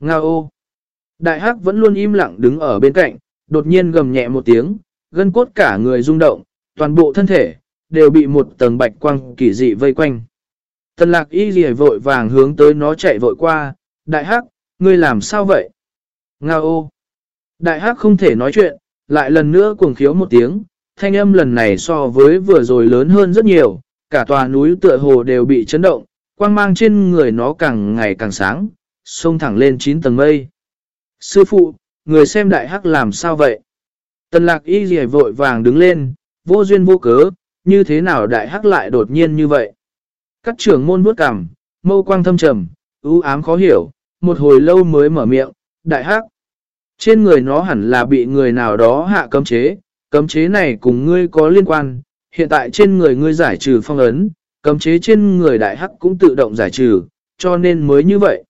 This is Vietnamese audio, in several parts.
Ngao ô. Đại hắc vẫn luôn im lặng đứng ở bên cạnh, đột nhiên gầm nhẹ một tiếng, gân cốt cả người rung động, toàn bộ thân thể, đều bị một tầng bạch quang kỳ dị vây quanh. Tần lạc y gì vội vàng hướng tới nó chạy vội qua, đại hắc, ngươi làm sao vậy? Ngao ô. Đại hắc không thể nói chuyện, lại lần nữa cuồng khiếu một tiếng, thanh âm lần này so với vừa rồi lớn hơn rất nhiều, cả tòa núi tựa hồ đều bị chấn động, quang mang trên người nó càng ngày càng sáng, xông thẳng lên 9 tầng mây. Sư phụ, người xem đại hắc làm sao vậy? Tần lạc y dì vội vàng đứng lên, vô duyên vô cớ, như thế nào đại hắc lại đột nhiên như vậy? Các trưởng môn bước cằm, mâu quang thâm trầm, ưu ám khó hiểu, một hồi lâu mới mở miệng, đại hắc. Trên người nó hẳn là bị người nào đó hạ cấm chế, cấm chế này cùng ngươi có liên quan, hiện tại trên người ngươi giải trừ phong ấn, cấm chế trên người đại hắc cũng tự động giải trừ, cho nên mới như vậy.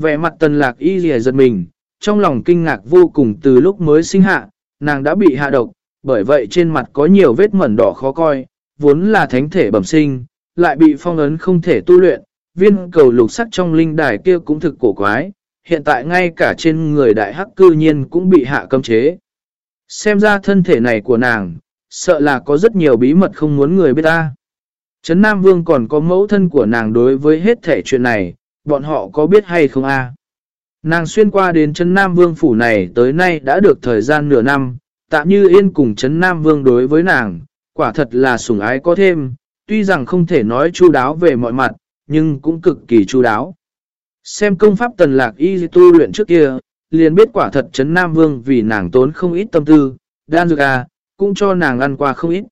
Vẻ mặt tần lạc y lìa giật mình, trong lòng kinh ngạc vô cùng từ lúc mới sinh hạ, nàng đã bị hạ độc, bởi vậy trên mặt có nhiều vết mẩn đỏ khó coi, vốn là thánh thể bẩm sinh, lại bị phong ấn không thể tu luyện, viên cầu lục sắc trong linh đài kia cũng thực cổ quái, hiện tại ngay cả trên người đại hắc cư nhiên cũng bị hạ cấm chế. Xem ra thân thể này của nàng, sợ là có rất nhiều bí mật không muốn người biết ta. Trấn Nam Vương còn có mẫu thân của nàng đối với hết thể chuyện này, bọn họ có biết hay không a? Nàng xuyên qua đến Trấn Nam Vương phủ này tới nay đã được thời gian nửa năm, tạm như yên cùng Trấn Nam Vương đối với nàng, quả thật là sủng ái có thêm, tuy rằng không thể nói chu đáo về mọi mặt, nhưng cũng cực kỳ chu đáo. Xem công pháp tần lạc y tu luyện trước kia, liền biết quả thật Trấn Nam Vương vì nàng tốn không ít tâm tư, đan dược à, cũng cho nàng ăn qua không ít.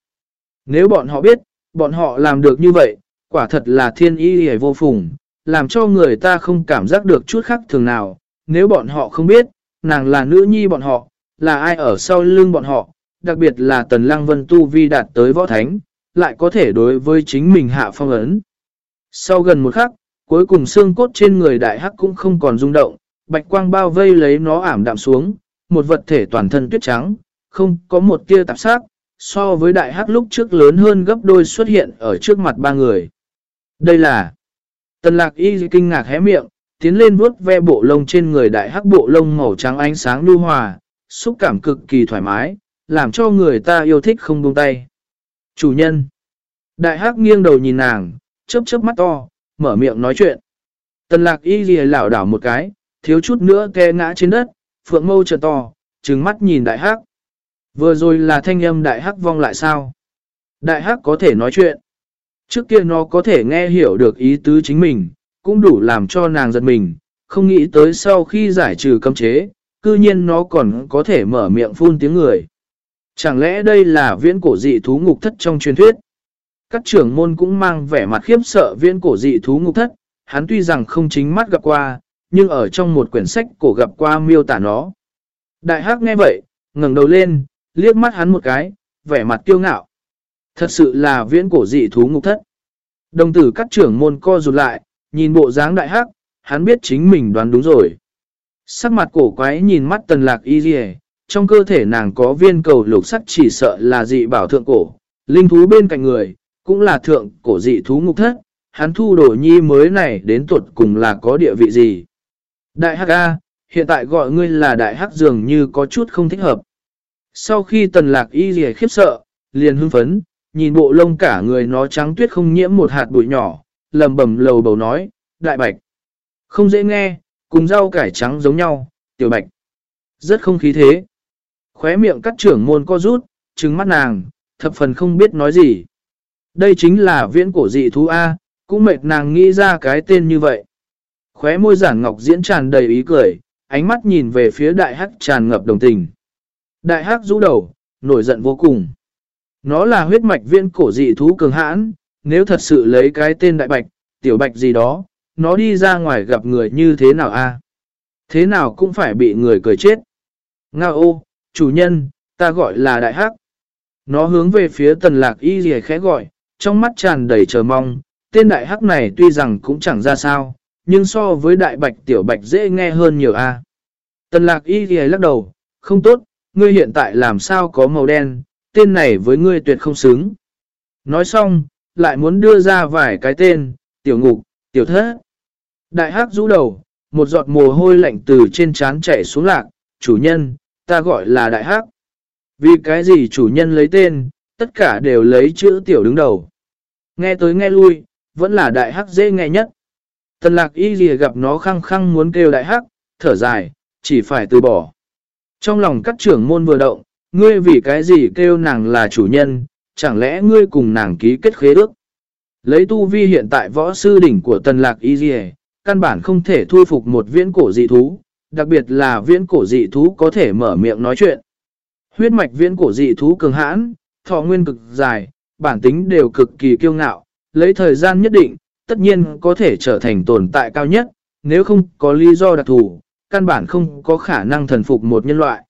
Nếu bọn họ biết, bọn họ làm được như vậy, quả thật là thiên y hề vô phùng, làm cho người ta không cảm giác được chút khác thường nào. Nếu bọn họ không biết, nàng là nữ nhi bọn họ, là ai ở sau lưng bọn họ, đặc biệt là Tần Lăng Vân Tu Vi đạt tới võ thánh, lại có thể đối với chính mình hạ phong ấn. Sau gần một khắc, cuối cùng xương cốt trên người đại hắc cũng không còn rung động, bạch quang bao vây lấy nó ảm đạm xuống, một vật thể toàn thân tuyết trắng, không có một tia tạp sắc, so với đại hắc lúc trước lớn hơn gấp đôi xuất hiện ở trước mặt ba người. Đây là Tần lạc y kinh ngạc hé miệng, tiến lên vuốt ve bộ lông trên người đại hắc bộ lông màu trắng ánh sáng lưu hòa, xúc cảm cực kỳ thoải mái, làm cho người ta yêu thích không buông tay. Chủ nhân Đại hắc nghiêng đầu nhìn nàng, chớp chớp mắt to, mở miệng nói chuyện. Tần lạc y ghi lảo đảo một cái, thiếu chút nữa ke ngã trên đất, phượng mâu trợ to, trừng mắt nhìn đại hắc. Vừa rồi là thanh âm đại hắc vong lại sao? Đại hắc có thể nói chuyện. Trước kia nó có thể nghe hiểu được ý tứ chính mình, cũng đủ làm cho nàng giật mình, không nghĩ tới sau khi giải trừ cấm chế, cư nhiên nó còn có thể mở miệng phun tiếng người. Chẳng lẽ đây là viễn cổ dị thú ngục thất trong truyền thuyết? Các trưởng môn cũng mang vẻ mặt khiếp sợ viễn cổ dị thú ngục thất, hắn tuy rằng không chính mắt gặp qua, nhưng ở trong một quyển sách cổ gặp qua miêu tả nó. Đại hắc nghe vậy, ngẩng đầu lên, liếc mắt hắn một cái, vẻ mặt kiêu ngạo. Thật sự là viễn cổ dị thú ngục thất. Đồng tử các trưởng môn co rụt lại, nhìn bộ dáng đại hắc, hắn biết chính mình đoán đúng rồi. Sắc mặt cổ quái nhìn mắt tần lạc y dì trong cơ thể nàng có viên cầu lục sắc chỉ sợ là dị bảo thượng cổ. Linh thú bên cạnh người, cũng là thượng cổ dị thú ngục thất, hắn thu đồ nhi mới này đến tuột cùng là có địa vị gì. Đại hắc A, hiện tại gọi ngươi là đại hắc dường như có chút không thích hợp. Sau khi tần lạc y dì khiếp sợ, liền hưng phấn, nhìn bộ lông cả người nó trắng tuyết không nhiễm một hạt bụi nhỏ, lầm bầm lầu bầu nói, đại bạch. Không dễ nghe, cùng rau cải trắng giống nhau, tiểu bạch. Rất không khí thế. Khóe miệng cắt trưởng môn co rút, trứng mắt nàng, thập phần không biết nói gì. Đây chính là viễn cổ dị thú A, cũng mệt nàng nghĩ ra cái tên như vậy. Khóe môi giản ngọc diễn tràn đầy ý cười, ánh mắt nhìn về phía đại hắc tràn ngập đồng tình. Đại hắc rũ đầu, nổi giận vô cùng. Nó là huyết mạch viên cổ dị thú cường hãn, nếu thật sự lấy cái tên đại bạch, tiểu bạch gì đó, nó đi ra ngoài gặp người như thế nào a Thế nào cũng phải bị người cười chết. Ngao ô, chủ nhân, ta gọi là đại hắc. Nó hướng về phía tần lạc y gì khẽ gọi, trong mắt tràn đầy chờ mong. Tên đại hắc này tuy rằng cũng chẳng ra sao, nhưng so với đại bạch tiểu bạch dễ nghe hơn nhiều a Tần lạc y gì lắc đầu, không tốt, ngươi hiện tại làm sao có màu đen, tên này với ngươi tuyệt không xứng. Nói xong, lại muốn đưa ra vài cái tên, tiểu ngục, tiểu thất. Đại hắc rũ đầu, một giọt mồ hôi lạnh từ trên trán chảy xuống lạc, chủ nhân, ta gọi là đại hắc. Vì cái gì chủ nhân lấy tên, tất cả đều lấy chữ tiểu đứng đầu. Nghe tới nghe lui, vẫn là đại hắc dễ nghe nhất. Tần lạc y gì gặp nó khăng khăng muốn kêu đại hắc, thở dài, chỉ phải từ bỏ. Trong lòng các trưởng môn vừa động, ngươi vì cái gì kêu nàng là chủ nhân, chẳng lẽ ngươi cùng nàng ký kết khế ước. Lấy tu vi hiện tại võ sư đỉnh của tần lạc y gì căn bản không thể thu phục một viễn cổ dị thú, đặc biệt là viễn cổ dị thú có thể mở miệng nói chuyện. Huyết mạch viễn cổ dị thú cường hãn, thọ nguyên cực dài, bản tính đều cực kỳ kiêu ngạo, lấy thời gian nhất định, tất nhiên có thể trở thành tồn tại cao nhất, nếu không có lý do đặc thù, căn bản không có khả năng thần phục một nhân loại.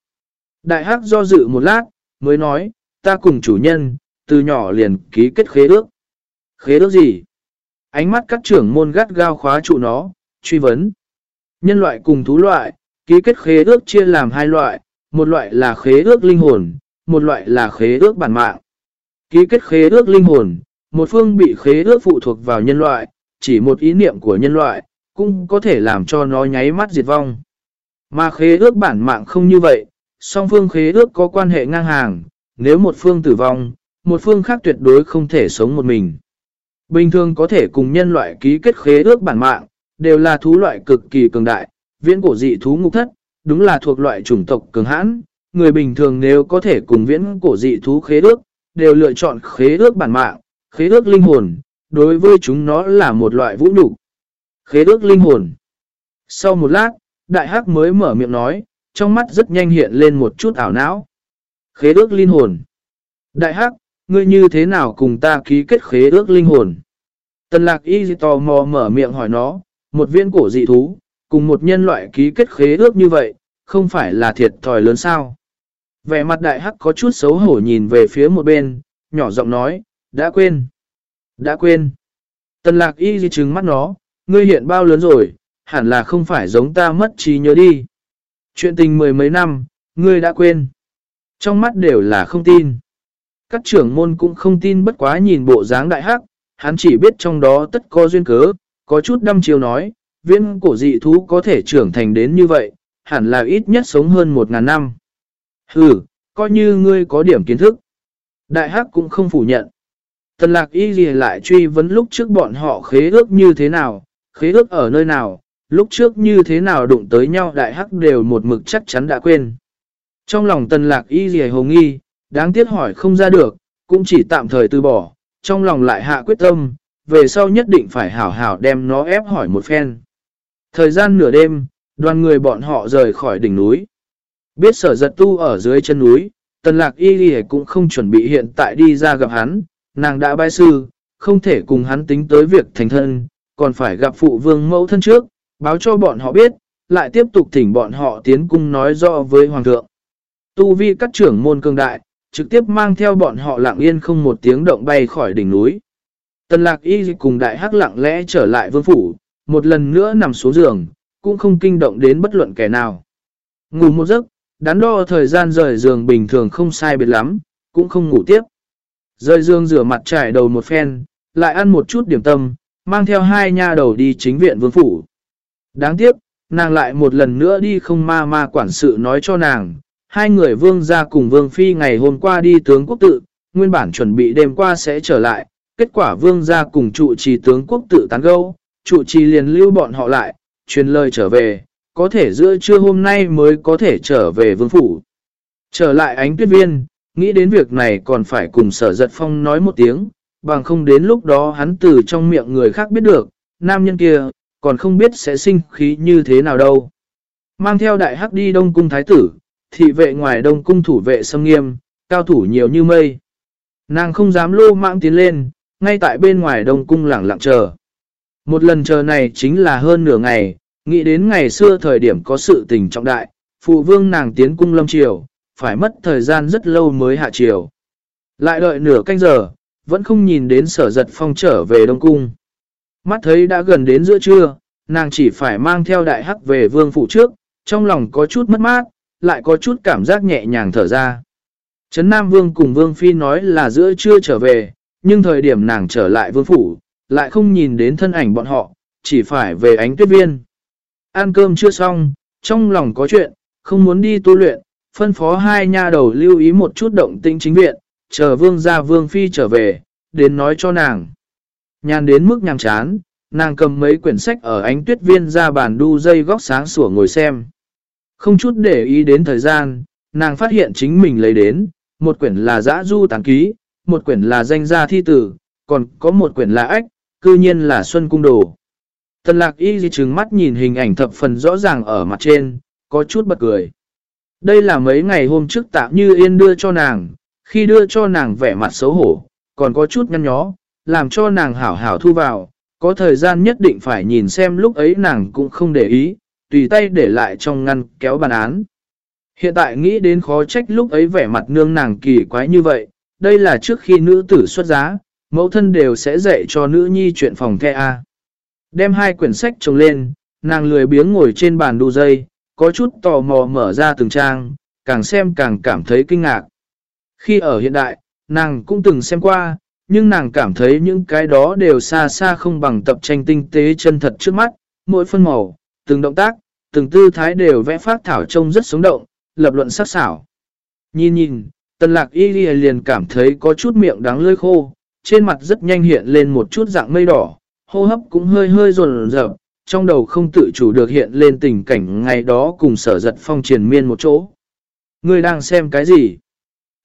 Đại hắc do dự một lát, mới nói, ta cùng chủ nhân, từ nhỏ liền ký kết khế ước. Khế ước gì? Ánh mắt các trưởng môn gắt gao khóa trụ nó, truy vấn. Nhân loại cùng thú loại, ký kết khế ước chia làm hai loại, một loại là khế ước linh hồn, một loại là khế ước bản mạng. Ký kết khế ước linh hồn, một phương bị khế ước phụ thuộc vào nhân loại, chỉ một ý niệm của nhân loại, cũng có thể làm cho nó nháy mắt diệt vong. Mà khế ước bản mạng không như vậy, song phương khế ước có quan hệ ngang hàng, nếu một phương tử vong, một phương khác tuyệt đối không thể sống một mình. Bình thường có thể cùng nhân loại ký kết khế ước bản mạng, đều là thú loại cực kỳ cường đại, viễn cổ dị thú ngục thất, đúng là thuộc loại chủng tộc cường hãn. Người bình thường nếu có thể cùng viễn cổ dị thú khế ước, đều lựa chọn khế ước bản mạng, khế ước linh hồn, đối với chúng nó là một loại vũ nhục Khế ước linh hồn. Sau một lát, đại hắc mới mở miệng nói, trong mắt rất nhanh hiện lên một chút ảo não. Khế ước linh hồn. Đại hắc, ngươi như thế nào cùng ta ký kết khế ước linh hồn? Tần lạc y tò mò mở miệng hỏi nó, một viên cổ dị thú, cùng một nhân loại ký kết khế ước như vậy, không phải là thiệt thòi lớn sao? Vẻ mặt đại hắc có chút xấu hổ nhìn về phía một bên, nhỏ giọng nói, đã quên. Đã quên. Tần lạc y di chứng mắt nó, ngươi hiện bao lớn rồi, hẳn là không phải giống ta mất trí nhớ đi. Chuyện tình mười mấy năm, ngươi đã quên. Trong mắt đều là không tin. Các trưởng môn cũng không tin bất quá nhìn bộ dáng đại hắc, hắn chỉ biết trong đó tất có duyên cớ, có chút đâm chiều nói, viên cổ dị thú có thể trưởng thành đến như vậy, hẳn là ít nhất sống hơn một ngàn năm. Hừ, coi như ngươi có điểm kiến thức. Đại hắc cũng không phủ nhận. Tần lạc y gì lại truy vấn lúc trước bọn họ khế ước như thế nào, khế ước ở nơi nào, lúc trước như thế nào đụng tới nhau đại hắc đều một mực chắc chắn đã quên. Trong lòng tần lạc y dì hồ nghi, đáng tiếc hỏi không ra được, cũng chỉ tạm thời từ bỏ, trong lòng lại hạ quyết tâm, về sau nhất định phải hảo hảo đem nó ép hỏi một phen. Thời gian nửa đêm, đoàn người bọn họ rời khỏi đỉnh núi. Biết sở giật tu ở dưới chân núi, tần lạc y dì cũng không chuẩn bị hiện tại đi ra gặp hắn, nàng đã bái sư, không thể cùng hắn tính tới việc thành thân, còn phải gặp phụ vương mẫu thân trước, báo cho bọn họ biết, lại tiếp tục thỉnh bọn họ tiến cung nói rõ với hoàng thượng. Tu vi các trưởng môn cường đại, trực tiếp mang theo bọn họ lặng yên không một tiếng động bay khỏi đỉnh núi. Tần lạc y cùng đại hắc lặng lẽ trở lại vương phủ, một lần nữa nằm xuống giường, cũng không kinh động đến bất luận kẻ nào. Ngủ một giấc, đắn đo thời gian rời giường bình thường không sai biệt lắm, cũng không ngủ tiếp. Rời giường rửa mặt trải đầu một phen, lại ăn một chút điểm tâm, mang theo hai nha đầu đi chính viện vương phủ. Đáng tiếc, nàng lại một lần nữa đi không ma ma quản sự nói cho nàng, hai người vương ra cùng vương phi ngày hôm qua đi tướng quốc tự, nguyên bản chuẩn bị đêm qua sẽ trở lại, kết quả vương ra cùng trụ trì tướng quốc tự tán gâu, trụ trì liền lưu bọn họ lại, truyền lời trở về, có thể giữa trưa hôm nay mới có thể trở về vương phủ. Trở lại ánh tuyết viên, nghĩ đến việc này còn phải cùng sở giật phong nói một tiếng, bằng không đến lúc đó hắn từ trong miệng người khác biết được, nam nhân kia, còn không biết sẽ sinh khí như thế nào đâu. Mang theo đại hắc đi đông cung thái tử, thị vệ ngoài đông cung thủ vệ sâm nghiêm, cao thủ nhiều như mây. Nàng không dám lô mạng tiến lên, ngay tại bên ngoài đông cung lẳng lặng chờ. Một lần chờ này chính là hơn nửa ngày, nghĩ đến ngày xưa thời điểm có sự tình trọng đại, phụ vương nàng tiến cung lâm triều, phải mất thời gian rất lâu mới hạ triều. Lại đợi nửa canh giờ, vẫn không nhìn đến sở giật phong trở về đông cung. Mắt thấy đã gần đến giữa trưa, nàng chỉ phải mang theo đại hắc về vương phủ trước, trong lòng có chút mất mát, lại có chút cảm giác nhẹ nhàng thở ra. Trấn Nam Vương cùng Vương Phi nói là giữa trưa trở về, nhưng thời điểm nàng trở lại vương phủ, lại không nhìn đến thân ảnh bọn họ, chỉ phải về ánh tuyết viên. Ăn cơm chưa xong, trong lòng có chuyện, không muốn đi tu luyện, phân phó hai nha đầu lưu ý một chút động tĩnh chính viện, chờ vương gia vương phi trở về, đến nói cho nàng. Nhàn đến mức nhàm chán, nàng cầm mấy quyển sách ở ánh tuyết viên ra bàn đu dây góc sáng sủa ngồi xem. Không chút để ý đến thời gian, nàng phát hiện chính mình lấy đến, một quyển là giã du tán ký, một quyển là danh gia thi tử, còn có một quyển là ách, cư nhiên là xuân cung đồ. Tần lạc y di trừng mắt nhìn hình ảnh thập phần rõ ràng ở mặt trên, có chút bật cười. Đây là mấy ngày hôm trước tạm như yên đưa cho nàng, khi đưa cho nàng vẻ mặt xấu hổ, còn có chút nhăn nhó, làm cho nàng hảo hảo thu vào, có thời gian nhất định phải nhìn xem lúc ấy nàng cũng không để ý, tùy tay để lại trong ngăn kéo bàn án. Hiện tại nghĩ đến khó trách lúc ấy vẻ mặt nương nàng kỳ quái như vậy, đây là trước khi nữ tử xuất giá, mẫu thân đều sẽ dạy cho nữ nhi chuyện phòng the A. Đem hai quyển sách trồng lên, nàng lười biếng ngồi trên bàn đu dây, có chút tò mò mở ra từng trang, càng xem càng cảm thấy kinh ngạc. Khi ở hiện đại, nàng cũng từng xem qua, nhưng nàng cảm thấy những cái đó đều xa xa không bằng tập tranh tinh tế chân thật trước mắt, mỗi phân màu, từng động tác, từng tư thái đều vẽ phát thảo trông rất sống động, lập luận sắc xảo. Nhìn nhìn, tần lạc y liền cảm thấy có chút miệng đáng lơi khô, trên mặt rất nhanh hiện lên một chút dạng mây đỏ, hô hấp cũng hơi hơi rồn rợp, trong đầu không tự chủ được hiện lên tình cảnh ngày đó cùng sở giật phong triển miên một chỗ. Người đang xem cái gì?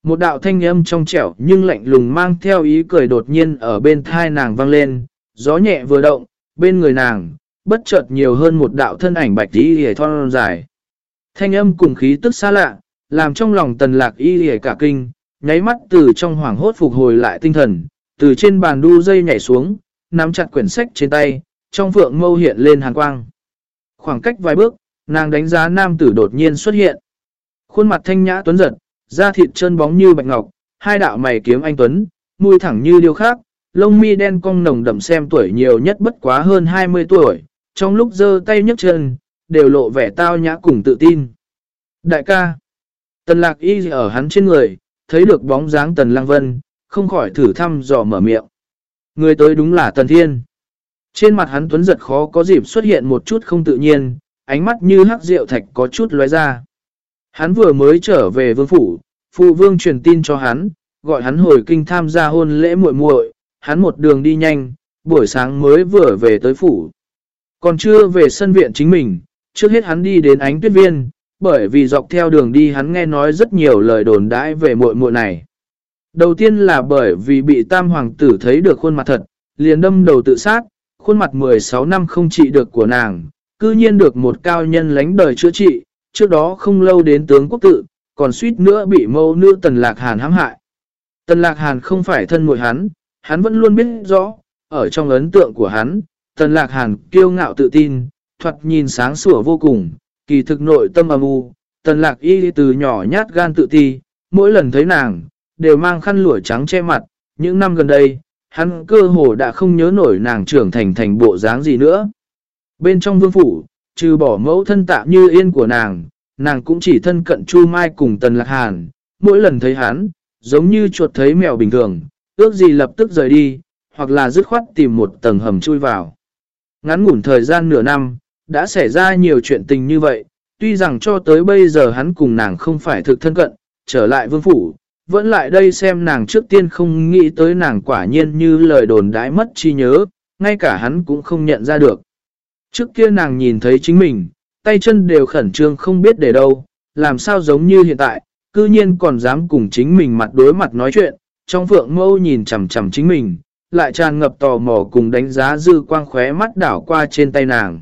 Một đạo thanh âm trong trẻo nhưng lạnh lùng mang theo ý cười đột nhiên ở bên thai nàng vang lên, gió nhẹ vừa động, bên người nàng, bất chợt nhiều hơn một đạo thân ảnh bạch y hề thon dài. Thanh âm cùng khí tức xa lạ, làm trong lòng tần lạc y hề cả kinh, nháy mắt từ trong hoảng hốt phục hồi lại tinh thần, từ trên bàn đu dây nhảy xuống, nắm chặt quyển sách trên tay, trong vượng mâu hiện lên hàn quang. Khoảng cách vài bước, nàng đánh giá nam tử đột nhiên xuất hiện. Khuôn mặt thanh nhã tuấn giật, da thịt trơn bóng như bạch ngọc, hai đạo mày kiếm anh tuấn, mùi thẳng như điêu khác, lông mi đen cong nồng đậm xem tuổi nhiều nhất bất quá hơn 20 tuổi, trong lúc giơ tay nhấc chân, đều lộ vẻ tao nhã cùng tự tin. Đại ca, tần lạc y ở hắn trên người, thấy được bóng dáng tần lang vân, không khỏi thử thăm dò mở miệng. Người tới đúng là tần thiên. Trên mặt hắn tuấn giật khó có dịp xuất hiện một chút không tự nhiên, ánh mắt như hắc rượu thạch có chút lóe ra. Hắn vừa mới trở về vương phủ, phụ vương truyền tin cho hắn, gọi hắn hồi kinh tham gia hôn lễ muội muội, hắn một đường đi nhanh, buổi sáng mới vừa về tới phủ. Còn chưa về sân viện chính mình, trước hết hắn đi đến ánh tuyết viên, bởi vì dọc theo đường đi hắn nghe nói rất nhiều lời đồn đãi về muội muội này. Đầu tiên là bởi vì bị tam hoàng tử thấy được khuôn mặt thật, liền đâm đầu tự sát, khuôn mặt 16 năm không trị được của nàng, cư nhiên được một cao nhân lánh đời chữa trị, trước đó không lâu đến tướng quốc tự, còn suýt nữa bị mâu nữ Tần Lạc Hàn hãm hại. Tần Lạc Hàn không phải thân mội hắn, hắn vẫn luôn biết rõ, ở trong ấn tượng của hắn, Tần Lạc Hàn kiêu ngạo tự tin, thoạt nhìn sáng sủa vô cùng, kỳ thực nội tâm âm u. Tần Lạc Y từ nhỏ nhát gan tự ti, mỗi lần thấy nàng, đều mang khăn lụa trắng che mặt. Những năm gần đây, hắn cơ hồ đã không nhớ nổi nàng trưởng thành thành bộ dáng gì nữa. Bên trong vương phủ, trừ bỏ mẫu thân tạm như yên của nàng, nàng cũng chỉ thân cận Chu Mai cùng Tần Lạc Hàn, mỗi lần thấy hắn, giống như chuột thấy mèo bình thường, ước gì lập tức rời đi, hoặc là dứt khoát tìm một tầng hầm chui vào. Ngắn ngủn thời gian nửa năm, đã xảy ra nhiều chuyện tình như vậy, tuy rằng cho tới bây giờ hắn cùng nàng không phải thực thân cận, trở lại vương phủ, vẫn lại đây xem nàng trước tiên không nghĩ tới nàng quả nhiên như lời đồn đãi mất chi nhớ, ngay cả hắn cũng không nhận ra được. Trước kia nàng nhìn thấy chính mình, tay chân đều khẩn trương không biết để đâu, làm sao giống như hiện tại, cư nhiên còn dám cùng chính mình mặt đối mặt nói chuyện, trong phượng mâu nhìn chầm chầm chính mình, lại tràn ngập tò mò cùng đánh giá dư quang khóe mắt đảo qua trên tay nàng.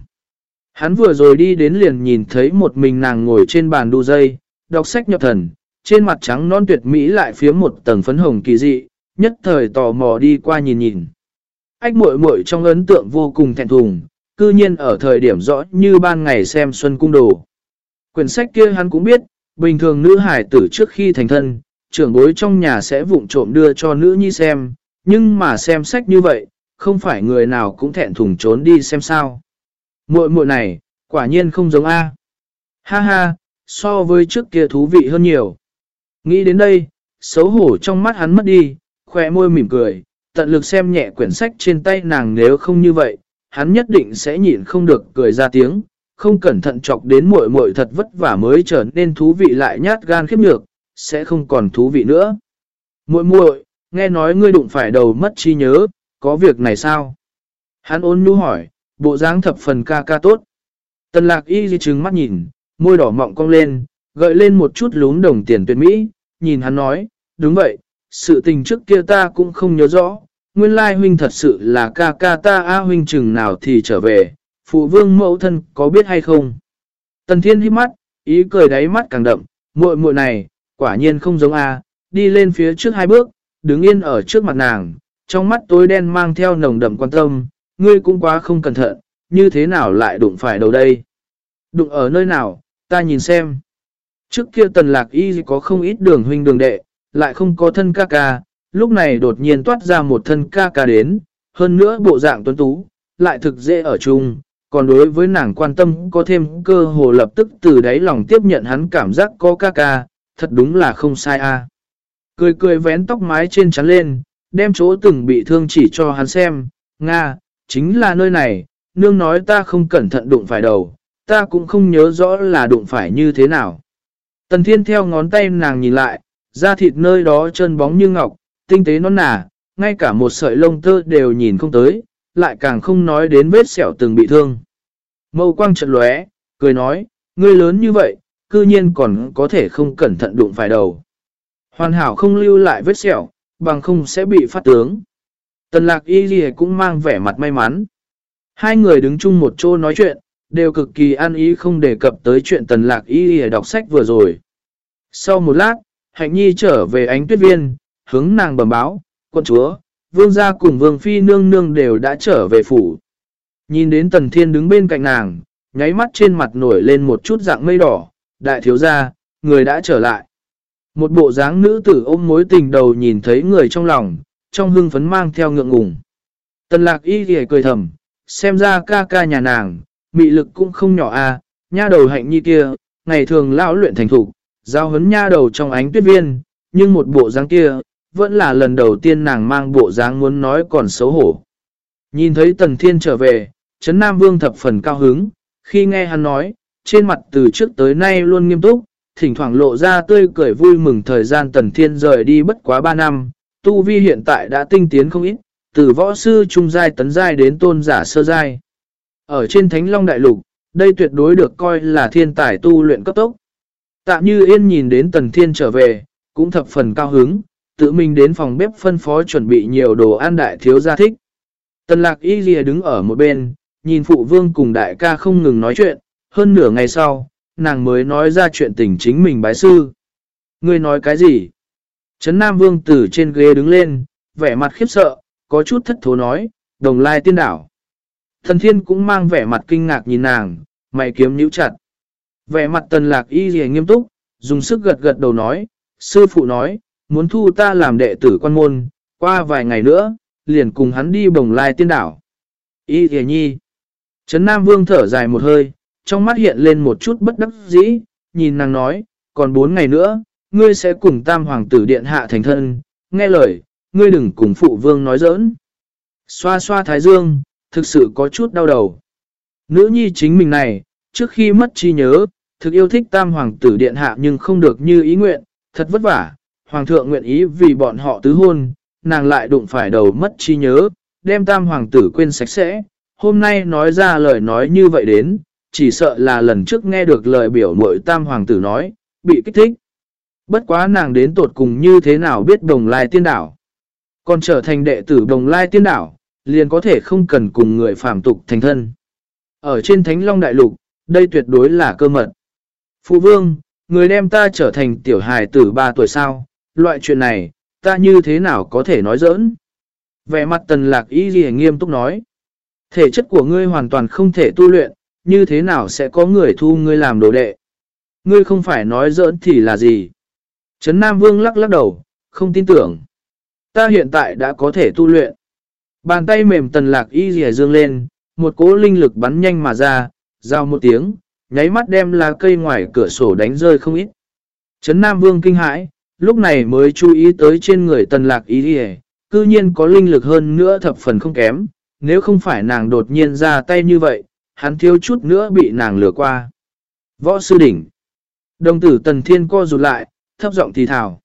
Hắn vừa rồi đi đến liền nhìn thấy một mình nàng ngồi trên bàn đu dây, đọc sách nhập thần, trên mặt trắng non tuyệt mỹ lại phía một tầng phấn hồng kỳ dị, nhất thời tò mò đi qua nhìn nhìn. Ách muội muội trong ấn tượng vô cùng thẹn thùng, cư nhiên ở thời điểm rõ như ban ngày xem Xuân Cung Đồ. Quyển sách kia hắn cũng biết, bình thường nữ hải tử trước khi thành thân, trưởng bối trong nhà sẽ vụng trộm đưa cho nữ nhi xem, nhưng mà xem sách như vậy, không phải người nào cũng thẹn thùng trốn đi xem sao. Muội muội này, quả nhiên không giống A. Ha ha, so với trước kia thú vị hơn nhiều. Nghĩ đến đây, xấu hổ trong mắt hắn mất đi, khỏe môi mỉm cười, tận lực xem nhẹ quyển sách trên tay nàng nếu không như vậy, hắn nhất định sẽ nhịn không được cười ra tiếng, không cẩn thận chọc đến muội muội thật vất vả mới trở nên thú vị lại nhát gan khiếp nhược, sẽ không còn thú vị nữa. Muội muội, nghe nói ngươi đụng phải đầu mất trí nhớ, có việc này sao? Hắn ôn nhu hỏi, bộ dáng thập phần ca ca tốt. Tần lạc y di trừng mắt nhìn, môi đỏ mọng cong lên, gợi lên một chút lún đồng tiền tuyệt mỹ, nhìn hắn nói, đúng vậy, sự tình trước kia ta cũng không nhớ rõ, nguyên lai huynh thật sự là ca ca ta a huynh chừng nào thì trở về, phụ vương mẫu thân có biết hay không? Tần thiên hít mắt, ý cười đáy mắt càng đậm, muội muội này, quả nhiên không giống a đi lên phía trước hai bước, đứng yên ở trước mặt nàng, trong mắt tối đen mang theo nồng đậm quan tâm, ngươi cũng quá không cẩn thận, như thế nào lại đụng phải đầu đây? Đụng ở nơi nào, ta nhìn xem. Trước kia tần lạc y có không ít đường huynh đường đệ, lại không có thân ca ca, lúc này đột nhiên toát ra một thân ca ca đến, hơn nữa bộ dạng tuấn tú, lại thực dễ ở chung, còn đối với nàng quan tâm có thêm cơ hồ lập tức từ đáy lòng tiếp nhận hắn cảm giác có ca ca, thật đúng là không sai a Cười cười vén tóc mái trên chắn lên, đem chỗ từng bị thương chỉ cho hắn xem, Nga, chính là nơi này, nương nói ta không cẩn thận đụng phải đầu, ta cũng không nhớ rõ là đụng phải như thế nào. Tần thiên theo ngón tay nàng nhìn lại, da thịt nơi đó trơn bóng như ngọc, tinh tế non nà, ngay cả một sợi lông tơ đều nhìn không tới, lại càng không nói đến vết sẹo từng bị thương. Mâu quang trận lóe, cười nói, ngươi lớn như vậy, cư nhiên còn có thể không cẩn thận đụng phải đầu. Hoàn hảo không lưu lại vết sẹo, bằng không sẽ bị phát tướng. Tần lạc y gì cũng mang vẻ mặt may mắn. Hai người đứng chung một chỗ nói chuyện, đều cực kỳ an ý không đề cập tới chuyện tần lạc y gì đọc sách vừa rồi. Sau một lát, hạnh nhi trở về ánh tuyết viên, hướng nàng bẩm báo, quân chúa, vương gia cùng vương phi nương nương đều đã trở về phủ. Nhìn đến tần thiên đứng bên cạnh nàng, nháy mắt trên mặt nổi lên một chút dạng mây đỏ, đại thiếu gia, người đã trở lại. Một bộ dáng nữ tử ôm mối tình đầu nhìn thấy người trong lòng, trong hương phấn mang theo ngượng ngùng. Tần lạc y thì cười thầm, xem ra ca ca nhà nàng, mị lực cũng không nhỏ a à, nha đầu hạnh nhi kia, ngày thường lão luyện thành thủ, giao hấn nha đầu trong ánh tuyết viên, nhưng một bộ dáng kia, vẫn là lần đầu tiên nàng mang bộ dáng muốn nói còn xấu hổ. Nhìn thấy Tần Thiên trở về, Trấn Nam Vương thập phần cao hứng, khi nghe hắn nói, trên mặt từ trước tới nay luôn nghiêm túc, thỉnh thoảng lộ ra tươi cười vui mừng thời gian Tần Thiên rời đi bất quá 3 năm, Tu Vi hiện tại đã tinh tiến không ít, từ võ sư trung giai tấn giai đến tôn giả sơ giai. Ở trên Thánh Long Đại Lục, đây tuyệt đối được coi là thiên tài tu luyện cấp tốc. Tạ Như Yên nhìn đến Tần Thiên trở về, cũng thập phần cao hứng, tự mình đến phòng bếp phân phó chuẩn bị nhiều đồ ăn đại thiếu gia thích. Tần Lạc Y Ghi đứng ở một bên, nhìn phụ vương cùng đại ca không ngừng nói chuyện, hơn nửa ngày sau, nàng mới nói ra chuyện tình chính mình bái sư. Ngươi nói cái gì? Trấn Nam Vương từ trên ghế đứng lên, vẻ mặt khiếp sợ, có chút thất thố nói, đồng lai tiên đảo. Thần thiên cũng mang vẻ mặt kinh ngạc nhìn nàng, mày kiếm nhíu chặt. Vẻ mặt tần lạc y gì nghiêm túc, dùng sức gật gật đầu nói, sư phụ nói, muốn thu ta làm đệ tử quan môn, qua vài ngày nữa, liền cùng hắn đi bồng lai tiên đảo. Y gì nhi. Trấn Nam Vương thở dài một hơi, trong mắt hiện lên một chút bất đắc dĩ, nhìn nàng nói, còn bốn ngày nữa, ngươi sẽ cùng tam hoàng tử điện hạ thành thân, nghe lời, ngươi đừng cùng phụ vương nói giỡn. Xoa xoa thái dương, thực sự có chút đau đầu. Nữ nhi chính mình này, trước khi mất trí nhớ, thực yêu thích tam hoàng tử điện hạ nhưng không được như ý nguyện, thật vất vả. Hoàng thượng nguyện ý vì bọn họ tứ hôn, nàng lại đụng phải đầu mất chi nhớ, đem tam hoàng tử quên sạch sẽ. Hôm nay nói ra lời nói như vậy đến, chỉ sợ là lần trước nghe được lời biểu mội tam hoàng tử nói, bị kích thích. Bất quá nàng đến tột cùng như thế nào biết đồng lai tiên đảo. Còn trở thành đệ tử đồng lai tiên đảo, liền có thể không cần cùng người phạm tục thành thân. Ở trên Thánh Long Đại Lục, đây tuyệt đối là cơ mật. Phụ vương, người đem ta trở thành tiểu hài tử 3 tuổi sao, loại chuyện này, ta như thế nào có thể nói giỡn? Vẻ mặt tần lạc y gì nghiêm túc nói. Thể chất của ngươi hoàn toàn không thể tu luyện, như thế nào sẽ có người thu ngươi làm đồ đệ? Ngươi không phải nói giỡn thì là gì? Trấn Nam Vương lắc lắc đầu, không tin tưởng. Ta hiện tại đã có thể tu luyện. Bàn tay mềm tần lạc y rìa dương lên, một cỗ linh lực bắn nhanh mà ra, giao một tiếng, nháy mắt đem lá cây ngoài cửa sổ đánh rơi không ít. Trấn Nam Vương kinh hãi, lúc này mới chú ý tới trên người tần lạc ý đi cư nhiên có linh lực hơn nữa thập phần không kém, nếu không phải nàng đột nhiên ra tay như vậy, hắn thiếu chút nữa bị nàng lừa qua. Võ sư đỉnh. Đồng tử tần thiên co rụt lại, thấp giọng thì thảo.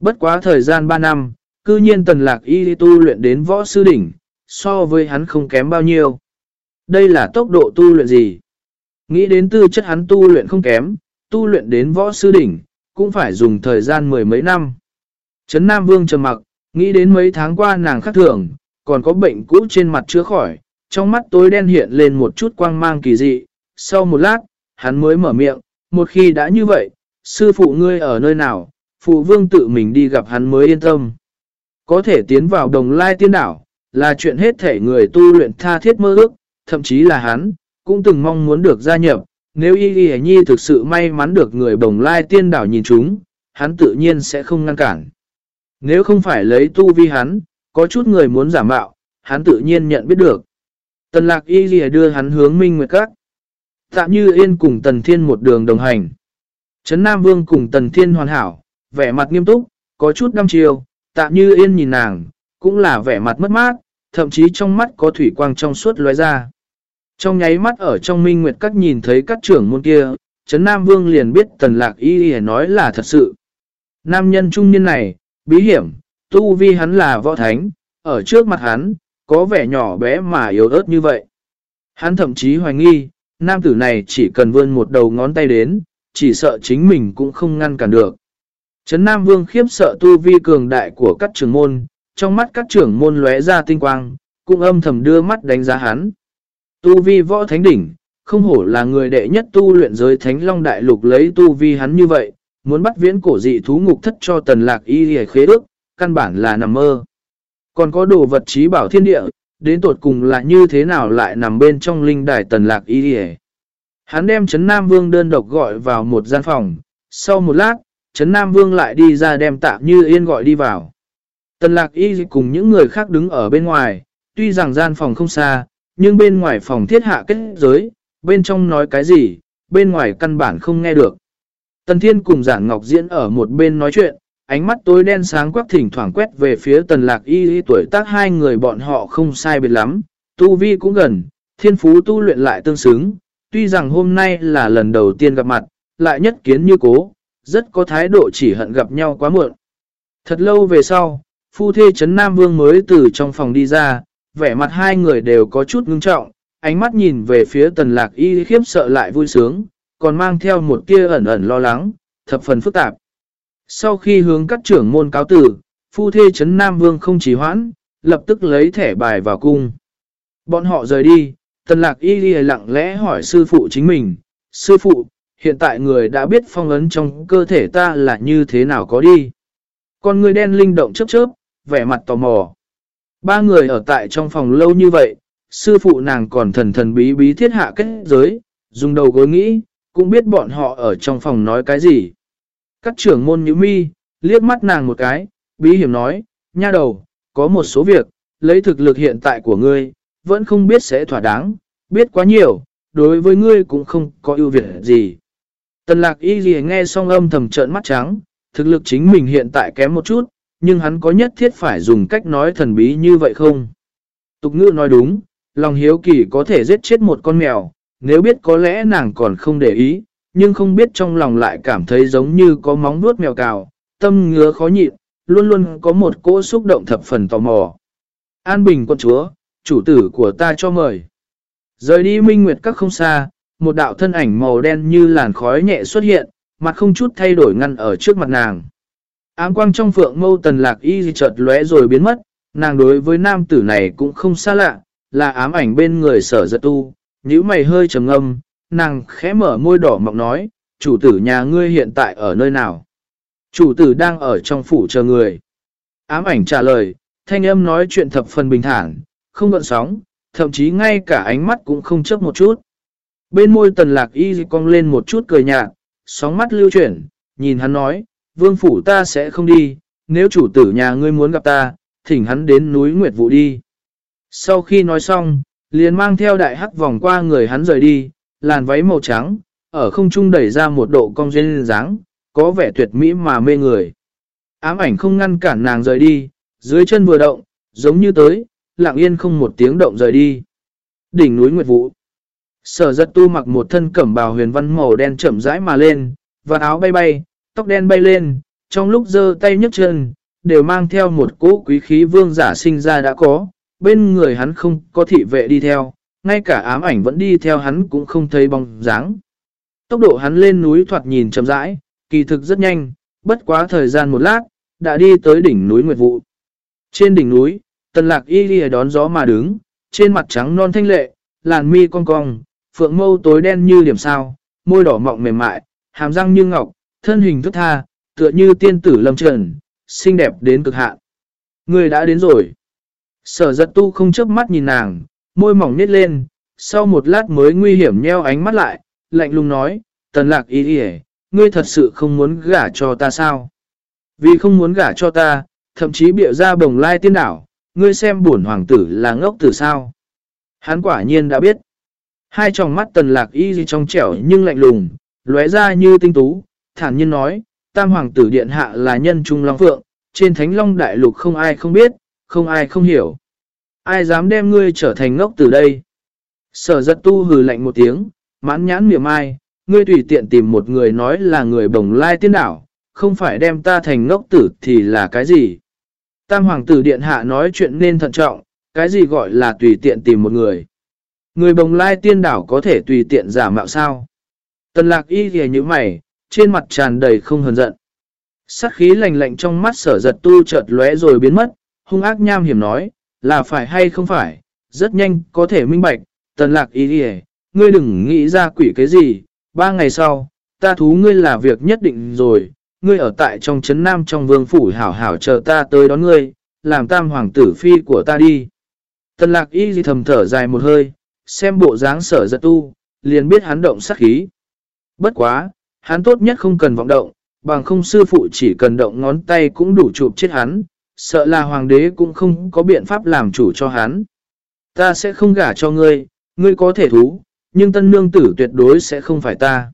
Bất quá thời gian 3 năm, cư nhiên tần lạc y tu luyện đến võ sư đỉnh, so với hắn không kém bao nhiêu. Đây là tốc độ tu luyện gì? Nghĩ đến tư chất hắn tu luyện không kém, tu luyện đến võ sư đỉnh, cũng phải dùng thời gian mười mấy năm. Trấn Nam Vương trầm mặc, nghĩ đến mấy tháng qua nàng khắc thường, còn có bệnh cũ trên mặt chữa khỏi, trong mắt tối đen hiện lên một chút quang mang kỳ dị. Sau một lát, hắn mới mở miệng, một khi đã như vậy, sư phụ ngươi ở nơi nào, phụ vương tự mình đi gặp hắn mới yên tâm. Có thể tiến vào đồng lai tiên đảo, là chuyện hết thể người tu luyện tha thiết mơ ước, thậm chí là hắn, cũng từng mong muốn được gia nhập. Nếu Y Ghi Nhi thực sự may mắn được người Bồng lai tiên đảo nhìn chúng, hắn tự nhiên sẽ không ngăn cản. Nếu không phải lấy tu vi hắn, có chút người muốn giả mạo, hắn tự nhiên nhận biết được. Tần lạc Y Ghi đưa hắn hướng minh nguyệt các. Tạm như yên cùng Tần Thiên một đường đồng hành. Trấn Nam Vương cùng Tần Thiên hoàn hảo, vẻ mặt nghiêm túc, có chút đăm chiều, tạm như yên nhìn nàng, cũng là vẻ mặt mất mát, thậm chí trong mắt có thủy quang trong suốt lóe ra. Trong nháy mắt ở trong minh nguyệt các nhìn thấy các trưởng môn kia, Trấn Nam Vương liền biết tần lạc y y nói là thật sự. Nam nhân trung niên này, bí hiểm, tu vi hắn là võ thánh, ở trước mặt hắn, có vẻ nhỏ bé mà yếu ớt như vậy. Hắn thậm chí hoài nghi, nam tử này chỉ cần vươn một đầu ngón tay đến, chỉ sợ chính mình cũng không ngăn cản được. Trấn Nam Vương khiếp sợ tu vi cường đại của các trưởng môn, trong mắt các trưởng môn lóe ra tinh quang, cũng âm thầm đưa mắt đánh giá hắn. Tu vi võ thánh đỉnh, không hổ là người đệ nhất tu luyện giới thánh long đại lục lấy tu vi hắn như vậy, muốn bắt viễn cổ dị thú ngục thất cho tần lạc y hề khế ước, căn bản là nằm mơ. Còn có đồ vật trí bảo thiên địa, đến tột cùng là như thế nào lại nằm bên trong linh đài tần lạc y hề. Hắn đem Trấn Nam Vương đơn độc gọi vào một gian phòng, sau một lát, Trấn Nam Vương lại đi ra đem tạm như yên gọi đi vào. Tần lạc y cùng những người khác đứng ở bên ngoài, tuy rằng gian phòng không xa, nhưng bên ngoài phòng thiết hạ kết giới, bên trong nói cái gì, bên ngoài căn bản không nghe được. Tần Thiên cùng Giản Ngọc Diễn ở một bên nói chuyện, ánh mắt tối đen sáng quắc thỉnh thoảng quét về phía tần lạc y y tuổi tác hai người bọn họ không sai biệt lắm, tu vi cũng gần, thiên phú tu luyện lại tương xứng, tuy rằng hôm nay là lần đầu tiên gặp mặt, lại nhất kiến như cố, rất có thái độ chỉ hận gặp nhau quá muộn. Thật lâu về sau, phu thê Trấn Nam Vương mới từ trong phòng đi ra, vẻ mặt hai người đều có chút ngưng trọng, ánh mắt nhìn về phía tần lạc y khiếp sợ lại vui sướng, còn mang theo một tia ẩn ẩn lo lắng, thập phần phức tạp. Sau khi hướng các trưởng môn cáo tử, phu thê Trấn Nam Vương không chỉ hoãn, lập tức lấy thẻ bài vào cung. Bọn họ rời đi, tần lạc y lặng lẽ hỏi sư phụ chính mình, sư phụ, hiện tại người đã biết phong ấn trong cơ thể ta là như thế nào có đi. Con người đen linh động chớp chớp, vẻ mặt tò mò. Ba người ở tại trong phòng lâu như vậy, sư phụ nàng còn thần thần bí bí thiết hạ kết giới, dùng đầu gối nghĩ, cũng biết bọn họ ở trong phòng nói cái gì. Các trưởng môn nhữ mi, liếc mắt nàng một cái, bí hiểm nói, nha đầu, có một số việc, lấy thực lực hiện tại của ngươi, vẫn không biết sẽ thỏa đáng, biết quá nhiều, đối với ngươi cũng không có ưu việt gì. Tần lạc y gì nghe xong âm thầm trợn mắt trắng, thực lực chính mình hiện tại kém một chút, nhưng hắn có nhất thiết phải dùng cách nói thần bí như vậy không? Tục ngữ nói đúng, lòng hiếu kỳ có thể giết chết một con mèo, nếu biết có lẽ nàng còn không để ý, nhưng không biết trong lòng lại cảm thấy giống như có móng vuốt mèo cào, tâm ngứa khó nhịn, luôn luôn có một cỗ xúc động thập phần tò mò. An Bình con chúa, chủ tử của ta cho mời. Rời đi minh nguyệt các không xa, một đạo thân ảnh màu đen như làn khói nhẹ xuất hiện, mặt không chút thay đổi ngăn ở trước mặt nàng. Ám quang trong phượng mâu tần lạc y chợt lóe rồi biến mất, nàng đối với nam tử này cũng không xa lạ, là ám ảnh bên người sở giật tu, nhíu mày hơi trầm ngâm, nàng khẽ mở môi đỏ mọng nói, chủ tử nhà ngươi hiện tại ở nơi nào? Chủ tử đang ở trong phủ chờ người. Ám ảnh trả lời, thanh âm nói chuyện thập phần bình thản, không gợn sóng, thậm chí ngay cả ánh mắt cũng không chấp một chút. Bên môi tần lạc y cong lên một chút cười nhạt, sóng mắt lưu chuyển, nhìn hắn nói, vương phủ ta sẽ không đi, nếu chủ tử nhà ngươi muốn gặp ta, thỉnh hắn đến núi Nguyệt Vũ đi. Sau khi nói xong, liền mang theo đại hắc vòng qua người hắn rời đi, làn váy màu trắng, ở không trung đẩy ra một độ cong duyên dáng, có vẻ tuyệt mỹ mà mê người. Ám ảnh không ngăn cản nàng rời đi, dưới chân vừa động, giống như tới, lặng yên không một tiếng động rời đi. Đỉnh núi Nguyệt Vũ. Sở giật tu mặc một thân cẩm bào huyền văn màu đen chậm rãi mà lên, và áo bay bay, tóc đen bay lên, trong lúc giơ tay nhấc chân, đều mang theo một cỗ quý khí vương giả sinh ra đã có, bên người hắn không có thị vệ đi theo, ngay cả ám ảnh vẫn đi theo hắn cũng không thấy bóng dáng. Tốc độ hắn lên núi thoạt nhìn chậm rãi, kỳ thực rất nhanh, bất quá thời gian một lát, đã đi tới đỉnh núi Nguyệt Vụ. Trên đỉnh núi, tần lạc y ghi đón gió mà đứng, trên mặt trắng non thanh lệ, làn mi cong cong, phượng mâu tối đen như điểm sao, môi đỏ mọng mềm mại, hàm răng như ngọc, thân hình thức tha, tựa như tiên tử lâm trần, xinh đẹp đến cực hạn. Người đã đến rồi. Sở giật tu không chớp mắt nhìn nàng, môi mỏng nít lên, sau một lát mới nguy hiểm nheo ánh mắt lại, lạnh lùng nói, tần lạc ý ý ngươi thật sự không muốn gả cho ta sao? Vì không muốn gả cho ta, thậm chí biểu ra bồng lai tiên đảo, ngươi xem buồn hoàng tử là ngốc tử sao? Hắn quả nhiên đã biết. Hai tròng mắt tần lạc y trong trẻo nhưng lạnh lùng, lóe ra như tinh tú, thản nhiên nói, tam hoàng tử điện hạ là nhân trung long phượng, trên thánh long đại lục không ai không biết, không ai không hiểu. Ai dám đem ngươi trở thành ngốc từ đây? Sở giật tu hừ lạnh một tiếng, mãn nhãn miệng ai, ngươi tùy tiện tìm một người nói là người bồng lai tiên đảo, không phải đem ta thành ngốc tử thì là cái gì? Tam hoàng tử điện hạ nói chuyện nên thận trọng, cái gì gọi là tùy tiện tìm một người? Người bồng lai tiên đảo có thể tùy tiện giả mạo sao? Tần lạc y ghề như mày, trên mặt tràn đầy không hờn giận. Sát khí lạnh lạnh trong mắt sở giật tu chợt lóe rồi biến mất, hung ác nham hiểm nói, là phải hay không phải, rất nhanh có thể minh bạch, tần lạc ý đi ngươi đừng nghĩ ra quỷ cái gì, ba ngày sau, ta thú ngươi là việc nhất định rồi, ngươi ở tại trong chấn nam trong vương phủ hảo hảo chờ ta tới đón ngươi, làm tam hoàng tử phi của ta đi. Tần lạc y gì thầm thở dài một hơi, xem bộ dáng sở giật tu, liền biết hắn động sát khí. Bất quá, hắn tốt nhất không cần vọng động, bằng không sư phụ chỉ cần động ngón tay cũng đủ chụp chết hắn, sợ là hoàng đế cũng không có biện pháp làm chủ cho hắn. Ta sẽ không gả cho ngươi, ngươi có thể thú, nhưng tân nương tử tuyệt đối sẽ không phải ta.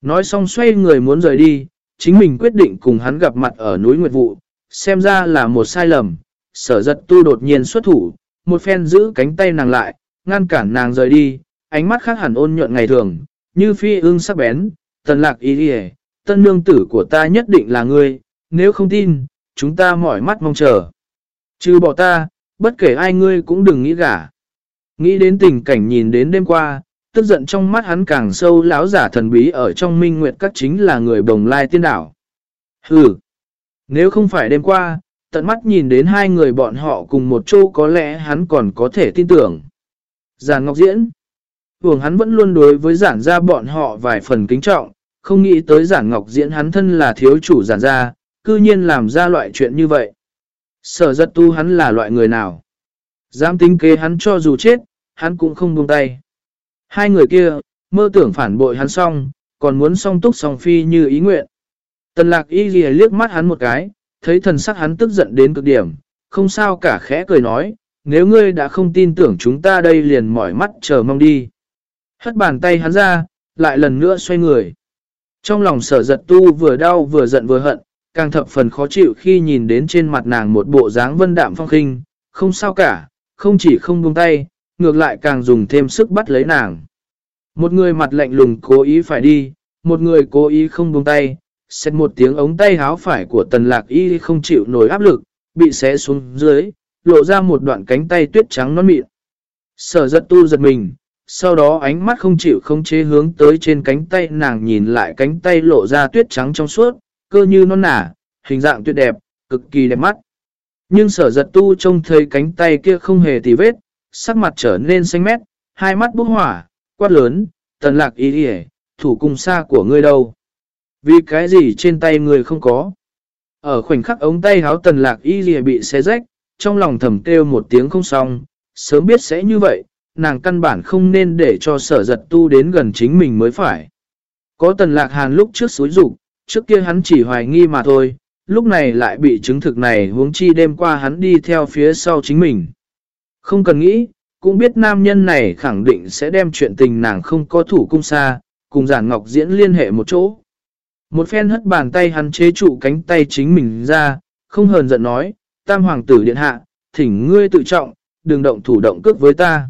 Nói xong xoay người muốn rời đi, chính mình quyết định cùng hắn gặp mặt ở núi Nguyệt Vụ, xem ra là một sai lầm. Sở giật tu đột nhiên xuất thủ, một phen giữ cánh tay nàng lại, ngăn cản nàng rời đi, ánh mắt khác hẳn ôn nhuận ngày thường, như phi ương sắc bén, tần lạc ý đi tân nương tử của ta nhất định là ngươi, nếu không tin, chúng ta mỏi mắt mong chờ. Trừ bỏ ta, bất kể ai ngươi cũng đừng nghĩ gả. Nghĩ đến tình cảnh nhìn đến đêm qua, tức giận trong mắt hắn càng sâu Lão giả thần bí ở trong minh nguyệt các chính là người bồng lai tiên đảo. Hừ, nếu không phải đêm qua, tận mắt nhìn đến hai người bọn họ cùng một chỗ có lẽ hắn còn có thể tin tưởng. Giàn Ngọc Diễn Hưởng hắn vẫn luôn đối với giản gia bọn họ vài phần kính trọng, không nghĩ tới giản Ngọc Diễn hắn thân là thiếu chủ giản gia, cư nhiên làm ra loại chuyện như vậy. Sở giật tu hắn là loại người nào? Dám tính kế hắn cho dù chết, hắn cũng không buông tay. Hai người kia, mơ tưởng phản bội hắn xong, còn muốn song túc song phi như ý nguyện. Tần lạc y ghi liếc mắt hắn một cái, thấy thần sắc hắn tức giận đến cực điểm, không sao cả khẽ cười nói, nếu ngươi đã không tin tưởng chúng ta đây liền mỏi mắt chờ mong đi. Hất bàn tay hắn ra, lại lần nữa xoay người. Trong lòng sở giật tu vừa đau vừa giận vừa hận, càng thập phần khó chịu khi nhìn đến trên mặt nàng một bộ dáng vân đạm phong khinh, không sao cả, không chỉ không buông tay, ngược lại càng dùng thêm sức bắt lấy nàng. Một người mặt lạnh lùng cố ý phải đi, một người cố ý không buông tay, xét một tiếng ống tay háo phải của tần lạc y không chịu nổi áp lực, bị xé xuống dưới, lộ ra một đoạn cánh tay tuyết trắng non mịn. Sở giật tu giật mình, sau đó ánh mắt không chịu không chế hướng tới trên cánh tay nàng nhìn lại cánh tay lộ ra tuyết trắng trong suốt, cơ như non nả, hình dạng tuyệt đẹp, cực kỳ đẹp mắt. Nhưng sở giật tu trông thấy cánh tay kia không hề tì vết, sắc mặt trở nên xanh mét, hai mắt bốc hỏa, quát lớn, tần lạc ý đi thủ cung xa của ngươi đâu. Vì cái gì trên tay người không có. Ở khoảnh khắc ống tay háo tần lạc y lìa bị xé rách, trong lòng thầm kêu một tiếng không xong, sớm biết sẽ như vậy, nàng căn bản không nên để cho sở giật tu đến gần chính mình mới phải. Có tần lạc hàn lúc trước xối rụng, trước kia hắn chỉ hoài nghi mà thôi, lúc này lại bị chứng thực này huống chi đêm qua hắn đi theo phía sau chính mình. Không cần nghĩ, cũng biết nam nhân này khẳng định sẽ đem chuyện tình nàng không có thủ cung xa, cùng giản ngọc diễn liên hệ một chỗ. Một phen hất bàn tay hắn chế trụ cánh tay chính mình ra, không hờn giận nói, tam hoàng tử điện hạ, thỉnh ngươi tự trọng, đừng động thủ động cước với ta.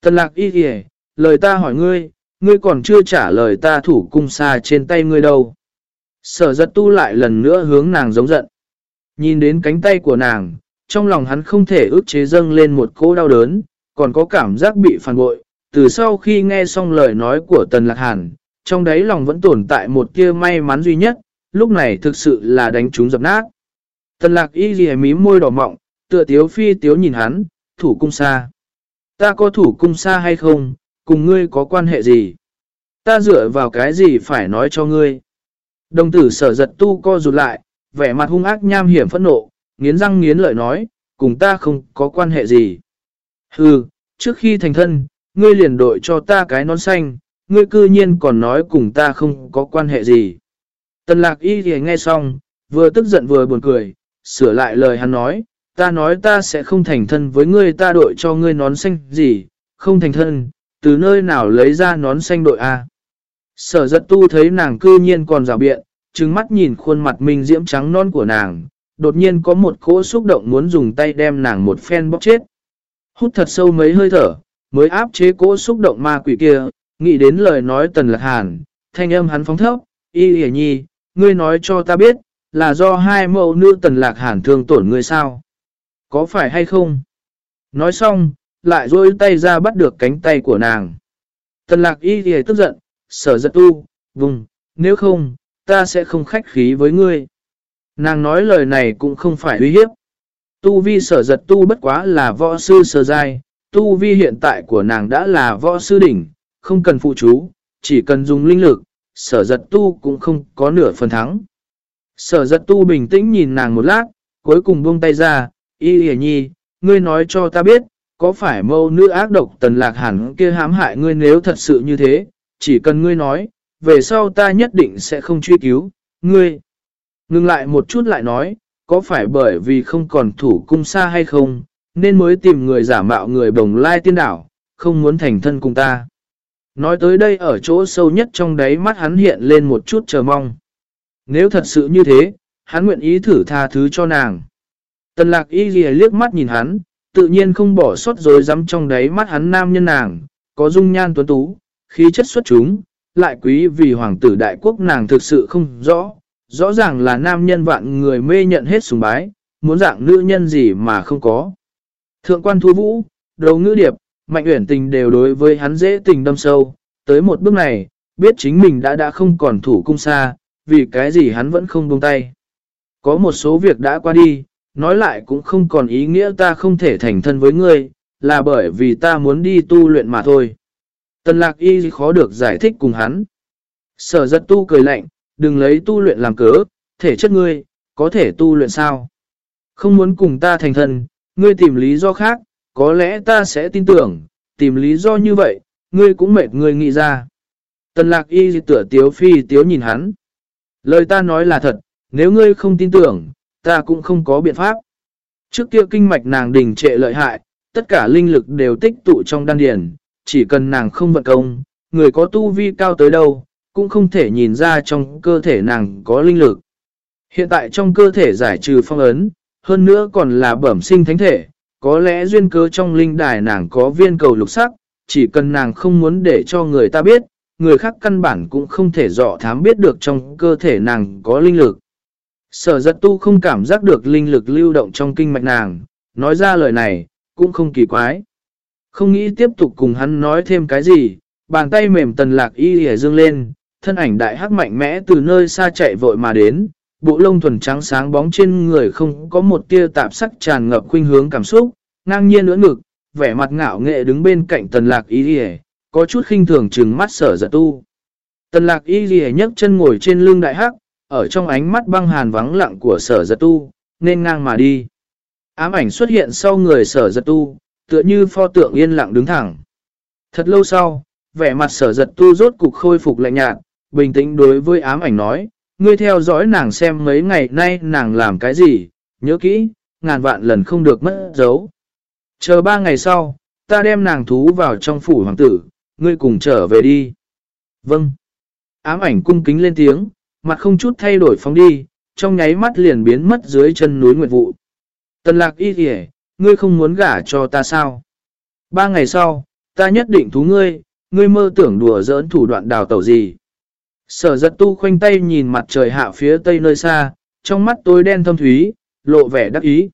Tần lạc y kìa, lời ta hỏi ngươi, ngươi còn chưa trả lời ta thủ cung xa trên tay ngươi đâu. Sở giật tu lại lần nữa hướng nàng giống giận. Nhìn đến cánh tay của nàng, trong lòng hắn không thể ước chế dâng lên một cỗ đau đớn, còn có cảm giác bị phản bội. Từ sau khi nghe xong lời nói của Tần Lạc Hàn, trong đấy lòng vẫn tồn tại một kia may mắn duy nhất, lúc này thực sự là đánh chúng dập nát. Tần Lạc y ghi mí môi đỏ mọng, tựa tiếu phi tiếu nhìn hắn, thủ cung xa. Ta có thủ cung xa hay không, cùng ngươi có quan hệ gì? Ta dựa vào cái gì phải nói cho ngươi? Đồng tử sở giật tu co rụt lại, vẻ mặt hung ác nham hiểm phẫn nộ, nghiến răng nghiến lợi nói, cùng ta không có quan hệ gì. Hừ, trước khi thành thân, ngươi liền đội cho ta cái nón xanh, ngươi cư nhiên còn nói cùng ta không có quan hệ gì. Tần lạc y thì nghe xong, vừa tức giận vừa buồn cười, sửa lại lời hắn nói, ta nói ta sẽ không thành thân với ngươi ta đội cho ngươi nón xanh gì, không thành thân, từ nơi nào lấy ra nón xanh đội A. Sở giật tu thấy nàng cư nhiên còn rào biện, trừng mắt nhìn khuôn mặt mình diễm trắng non của nàng, đột nhiên có một cỗ xúc động muốn dùng tay đem nàng một phen bóp chết. Hút thật sâu mấy hơi thở, mới áp chế cỗ xúc động ma quỷ kia, nghĩ đến lời nói tần lạc hàn, thanh âm hắn phóng thấp, y hề nhi, ngươi nói cho ta biết, là do hai mẫu nữ tần lạc hàn thương tổn ngươi sao? Có phải hay không? Nói xong, lại rôi tay ra bắt được cánh tay của nàng. Tần lạc y hề tức giận, sở giật tu, vùng, nếu không, ta sẽ không khách khí với ngươi. Nàng nói lời này cũng không phải uy hiếp. Tu vi sở giật tu bất quá là võ sư sơ giai, tu vi hiện tại của nàng đã là võ sư đỉnh, không cần phụ chú, chỉ cần dùng linh lực, sở giật tu cũng không có nửa phần thắng. Sở giật tu bình tĩnh nhìn nàng một lát, cuối cùng buông tay ra, y hề nhi, ngươi nói cho ta biết, có phải mâu nữ ác độc tần lạc hẳn kia hãm hại ngươi nếu thật sự như thế, chỉ cần ngươi nói, về sau ta nhất định sẽ không truy cứu, ngươi. Ngừng lại một chút lại nói, có phải bởi vì không còn thủ cung xa hay không, nên mới tìm người giả mạo người bồng lai tiên đảo, không muốn thành thân cùng ta. Nói tới đây ở chỗ sâu nhất trong đáy mắt hắn hiện lên một chút chờ mong. Nếu thật sự như thế, hắn nguyện ý thử tha thứ cho nàng. Tần lạc y ghi liếc mắt nhìn hắn, tự nhiên không bỏ sót rồi dám trong đáy mắt hắn nam nhân nàng, có dung nhan tuấn tú, khí chất xuất chúng, lại quý vì hoàng tử đại quốc nàng thực sự không rõ, rõ ràng là nam nhân vạn người mê nhận hết sùng bái, muốn dạng nữ nhân gì mà không có. Thượng quan thu vũ, đầu ngữ điệp, mạnh uyển tình đều đối với hắn dễ tình đâm sâu, tới một bước này, biết chính mình đã đã không còn thủ cung xa, vì cái gì hắn vẫn không buông tay. Có một số việc đã qua đi, nói lại cũng không còn ý nghĩa ta không thể thành thân với ngươi, là bởi vì ta muốn đi tu luyện mà thôi. Tần lạc y khó được giải thích cùng hắn. Sở giật tu cười lạnh, đừng lấy tu luyện làm cớ, thể chất ngươi, có thể tu luyện sao? Không muốn cùng ta thành thân, ngươi tìm lý do khác, có lẽ ta sẽ tin tưởng, tìm lý do như vậy, ngươi cũng mệt ngươi nghĩ ra. Tần lạc y tựa tiếu phi tiếu nhìn hắn. Lời ta nói là thật, nếu ngươi không tin tưởng, ta cũng không có biện pháp. Trước kia kinh mạch nàng đình trệ lợi hại, tất cả linh lực đều tích tụ trong đan điền, chỉ cần nàng không vận công, người có tu vi cao tới đâu, cũng không thể nhìn ra trong cơ thể nàng có linh lực. Hiện tại trong cơ thể giải trừ phong ấn, hơn nữa còn là bẩm sinh thánh thể, có lẽ duyên cơ trong linh đài nàng có viên cầu lục sắc, chỉ cần nàng không muốn để cho người ta biết, người khác căn bản cũng không thể dọ thám biết được trong cơ thể nàng có linh lực. Sở giật tu không cảm giác được linh lực lưu động trong kinh mạch nàng, nói ra lời này, cũng không kỳ quái. Không nghĩ tiếp tục cùng hắn nói thêm cái gì, bàn tay mềm tần lạc y hề dương lên, thân ảnh đại hắc mạnh mẽ từ nơi xa chạy vội mà đến, bộ lông thuần trắng sáng bóng trên người không có một tia tạp sắc tràn ngập khuynh hướng cảm xúc, ngang nhiên ưỡn ngực, vẻ mặt ngạo nghệ đứng bên cạnh tần lạc y hề, có chút khinh thường trừng mắt sở giật tu. Tần lạc y hề nhấc chân ngồi trên lưng đại hắc, ở trong ánh mắt băng hàn vắng lặng của sở giật tu, nên ngang mà đi. Ám ảnh xuất hiện sau người sở giật tu, tựa như pho tượng yên lặng đứng thẳng. Thật lâu sau, vẻ mặt sở giật tu rốt cục khôi phục lạnh nhạt, bình tĩnh đối với ám ảnh nói, ngươi theo dõi nàng xem mấy ngày nay nàng làm cái gì, nhớ kỹ, ngàn vạn lần không được mất dấu. Chờ ba ngày sau, ta đem nàng thú vào trong phủ hoàng tử, ngươi cùng trở về đi. Vâng. Ám ảnh cung kính lên tiếng, mặt không chút thay đổi phóng đi, trong nháy mắt liền biến mất dưới chân núi nguyệt vụ. Tần lạc y kìa, ngươi không muốn gả cho ta sao? Ba ngày sau, ta nhất định thú ngươi, ngươi mơ tưởng đùa giỡn thủ đoạn đào tẩu gì. Sở giật tu khoanh tay nhìn mặt trời hạ phía tây nơi xa, trong mắt tối đen thâm thúy, lộ vẻ đắc ý.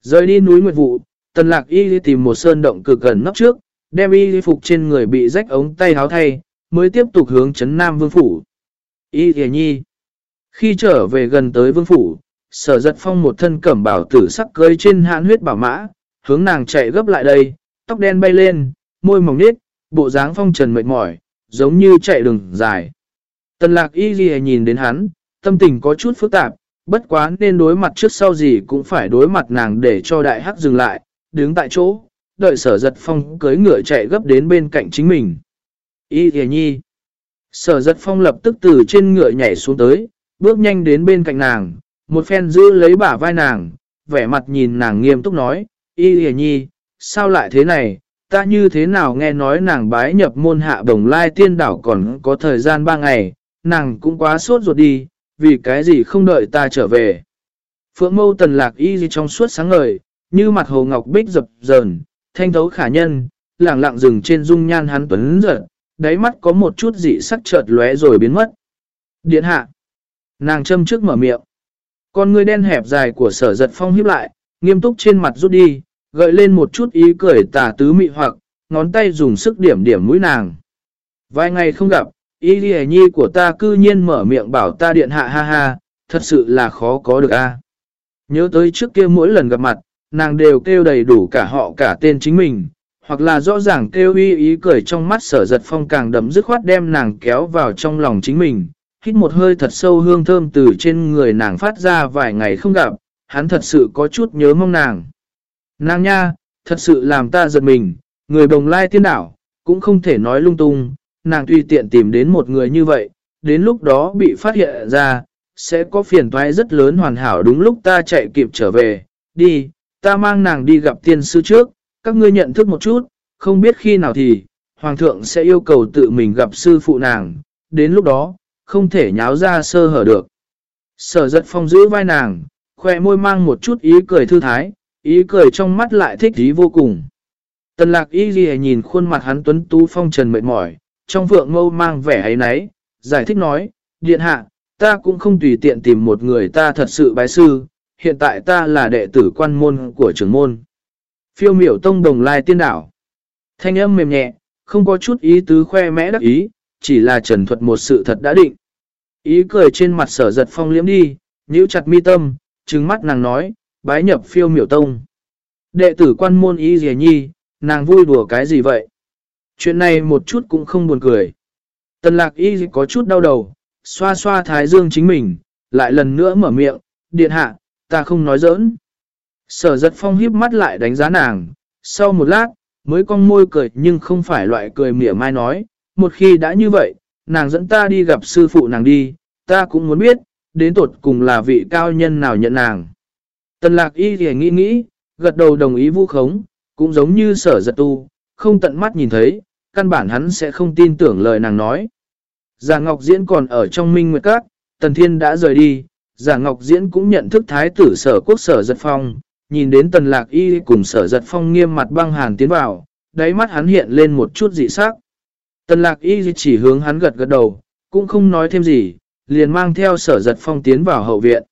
Rời đi núi Nguyệt Vụ, tần lạc y tìm một sơn động cực gần nấp trước, đem y phục trên người bị rách ống tay háo thay, mới tiếp tục hướng chấn Nam Vương Phủ. Y thề nhi. Khi trở về gần tới Vương Phủ, sở giật phong một thân cẩm bảo tử sắc cưới trên hãn huyết bảo mã, hướng nàng chạy gấp lại đây, tóc đen bay lên, môi mỏng nết, bộ dáng phong trần mệt mỏi, giống như chạy đường dài. Tần lạc y ghi nhìn đến hắn, tâm tình có chút phức tạp, bất quá nên đối mặt trước sau gì cũng phải đối mặt nàng để cho đại hắc dừng lại, đứng tại chỗ, đợi sở giật phong cưới ngựa chạy gấp đến bên cạnh chính mình. Y ghi nhi. Sở giật phong lập tức từ trên ngựa nhảy xuống tới, bước nhanh đến bên cạnh nàng, một phen giữ lấy bả vai nàng, vẻ mặt nhìn nàng nghiêm túc nói, Y hề nhi, sao lại thế này, ta như thế nào nghe nói nàng bái nhập môn hạ đồng lai tiên đảo còn có thời gian ba ngày, nàng cũng quá sốt ruột đi, vì cái gì không đợi ta trở về. Phượng mâu tần lạc y gì trong suốt sáng ngời, như mặt hồ ngọc bích dập dờn, thanh thấu khả nhân, lẳng lặng dừng trên dung nhan hắn tuấn giật, đáy mắt có một chút dị sắc chợt lóe rồi biến mất. Điện hạ. Nàng châm trước mở miệng. Con người đen hẹp dài của sở giật phong hiếp lại, nghiêm túc trên mặt rút đi, gợi lên một chút ý cười tà tứ mị hoặc, ngón tay dùng sức điểm điểm mũi nàng. Vài ngày không gặp, ý ghi nhi của ta cư nhiên mở miệng bảo ta điện hạ ha ha, thật sự là khó có được a. Nhớ tới trước kia mỗi lần gặp mặt, nàng đều kêu đầy đủ cả họ cả tên chính mình, hoặc là rõ ràng kêu uy ý cười trong mắt sở giật phong càng đấm dứt khoát đem nàng kéo vào trong lòng chính mình, hít một hơi thật sâu hương thơm từ trên người nàng phát ra vài ngày không gặp, hắn thật sự có chút nhớ mong nàng. Nàng nha, thật sự làm ta giật mình, người bồng lai tiên đảo, cũng không thể nói lung tung, nàng tùy tiện tìm đến một người như vậy, đến lúc đó bị phát hiện ra, sẽ có phiền toái rất lớn hoàn hảo đúng lúc ta chạy kịp trở về, đi, ta mang nàng đi gặp tiên sư trước, các ngươi nhận thức một chút, không biết khi nào thì, hoàng thượng sẽ yêu cầu tự mình gặp sư phụ nàng, đến lúc đó, không thể nháo ra sơ hở được. Sở giật phong giữ vai nàng, khoe môi mang một chút ý cười thư thái, Ý cười trong mắt lại thích ý vô cùng. Tần lạc y ghi nhìn khuôn mặt hắn tuấn tú phong trần mệt mỏi, trong vượng mâu mang vẻ ấy nấy, giải thích nói, điện hạ, ta cũng không tùy tiện tìm một người ta thật sự bái sư, hiện tại ta là đệ tử quan môn của trưởng môn. Phiêu miểu tông đồng lai tiên đảo. Thanh âm mềm nhẹ, không có chút ý tứ khoe mẽ đắc ý, chỉ là trần thuật một sự thật đã định. Ý cười trên mặt sở giật phong liễm đi, nhíu chặt mi tâm, trừng mắt nàng nói, bái nhập phiêu miểu tông. Đệ tử quan môn y dì nhi, nàng vui đùa cái gì vậy? Chuyện này một chút cũng không buồn cười. Tần lạc y có chút đau đầu, xoa xoa thái dương chính mình, lại lần nữa mở miệng, điện hạ, ta không nói giỡn. Sở giật phong hiếp mắt lại đánh giá nàng, sau một lát, mới con môi cười nhưng không phải loại cười mỉa mai nói, một khi đã như vậy, nàng dẫn ta đi gặp sư phụ nàng đi, ta cũng muốn biết, đến tột cùng là vị cao nhân nào nhận nàng. Tần lạc y thì nghĩ nghĩ, gật đầu đồng ý vu khống, cũng giống như sở giật tu, không tận mắt nhìn thấy, căn bản hắn sẽ không tin tưởng lời nàng nói. Giả Ngọc Diễn còn ở trong Minh Nguyệt Các, Tần Thiên đã rời đi, Giả Ngọc Diễn cũng nhận thức thái tử sở quốc sở giật phong, nhìn đến tần lạc y cùng sở giật phong nghiêm mặt băng hàn tiến vào, đáy mắt hắn hiện lên một chút dị sắc. Tần lạc y chỉ hướng hắn gật gật đầu, cũng không nói thêm gì, liền mang theo sở giật phong tiến vào hậu viện.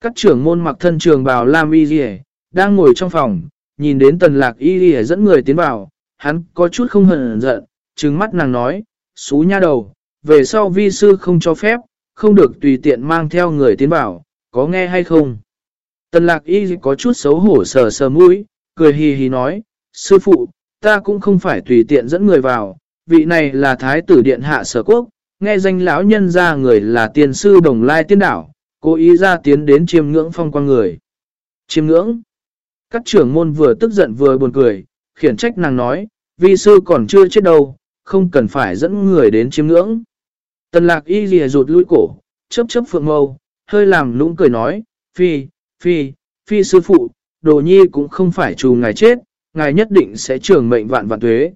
Các trưởng môn mặc thân trường bào Lam Y Ghi đang ngồi trong phòng, nhìn đến tần lạc Y Ghi dẫn người tiến vào, hắn có chút không hận giận, trừng mắt nàng nói, xú nha đầu, về sau vi sư không cho phép, không được tùy tiện mang theo người tiến vào, có nghe hay không? Tần lạc y có chút xấu hổ sờ sờ mũi, cười hì hì nói, sư phụ, ta cũng không phải tùy tiện dẫn người vào, vị này là thái tử điện hạ sở quốc, nghe danh lão nhân ra người là tiền sư đồng lai tiên đảo, Cố ý ra tiến đến chiêm ngưỡng phong quang người. Chiêm ngưỡng. Các trưởng môn vừa tức giận vừa buồn cười, khiển trách nàng nói, vi sư còn chưa chết đâu, không cần phải dẫn người đến chiêm ngưỡng. Tần lạc y rìa rụt lui cổ, chấp chấp phượng mâu, hơi làm lũng cười nói, phi, phi, phi sư phụ, đồ nhi cũng không phải trù ngài chết, ngài nhất định sẽ trưởng mệnh vạn vạn tuế.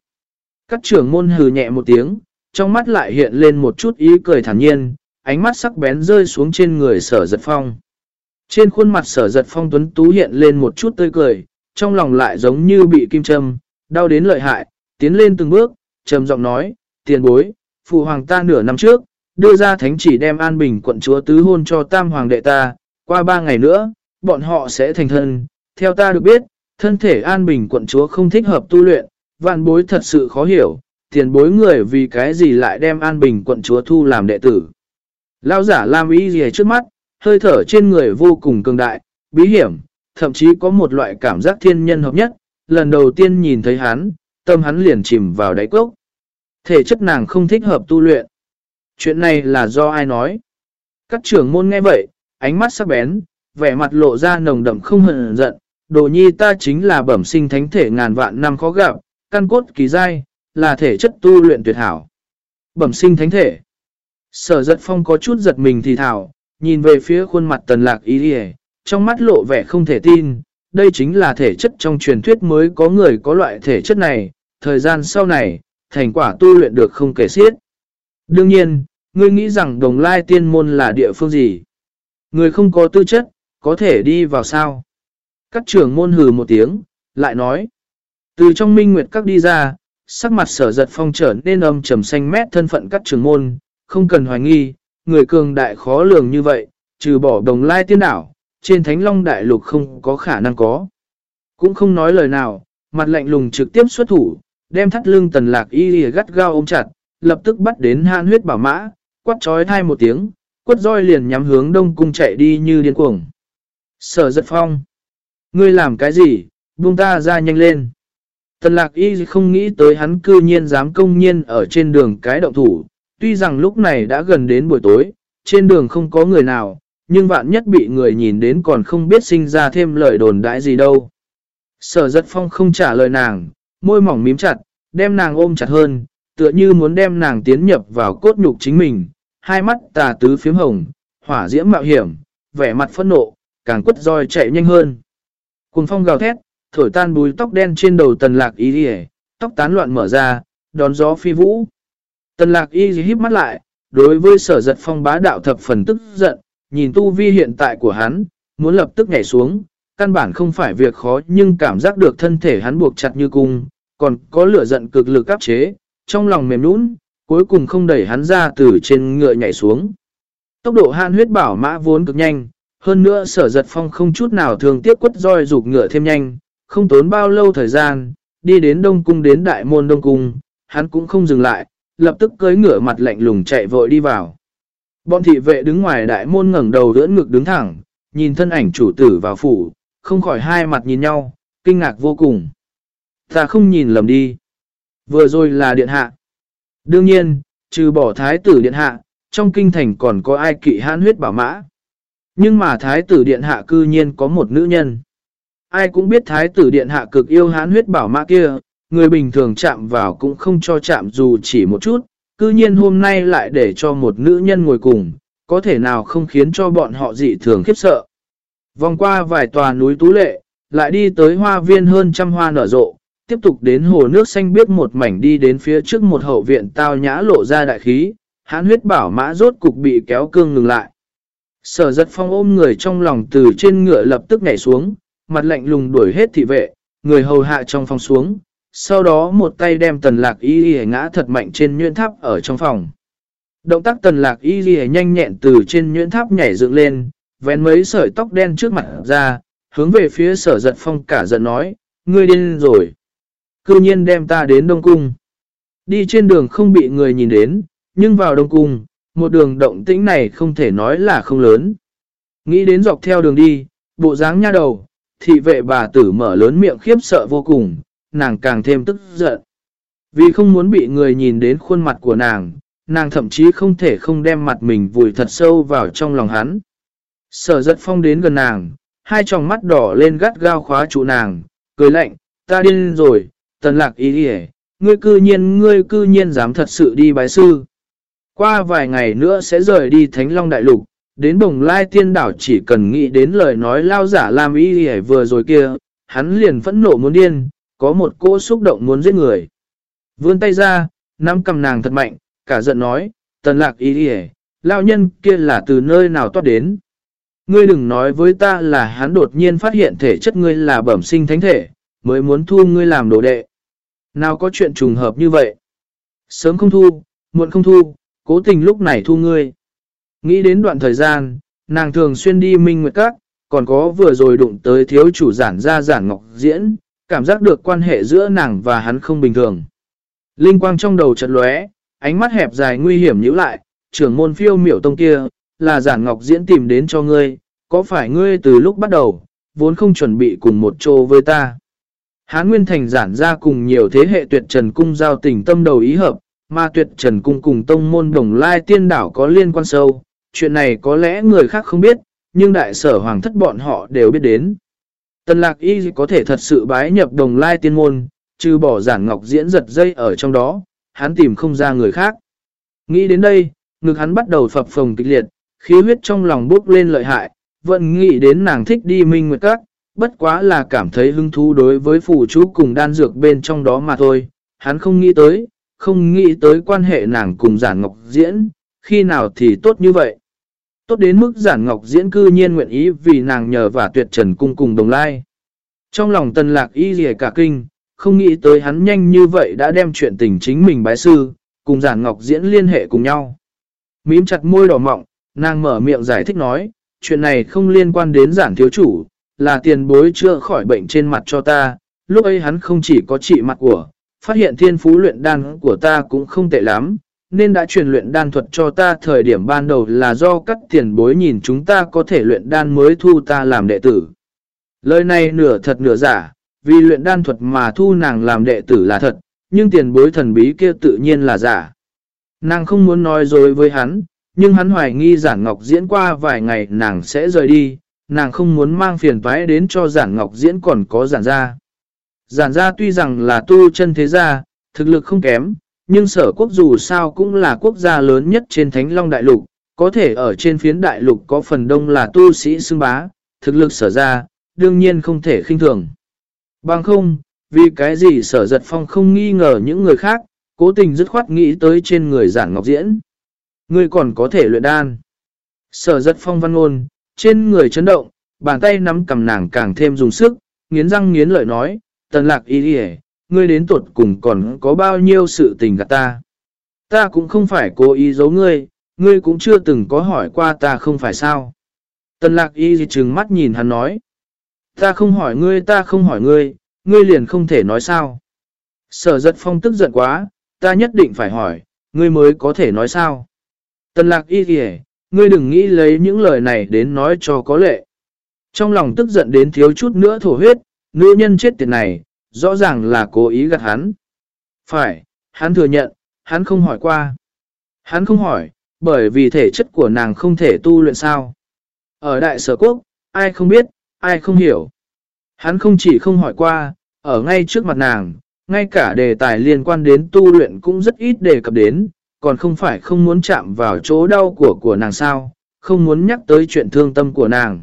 Các trưởng môn hừ nhẹ một tiếng, trong mắt lại hiện lên một chút ý cười thản nhiên, ánh mắt sắc bén rơi xuống trên người sở giật phong. Trên khuôn mặt sở giật phong tuấn tú hiện lên một chút tươi cười, trong lòng lại giống như bị kim châm, đau đến lợi hại, tiến lên từng bước, trầm giọng nói, tiền bối, phụ hoàng ta nửa năm trước, đưa ra thánh chỉ đem an bình quận chúa tứ hôn cho tam hoàng đệ ta, qua ba ngày nữa, bọn họ sẽ thành thân. Theo ta được biết, thân thể an bình quận chúa không thích hợp tu luyện, vạn bối thật sự khó hiểu, tiền bối người vì cái gì lại đem an bình quận chúa thu làm đệ tử. Lao giả Lam ý gì trước mắt, hơi thở trên người vô cùng cường đại, bí hiểm, thậm chí có một loại cảm giác thiên nhân hợp nhất, lần đầu tiên nhìn thấy hắn, tâm hắn liền chìm vào đáy cốc. Thể chất nàng không thích hợp tu luyện. Chuyện này là do ai nói? Các trưởng môn nghe vậy, ánh mắt sắc bén, vẻ mặt lộ ra nồng đậm không hận giận. Đồ nhi ta chính là bẩm sinh thánh thể ngàn vạn năm khó gặp, căn cốt kỳ dai, là thể chất tu luyện tuyệt hảo. Bẩm sinh thánh thể. Sở giật phong có chút giật mình thì thảo, nhìn về phía khuôn mặt tần lạc ý đi trong mắt lộ vẻ không thể tin. Đây chính là thể chất trong truyền thuyết mới có người có loại thể chất này, thời gian sau này, thành quả tu luyện được không kể xiết. Đương nhiên, ngươi nghĩ rằng đồng lai tiên môn là địa phương gì? Người không có tư chất, có thể đi vào sao? Các trưởng môn hừ một tiếng, lại nói. Từ trong minh nguyệt các đi ra, sắc mặt sở giật phong trở nên âm trầm xanh mét thân phận các trưởng môn, không cần hoài nghi, người cường đại khó lường như vậy, trừ bỏ đồng lai tiên đảo, trên thánh long đại lục không có khả năng có. Cũng không nói lời nào, mặt lạnh lùng trực tiếp xuất thủ, đem thắt lưng tần lạc y lìa gắt gao ôm chặt, lập tức bắt đến han huyết bảo mã, quát trói thai một tiếng, quất roi liền nhắm hướng đông cung chạy đi như điên cuồng. Sở giật phong. Ngươi làm cái gì, buông ta ra nhanh lên. Tần lạc y không nghĩ tới hắn cư nhiên dám công nhiên ở trên đường cái động thủ. Tuy rằng lúc này đã gần đến buổi tối, trên đường không có người nào, nhưng vạn nhất bị người nhìn đến còn không biết sinh ra thêm lời đồn đãi gì đâu. Sở giật phong không trả lời nàng, môi mỏng mím chặt, đem nàng ôm chặt hơn, tựa như muốn đem nàng tiến nhập vào cốt nhục chính mình, hai mắt tà tứ phiếm hồng, hỏa diễm mạo hiểm, vẻ mặt phẫn nộ, càng quất roi chạy nhanh hơn. Cùng phong gào thét, thổi tan bùi tóc đen trên đầu tần lạc y đi tóc tán loạn mở ra, đón gió phi vũ. Tần lạc y híp mắt lại, đối với sở giật phong bá đạo thập phần tức giận, nhìn tu vi hiện tại của hắn, muốn lập tức nhảy xuống, căn bản không phải việc khó nhưng cảm giác được thân thể hắn buộc chặt như cung, còn có lửa giận cực lực áp chế, trong lòng mềm nũng, cuối cùng không đẩy hắn ra từ trên ngựa nhảy xuống. Tốc độ han huyết bảo mã vốn cực nhanh, hơn nữa sở giật phong không chút nào thường tiếc quất roi rụt ngựa thêm nhanh, không tốn bao lâu thời gian, đi đến Đông Cung đến Đại Môn Đông Cung, hắn cũng không dừng lại, lập tức cưới ngựa mặt lạnh lùng chạy vội đi vào. Bọn thị vệ đứng ngoài Đại Môn ngẩng đầu đỡ ngực đứng thẳng, nhìn thân ảnh chủ tử vào phủ, không khỏi hai mặt nhìn nhau, kinh ngạc vô cùng. Ta không nhìn lầm đi. Vừa rồi là điện hạ. Đương nhiên, trừ bỏ thái tử điện hạ, trong kinh thành còn có ai kỵ hãn huyết bảo mã. Nhưng mà thái tử điện hạ cư nhiên có một nữ nhân. Ai cũng biết thái tử điện hạ cực yêu hán huyết bảo mã kia, người bình thường chạm vào cũng không cho chạm dù chỉ một chút, cư nhiên hôm nay lại để cho một nữ nhân ngồi cùng, có thể nào không khiến cho bọn họ dị thường khiếp sợ. Vòng qua vài tòa núi tú lệ, lại đi tới hoa viên hơn trăm hoa nở rộ, tiếp tục đến hồ nước xanh biết một mảnh đi đến phía trước một hậu viện tao nhã lộ ra đại khí, hãn huyết bảo mã rốt cục bị kéo cương ngừng lại. Sở giật phong ôm người trong lòng từ trên ngựa lập tức nhảy xuống, mặt lạnh lùng đuổi hết thị vệ, người hầu hạ trong phòng xuống, sau đó một tay đem tần lạc y y ngã thật mạnh trên nhuyễn tháp ở trong phòng. Động tác tần lạc y y nhanh nhẹn từ trên nhuyễn tháp nhảy dựng lên, vén mấy sợi tóc đen trước mặt ra, hướng về phía sở giật phong cả giận nói, ngươi điên rồi. Cư nhiên đem ta đến Đông Cung. Đi trên đường không bị người nhìn đến, nhưng vào Đông Cung, một đường động tĩnh này không thể nói là không lớn. Nghĩ đến dọc theo đường đi, bộ dáng nha đầu, thị vệ bà tử mở lớn miệng khiếp sợ vô cùng, nàng càng thêm tức giận. Vì không muốn bị người nhìn đến khuôn mặt của nàng, nàng thậm chí không thể không đem mặt mình vùi thật sâu vào trong lòng hắn. Sở giật phong đến gần nàng, hai tròng mắt đỏ lên gắt gao khóa trụ nàng, cười lạnh, ta điên rồi, tần lạc ý đi ngươi cư nhiên ngươi cư nhiên dám thật sự đi bái sư. Qua vài ngày nữa sẽ rời đi Thánh Long Đại Lục, đến bồng lai tiên đảo chỉ cần nghĩ đến lời nói lao giả làm ý hề vừa rồi kia, hắn liền phẫn nộ muốn điên, có một cô xúc động muốn giết người. Vươn tay ra, nắm cầm nàng thật mạnh, cả giận nói, tần lạc ý hề lao nhân kia là từ nơi nào toát đến. Ngươi đừng nói với ta là hắn đột nhiên phát hiện thể chất ngươi là bẩm sinh thánh thể, mới muốn thu ngươi làm đồ đệ. Nào có chuyện trùng hợp như vậy? Sớm không thu, muộn không thu, cố tình lúc này thu ngươi. Nghĩ đến đoạn thời gian, nàng thường xuyên đi minh nguyệt các, còn có vừa rồi đụng tới thiếu chủ giản ra giản ngọc diễn, cảm giác được quan hệ giữa nàng và hắn không bình thường. Linh quang trong đầu chợt lóe, ánh mắt hẹp dài nguy hiểm nhíu lại, trưởng môn phiêu miểu tông kia, là giản ngọc diễn tìm đến cho ngươi, có phải ngươi từ lúc bắt đầu, vốn không chuẩn bị cùng một chỗ với ta. Hán Nguyên Thành giản ra cùng nhiều thế hệ tuyệt trần cung giao tình tâm đầu ý hợp, mà tuyệt trần cung cùng tông môn đồng lai tiên đảo có liên quan sâu. Chuyện này có lẽ người khác không biết, nhưng đại sở hoàng thất bọn họ đều biết đến. Tần lạc y có thể thật sự bái nhập đồng lai tiên môn, trừ bỏ giản ngọc diễn giật dây ở trong đó, hắn tìm không ra người khác. Nghĩ đến đây, ngực hắn bắt đầu phập phồng kịch liệt, khí huyết trong lòng bốc lên lợi hại, vẫn nghĩ đến nàng thích đi minh nguyệt các, bất quá là cảm thấy hứng thú đối với phù chú cùng đan dược bên trong đó mà thôi. Hắn không nghĩ tới, không nghĩ tới quan hệ nàng cùng giản ngọc diễn, khi nào thì tốt như vậy. Tốt đến mức giản ngọc diễn cư nhiên nguyện ý vì nàng nhờ và tuyệt trần cung cùng đồng lai. Trong lòng tần lạc y dì cả kinh, không nghĩ tới hắn nhanh như vậy đã đem chuyện tình chính mình bái sư, cùng giản ngọc diễn liên hệ cùng nhau. Mím chặt môi đỏ mọng, nàng mở miệng giải thích nói, chuyện này không liên quan đến giản thiếu chủ, là tiền bối chưa khỏi bệnh trên mặt cho ta, lúc ấy hắn không chỉ có trị mặt của, phát hiện thiên phú luyện đan của ta cũng không tệ lắm, nên đã truyền luyện đan thuật cho ta thời điểm ban đầu là do các tiền bối nhìn chúng ta có thể luyện đan mới thu ta làm đệ tử. Lời này nửa thật nửa giả, vì luyện đan thuật mà thu nàng làm đệ tử là thật, nhưng tiền bối thần bí kia tự nhiên là giả. Nàng không muốn nói dối với hắn, nhưng hắn hoài nghi giản ngọc diễn qua vài ngày nàng sẽ rời đi, nàng không muốn mang phiền toái đến cho giản ngọc diễn còn có giản ra Giản ra tuy rằng là tu chân thế gia, thực lực không kém, nhưng sở quốc dù sao cũng là quốc gia lớn nhất trên Thánh Long Đại Lục, có thể ở trên phiến đại lục có phần đông là tu sĩ xưng bá, thực lực sở ra, đương nhiên không thể khinh thường. Bằng không, vì cái gì sở giật phong không nghi ngờ những người khác, cố tình dứt khoát nghĩ tới trên người giản ngọc diễn. Người còn có thể luyện đan. Sở giật phong văn ngôn, trên người chấn động, bàn tay nắm cầm nàng càng thêm dùng sức, nghiến răng nghiến lợi nói, tần lạc y đi ngươi đến tuột cùng còn có bao nhiêu sự tình gạt ta. Ta cũng không phải cố ý giấu ngươi, ngươi cũng chưa từng có hỏi qua ta không phải sao. Tần lạc y gì trừng mắt nhìn hắn nói. Ta không hỏi ngươi ta không hỏi ngươi, ngươi liền không thể nói sao. Sở giật phong tức giận quá, ta nhất định phải hỏi, ngươi mới có thể nói sao. Tần lạc y gì ngươi đừng nghĩ lấy những lời này đến nói cho có lệ. Trong lòng tức giận đến thiếu chút nữa thổ huyết, nữ nhân chết tiệt này, rõ ràng là cố ý gạt hắn. Phải, hắn thừa nhận, hắn không hỏi qua. Hắn không hỏi, bởi vì thể chất của nàng không thể tu luyện sao. Ở đại sở quốc, ai không biết, ai không hiểu. Hắn không chỉ không hỏi qua, ở ngay trước mặt nàng, ngay cả đề tài liên quan đến tu luyện cũng rất ít đề cập đến, còn không phải không muốn chạm vào chỗ đau của của nàng sao, không muốn nhắc tới chuyện thương tâm của nàng.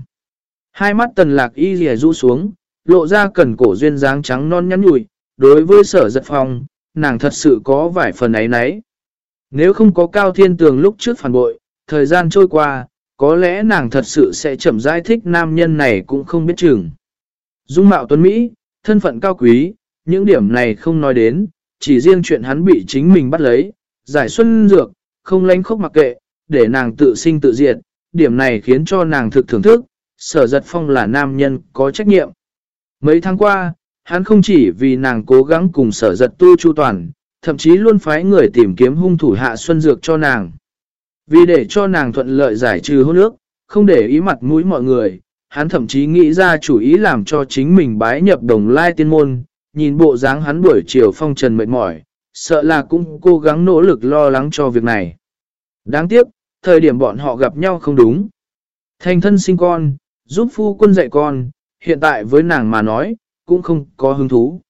Hai mắt tần lạc y rìa rũ xuống, lộ ra cần cổ duyên dáng trắng non nhắn nhủi, đối với sở giật phong, nàng thật sự có vài phần ấy nấy. Nếu không có cao thiên tường lúc trước phản bội, thời gian trôi qua, có lẽ nàng thật sự sẽ chậm giải thích nam nhân này cũng không biết chừng. Dung mạo tuấn Mỹ, thân phận cao quý, những điểm này không nói đến, chỉ riêng chuyện hắn bị chính mình bắt lấy, giải xuân dược, không lánh khốc mặc kệ, để nàng tự sinh tự diệt, điểm này khiến cho nàng thực thưởng thức, sở giật phong là nam nhân có trách nhiệm. Mấy tháng qua, hắn không chỉ vì nàng cố gắng cùng sở giật tu chu toàn, thậm chí luôn phái người tìm kiếm hung thủ hạ xuân dược cho nàng. Vì để cho nàng thuận lợi giải trừ hôn ước, không để ý mặt mũi mọi người, hắn thậm chí nghĩ ra chủ ý làm cho chính mình bái nhập đồng lai tiên môn, nhìn bộ dáng hắn buổi chiều phong trần mệt mỏi, sợ là cũng cố gắng nỗ lực lo lắng cho việc này. Đáng tiếc, thời điểm bọn họ gặp nhau không đúng. Thành thân sinh con, giúp phu quân dạy con, hiện tại với nàng mà nói, cũng không có hứng thú.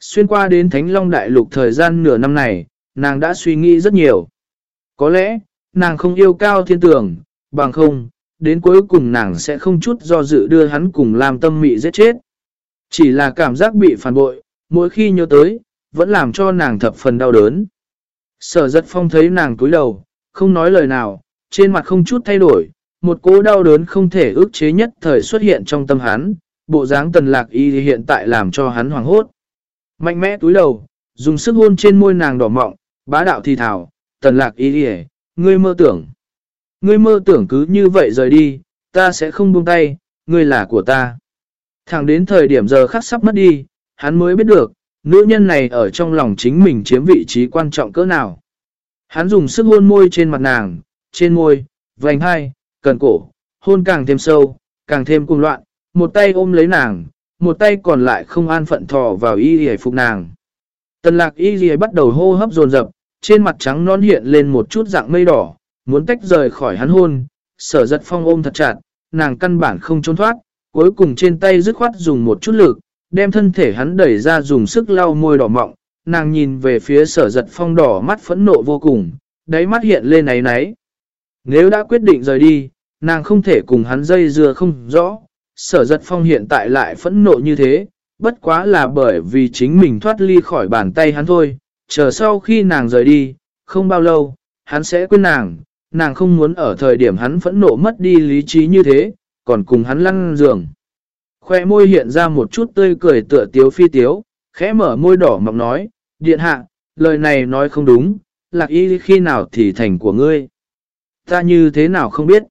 Xuyên qua đến Thánh Long Đại Lục thời gian nửa năm này, nàng đã suy nghĩ rất nhiều. Có lẽ, nàng không yêu cao thiên tưởng, bằng không, đến cuối cùng nàng sẽ không chút do dự đưa hắn cùng làm tâm mị giết chết. Chỉ là cảm giác bị phản bội, mỗi khi nhớ tới, vẫn làm cho nàng thập phần đau đớn. Sở giật phong thấy nàng cúi đầu, không nói lời nào, trên mặt không chút thay đổi, một cố đau đớn không thể ước chế nhất thời xuất hiện trong tâm hắn, bộ dáng tần lạc y hiện tại làm cho hắn hoàng hốt. Mạnh mẽ túi đầu, dùng sức hôn trên môi nàng đỏ mọng, bá đạo thì thảo, tần lạc y đi ngươi mơ tưởng. Ngươi mơ tưởng cứ như vậy rời đi, ta sẽ không buông tay, ngươi là của ta. Thẳng đến thời điểm giờ khắc sắp mất đi, hắn mới biết được, nữ nhân này ở trong lòng chính mình chiếm vị trí quan trọng cỡ nào. Hắn dùng sức hôn môi trên mặt nàng, trên môi, vành hai, cần cổ, hôn càng thêm sâu, càng thêm cuồng loạn, một tay ôm lấy nàng, một tay còn lại không an phận thò vào y dì phục nàng. Tần lạc y dì bắt đầu hô hấp dồn dập, trên mặt trắng non hiện lên một chút dạng mây đỏ, muốn tách rời khỏi hắn hôn, sở giật phong ôm thật chặt, nàng căn bản không trốn thoát, cuối cùng trên tay dứt khoát dùng một chút lực, đem thân thể hắn đẩy ra dùng sức lau môi đỏ mọng, nàng nhìn về phía sở giật phong đỏ mắt phẫn nộ vô cùng, đáy mắt hiện lên náy náy. Nếu đã quyết định rời đi, nàng không thể cùng hắn dây dưa không rõ, sở giật phong hiện tại lại phẫn nộ như thế, bất quá là bởi vì chính mình thoát ly khỏi bàn tay hắn thôi, chờ sau khi nàng rời đi, không bao lâu, hắn sẽ quên nàng, nàng không muốn ở thời điểm hắn phẫn nộ mất đi lý trí như thế, còn cùng hắn lăn giường. Khoe môi hiện ra một chút tươi cười tựa tiếu phi tiếu, khẽ mở môi đỏ mọng nói, điện hạ, lời này nói không đúng, lạc y khi nào thì thành của ngươi. Ta như thế nào không biết.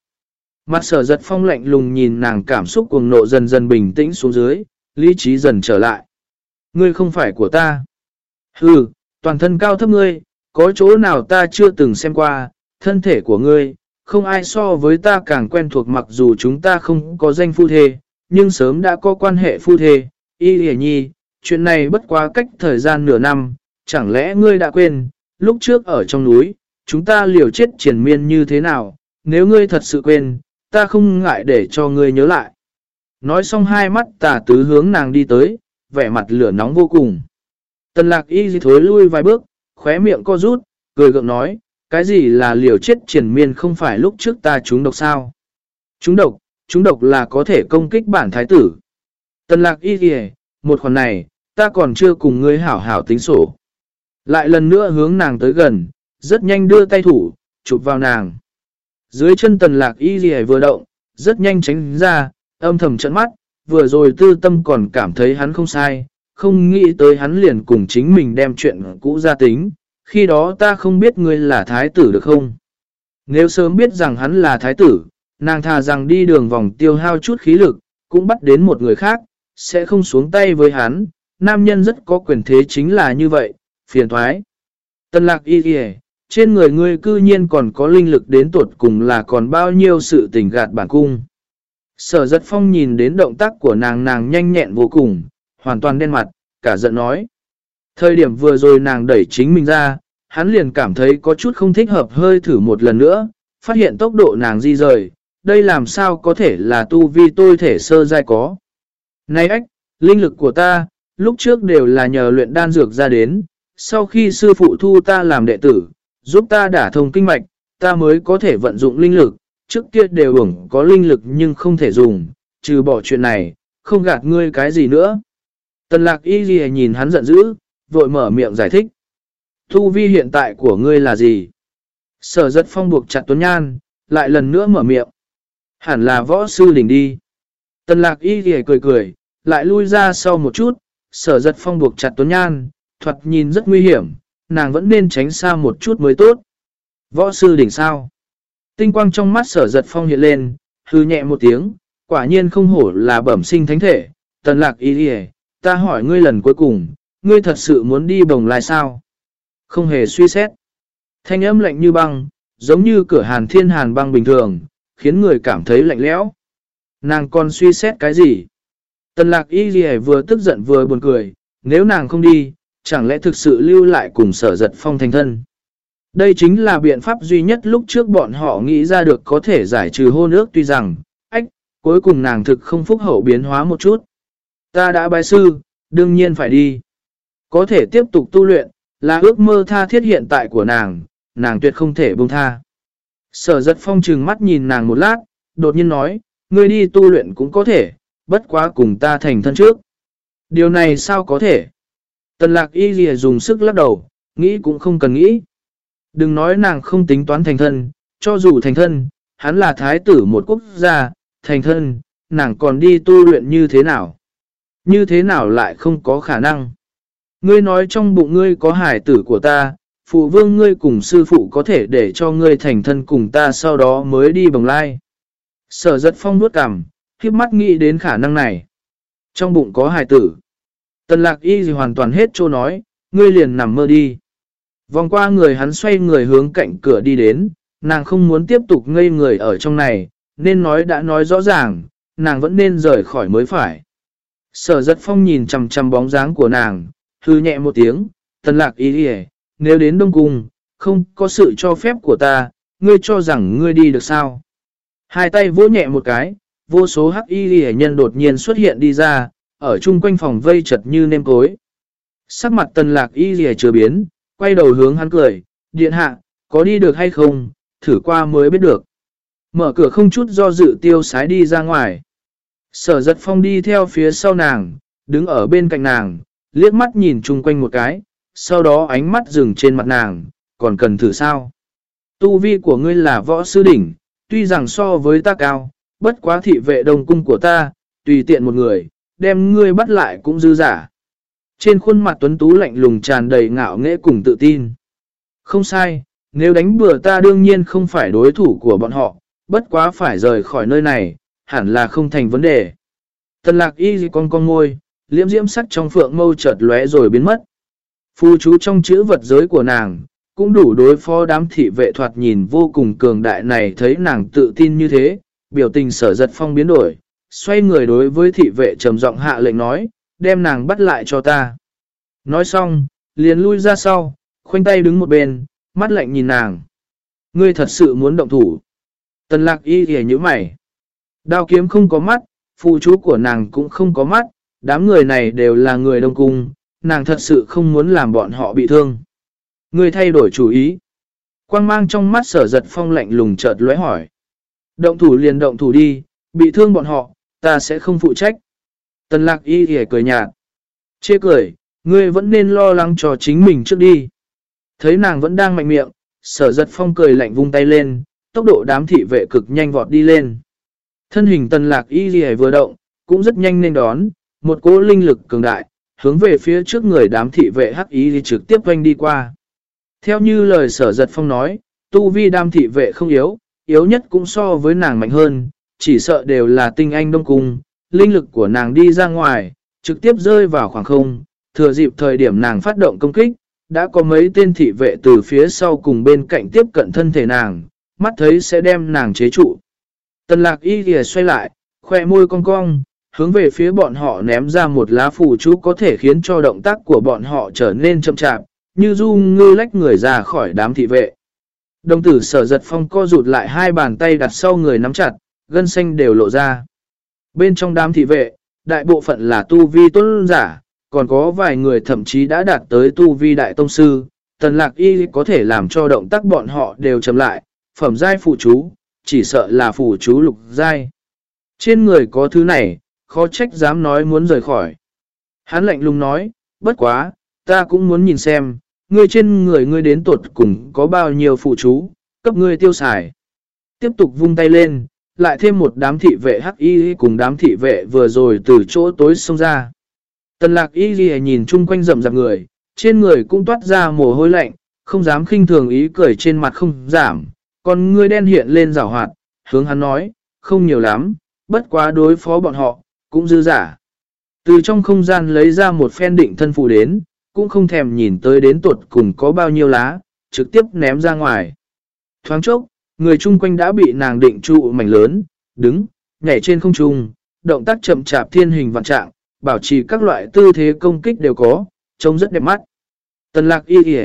Mặt sở giật phong lạnh lùng nhìn nàng cảm xúc cuồng nộ dần dần bình tĩnh xuống dưới, lý trí dần trở lại. Ngươi không phải của ta. Hừ, toàn thân cao thấp ngươi, có chỗ nào ta chưa từng xem qua, thân thể của ngươi, không ai so với ta càng quen thuộc mặc dù chúng ta không có danh phu thê, nhưng sớm đã có quan hệ phu thê, y hề nhi, chuyện này bất quá cách thời gian nửa năm, chẳng lẽ ngươi đã quên, lúc trước ở trong núi, chúng ta liều chết triển miên như thế nào, nếu ngươi thật sự quên, ta không ngại để cho ngươi nhớ lại. Nói xong hai mắt tà tứ hướng nàng đi tới, vẻ mặt lửa nóng vô cùng. Tần lạc y thối lui vài bước, khóe miệng co rút, cười gượng nói, cái gì là liều chết triển miên không phải lúc trước ta trúng độc sao? Trúng độc, trúng độc là có thể công kích bản thái tử. Tần lạc y dì một khoản này, ta còn chưa cùng ngươi hảo hảo tính sổ. Lại lần nữa hướng nàng tới gần, rất nhanh đưa tay thủ, chụp vào nàng. Dưới chân tần lạc y gì vừa động, rất nhanh tránh ra, âm thầm trận mắt, vừa rồi tư tâm còn cảm thấy hắn không sai, không nghĩ tới hắn liền cùng chính mình đem chuyện cũ ra tính, khi đó ta không biết ngươi là thái tử được không? Nếu sớm biết rằng hắn là thái tử, nàng thà rằng đi đường vòng tiêu hao chút khí lực, cũng bắt đến một người khác, sẽ không xuống tay với hắn, nam nhân rất có quyền thế chính là như vậy, phiền thoái. Tân lạc y kìa, trên người ngươi cư nhiên còn có linh lực đến tuột cùng là còn bao nhiêu sự tình gạt bản cung. Sở giật phong nhìn đến động tác của nàng nàng nhanh nhẹn vô cùng, hoàn toàn đen mặt, cả giận nói. Thời điểm vừa rồi nàng đẩy chính mình ra, hắn liền cảm thấy có chút không thích hợp hơi thử một lần nữa, phát hiện tốc độ nàng di rời, đây làm sao có thể là tu vi tôi thể sơ dai có. Này ách, linh lực của ta, lúc trước đều là nhờ luyện đan dược ra đến, sau khi sư phụ thu ta làm đệ tử, giúp ta đả thông kinh mạch, ta mới có thể vận dụng linh lực, trước kia đều ủng có linh lực nhưng không thể dùng, trừ bỏ chuyện này, không gạt ngươi cái gì nữa. Tần lạc y ghi nhìn hắn giận dữ, vội mở miệng giải thích. Thu vi hiện tại của ngươi là gì? Sở giật phong buộc chặt tuấn nhan, lại lần nữa mở miệng. Hẳn là võ sư đỉnh đi. Tần lạc y ghi cười cười, lại lui ra sau một chút, sở giật phong buộc chặt tuấn nhan, thuật nhìn rất nguy hiểm, nàng vẫn nên tránh xa một chút mới tốt. Võ sư đỉnh sao? Tinh quang trong mắt sở giật phong hiện lên, hư nhẹ một tiếng, quả nhiên không hổ là bẩm sinh thánh thể. Tần lạc y đi ta hỏi ngươi lần cuối cùng, ngươi thật sự muốn đi bồng lai sao? Không hề suy xét. Thanh âm lạnh như băng, giống như cửa hàn thiên hàn băng bình thường, khiến người cảm thấy lạnh lẽo. Nàng còn suy xét cái gì? Tần lạc y gì vừa tức giận vừa buồn cười, nếu nàng không đi, chẳng lẽ thực sự lưu lại cùng sở giật phong thành thân. Đây chính là biện pháp duy nhất lúc trước bọn họ nghĩ ra được có thể giải trừ hôn ước tuy rằng, ách, cuối cùng nàng thực không phúc hậu biến hóa một chút. Ta đã bài sư, đương nhiên phải đi. Có thể tiếp tục tu luyện, là ước mơ tha thiết hiện tại của nàng, nàng tuyệt không thể buông tha. Sở giật phong trừng mắt nhìn nàng một lát, đột nhiên nói, ngươi đi tu luyện cũng có thể, bất quá cùng ta thành thân trước. Điều này sao có thể? Tần lạc y lìa dùng sức lắc đầu, nghĩ cũng không cần nghĩ. Đừng nói nàng không tính toán thành thân, cho dù thành thân, hắn là thái tử một quốc gia, thành thân, nàng còn đi tu luyện như thế nào? Như thế nào lại không có khả năng? Ngươi nói trong bụng ngươi có hải tử của ta, phụ vương ngươi cùng sư phụ có thể để cho ngươi thành thân cùng ta sau đó mới đi bồng lai. Sở giật phong nuốt cằm, khiếp mắt nghĩ đến khả năng này. Trong bụng có hải tử. Tần lạc y gì hoàn toàn hết trô nói, ngươi liền nằm mơ đi. Vòng qua người hắn xoay người hướng cạnh cửa đi đến, nàng không muốn tiếp tục ngây người ở trong này, nên nói đã nói rõ ràng, nàng vẫn nên rời khỏi mới phải. Sở giật phong nhìn chầm chầm bóng dáng của nàng, hư nhẹ một tiếng, tần lạc y gì nếu đến Đông Cung, không có sự cho phép của ta, ngươi cho rằng ngươi đi được sao. Hai tay vỗ nhẹ một cái, vô số hắc y hệ nhân đột nhiên xuất hiện đi ra, ở chung quanh phòng vây chật như nêm cối. Sắc mặt tần lạc y hệ chưa biến, quay đầu hướng hắn cười, điện hạ, có đi được hay không, thử qua mới biết được. Mở cửa không chút do dự tiêu sái đi ra ngoài. Sở giật phong đi theo phía sau nàng, đứng ở bên cạnh nàng, liếc mắt nhìn chung quanh một cái, sau đó ánh mắt dừng trên mặt nàng, còn cần thử sao. Tu vi của ngươi là võ sư đỉnh, tuy rằng so với ta cao, bất quá thị vệ đồng cung của ta, tùy tiện một người, đem ngươi bắt lại cũng dư giả. Trên khuôn mặt tuấn tú lạnh lùng tràn đầy ngạo nghễ cùng tự tin. Không sai, nếu đánh bừa ta đương nhiên không phải đối thủ của bọn họ, bất quá phải rời khỏi nơi này, hẳn là không thành vấn đề. Tần lạc y gì con con ngôi, liễm diễm sắc trong phượng mâu chợt lóe rồi biến mất. Phu chú trong chữ vật giới của nàng, cũng đủ đối phó đám thị vệ thoạt nhìn vô cùng cường đại này thấy nàng tự tin như thế, biểu tình sở giật phong biến đổi, xoay người đối với thị vệ trầm giọng hạ lệnh nói, đem nàng bắt lại cho ta. Nói xong, liền lui ra sau, khoanh tay đứng một bên, mắt lạnh nhìn nàng. Ngươi thật sự muốn động thủ. Tần lạc y ghề như mày. Đao kiếm không có mắt, phụ chú của nàng cũng không có mắt, đám người này đều là người đông cung, nàng thật sự không muốn làm bọn họ bị thương. Ngươi thay đổi chủ ý. Quang mang trong mắt sở giật phong lạnh lùng chợt lóe hỏi. Động thủ liền động thủ đi, bị thương bọn họ, ta sẽ không phụ trách. Tần lạc y thì cười nhạt. Chê cười, ngươi vẫn nên lo lắng cho chính mình trước đi. Thấy nàng vẫn đang mạnh miệng, sở giật phong cười lạnh vung tay lên, tốc độ đám thị vệ cực nhanh vọt đi lên. Thân hình tần lạc y gì vừa động, cũng rất nhanh nên đón, một cỗ linh lực cường đại, hướng về phía trước người đám thị vệ hắc y thì trực tiếp quanh đi qua. Theo như lời sở giật phong nói, tu vi đám thị vệ không yếu, yếu nhất cũng so với nàng mạnh hơn, chỉ sợ đều là tinh anh đông cung, linh lực của nàng đi ra ngoài, trực tiếp rơi vào khoảng không, thừa dịp thời điểm nàng phát động công kích, đã có mấy tên thị vệ từ phía sau cùng bên cạnh tiếp cận thân thể nàng, mắt thấy sẽ đem nàng chế trụ. Tần lạc y kìa xoay lại, khoe môi cong cong, hướng về phía bọn họ ném ra một lá phù chú có thể khiến cho động tác của bọn họ trở nên chậm chạp, như du ngư lách người ra khỏi đám thị vệ. Đồng tử sở giật phong co rụt lại hai bàn tay đặt sau người nắm chặt, gân xanh đều lộ ra. Bên trong đám thị vệ, đại bộ phận là tu vi tuân giả, còn có vài người thậm chí đã đạt tới tu vi đại tông sư. Tần lạc y có thể làm cho động tác bọn họ đều chậm lại, phẩm giai phụ chú, chỉ sợ là phụ chú lục giai. Trên người có thứ này, khó trách dám nói muốn rời khỏi. Hắn lạnh lùng nói, bất quá, ta cũng muốn nhìn xem, ngươi trên người ngươi đến tuột cùng có bao nhiêu phụ chú, cấp ngươi tiêu xài. Tiếp tục vung tay lên, lại thêm một đám thị vệ hắc y cùng đám thị vệ vừa rồi từ chỗ tối xông ra. Tần lạc y ghi nhìn chung quanh rậm rạp người, trên người cũng toát ra mồ hôi lạnh, không dám khinh thường ý cười trên mặt không giảm, còn ngươi đen hiện lên rào hoạt, hướng hắn nói, không nhiều lắm, bất quá đối phó bọn họ, cũng dư giả. Từ trong không gian lấy ra một phen định thân phù đến, cũng không thèm nhìn tới đến tuột cùng có bao nhiêu lá, trực tiếp ném ra ngoài. Thoáng chốc, người chung quanh đã bị nàng định trụ mảnh lớn, đứng, nhảy trên không trung, động tác chậm chạp thiên hình vạn trạng, bảo trì các loại tư thế công kích đều có, trông rất đẹp mắt. Tần lạc y y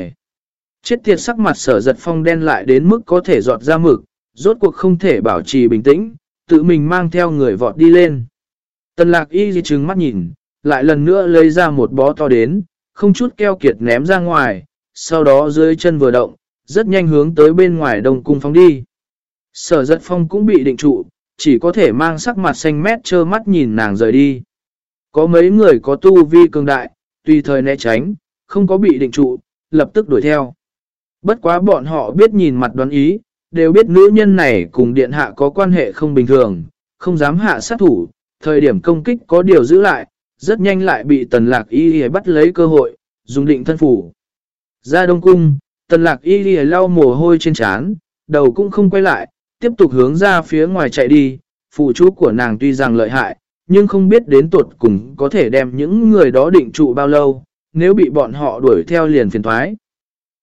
Chết tiệt sắc mặt sở giật phong đen lại đến mức có thể giọt ra mực, rốt cuộc không thể bảo trì bình tĩnh, tự mình mang theo người vọt đi lên. Tần lạc y di trừng mắt nhìn, lại lần nữa lấy ra một bó to đến, không chút keo kiệt ném ra ngoài, sau đó dưới chân vừa động, rất nhanh hướng tới bên ngoài đông cung phóng đi. Sở giật phong cũng bị định trụ, chỉ có thể mang sắc mặt xanh mét trơ mắt nhìn nàng rời đi. Có mấy người có tu vi cường đại, tùy thời né tránh, không có bị định trụ, lập tức đuổi theo. Bất quá bọn họ biết nhìn mặt đoán ý, đều biết nữ nhân này cùng điện hạ có quan hệ không bình thường, không dám hạ sát thủ, thời điểm công kích có điều giữ lại, rất nhanh lại bị tần lạc y bắt lấy cơ hội, dùng định thân phủ. Ra Đông Cung, tần lạc y đi lau mồ hôi trên trán, đầu cũng không quay lại, tiếp tục hướng ra phía ngoài chạy đi, phụ chú của nàng tuy rằng lợi hại, nhưng không biết đến tuột cùng có thể đem những người đó định trụ bao lâu, nếu bị bọn họ đuổi theo liền phiền thoái.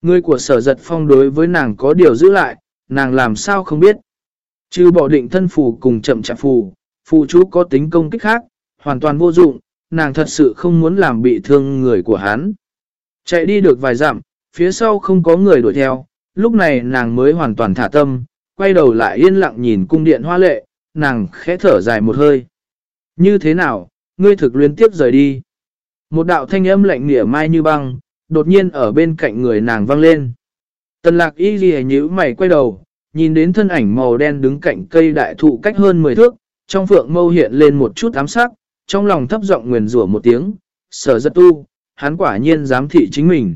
Người của sở giật phong đối với nàng có điều giữ lại, nàng làm sao không biết. Chứ bỏ định thân phù cùng chậm chạp phù, phù chú có tính công kích khác, hoàn toàn vô dụng, nàng thật sự không muốn làm bị thương người của hắn. Chạy đi được vài dặm, phía sau không có người đuổi theo, lúc này nàng mới hoàn toàn thả tâm, quay đầu lại yên lặng nhìn cung điện hoa lệ, nàng khẽ thở dài một hơi. Như thế nào, ngươi thực luyến tiếp rời đi. Một đạo thanh âm lạnh nỉa mai như băng, đột nhiên ở bên cạnh người nàng vang lên. Tần lạc y ghi nhíu mày quay đầu, nhìn đến thân ảnh màu đen đứng cạnh cây đại thụ cách hơn 10 thước, trong phượng mâu hiện lên một chút ám sắc, trong lòng thấp giọng nguyền rủa một tiếng, sở giật tu, hắn quả nhiên dám thị chính mình.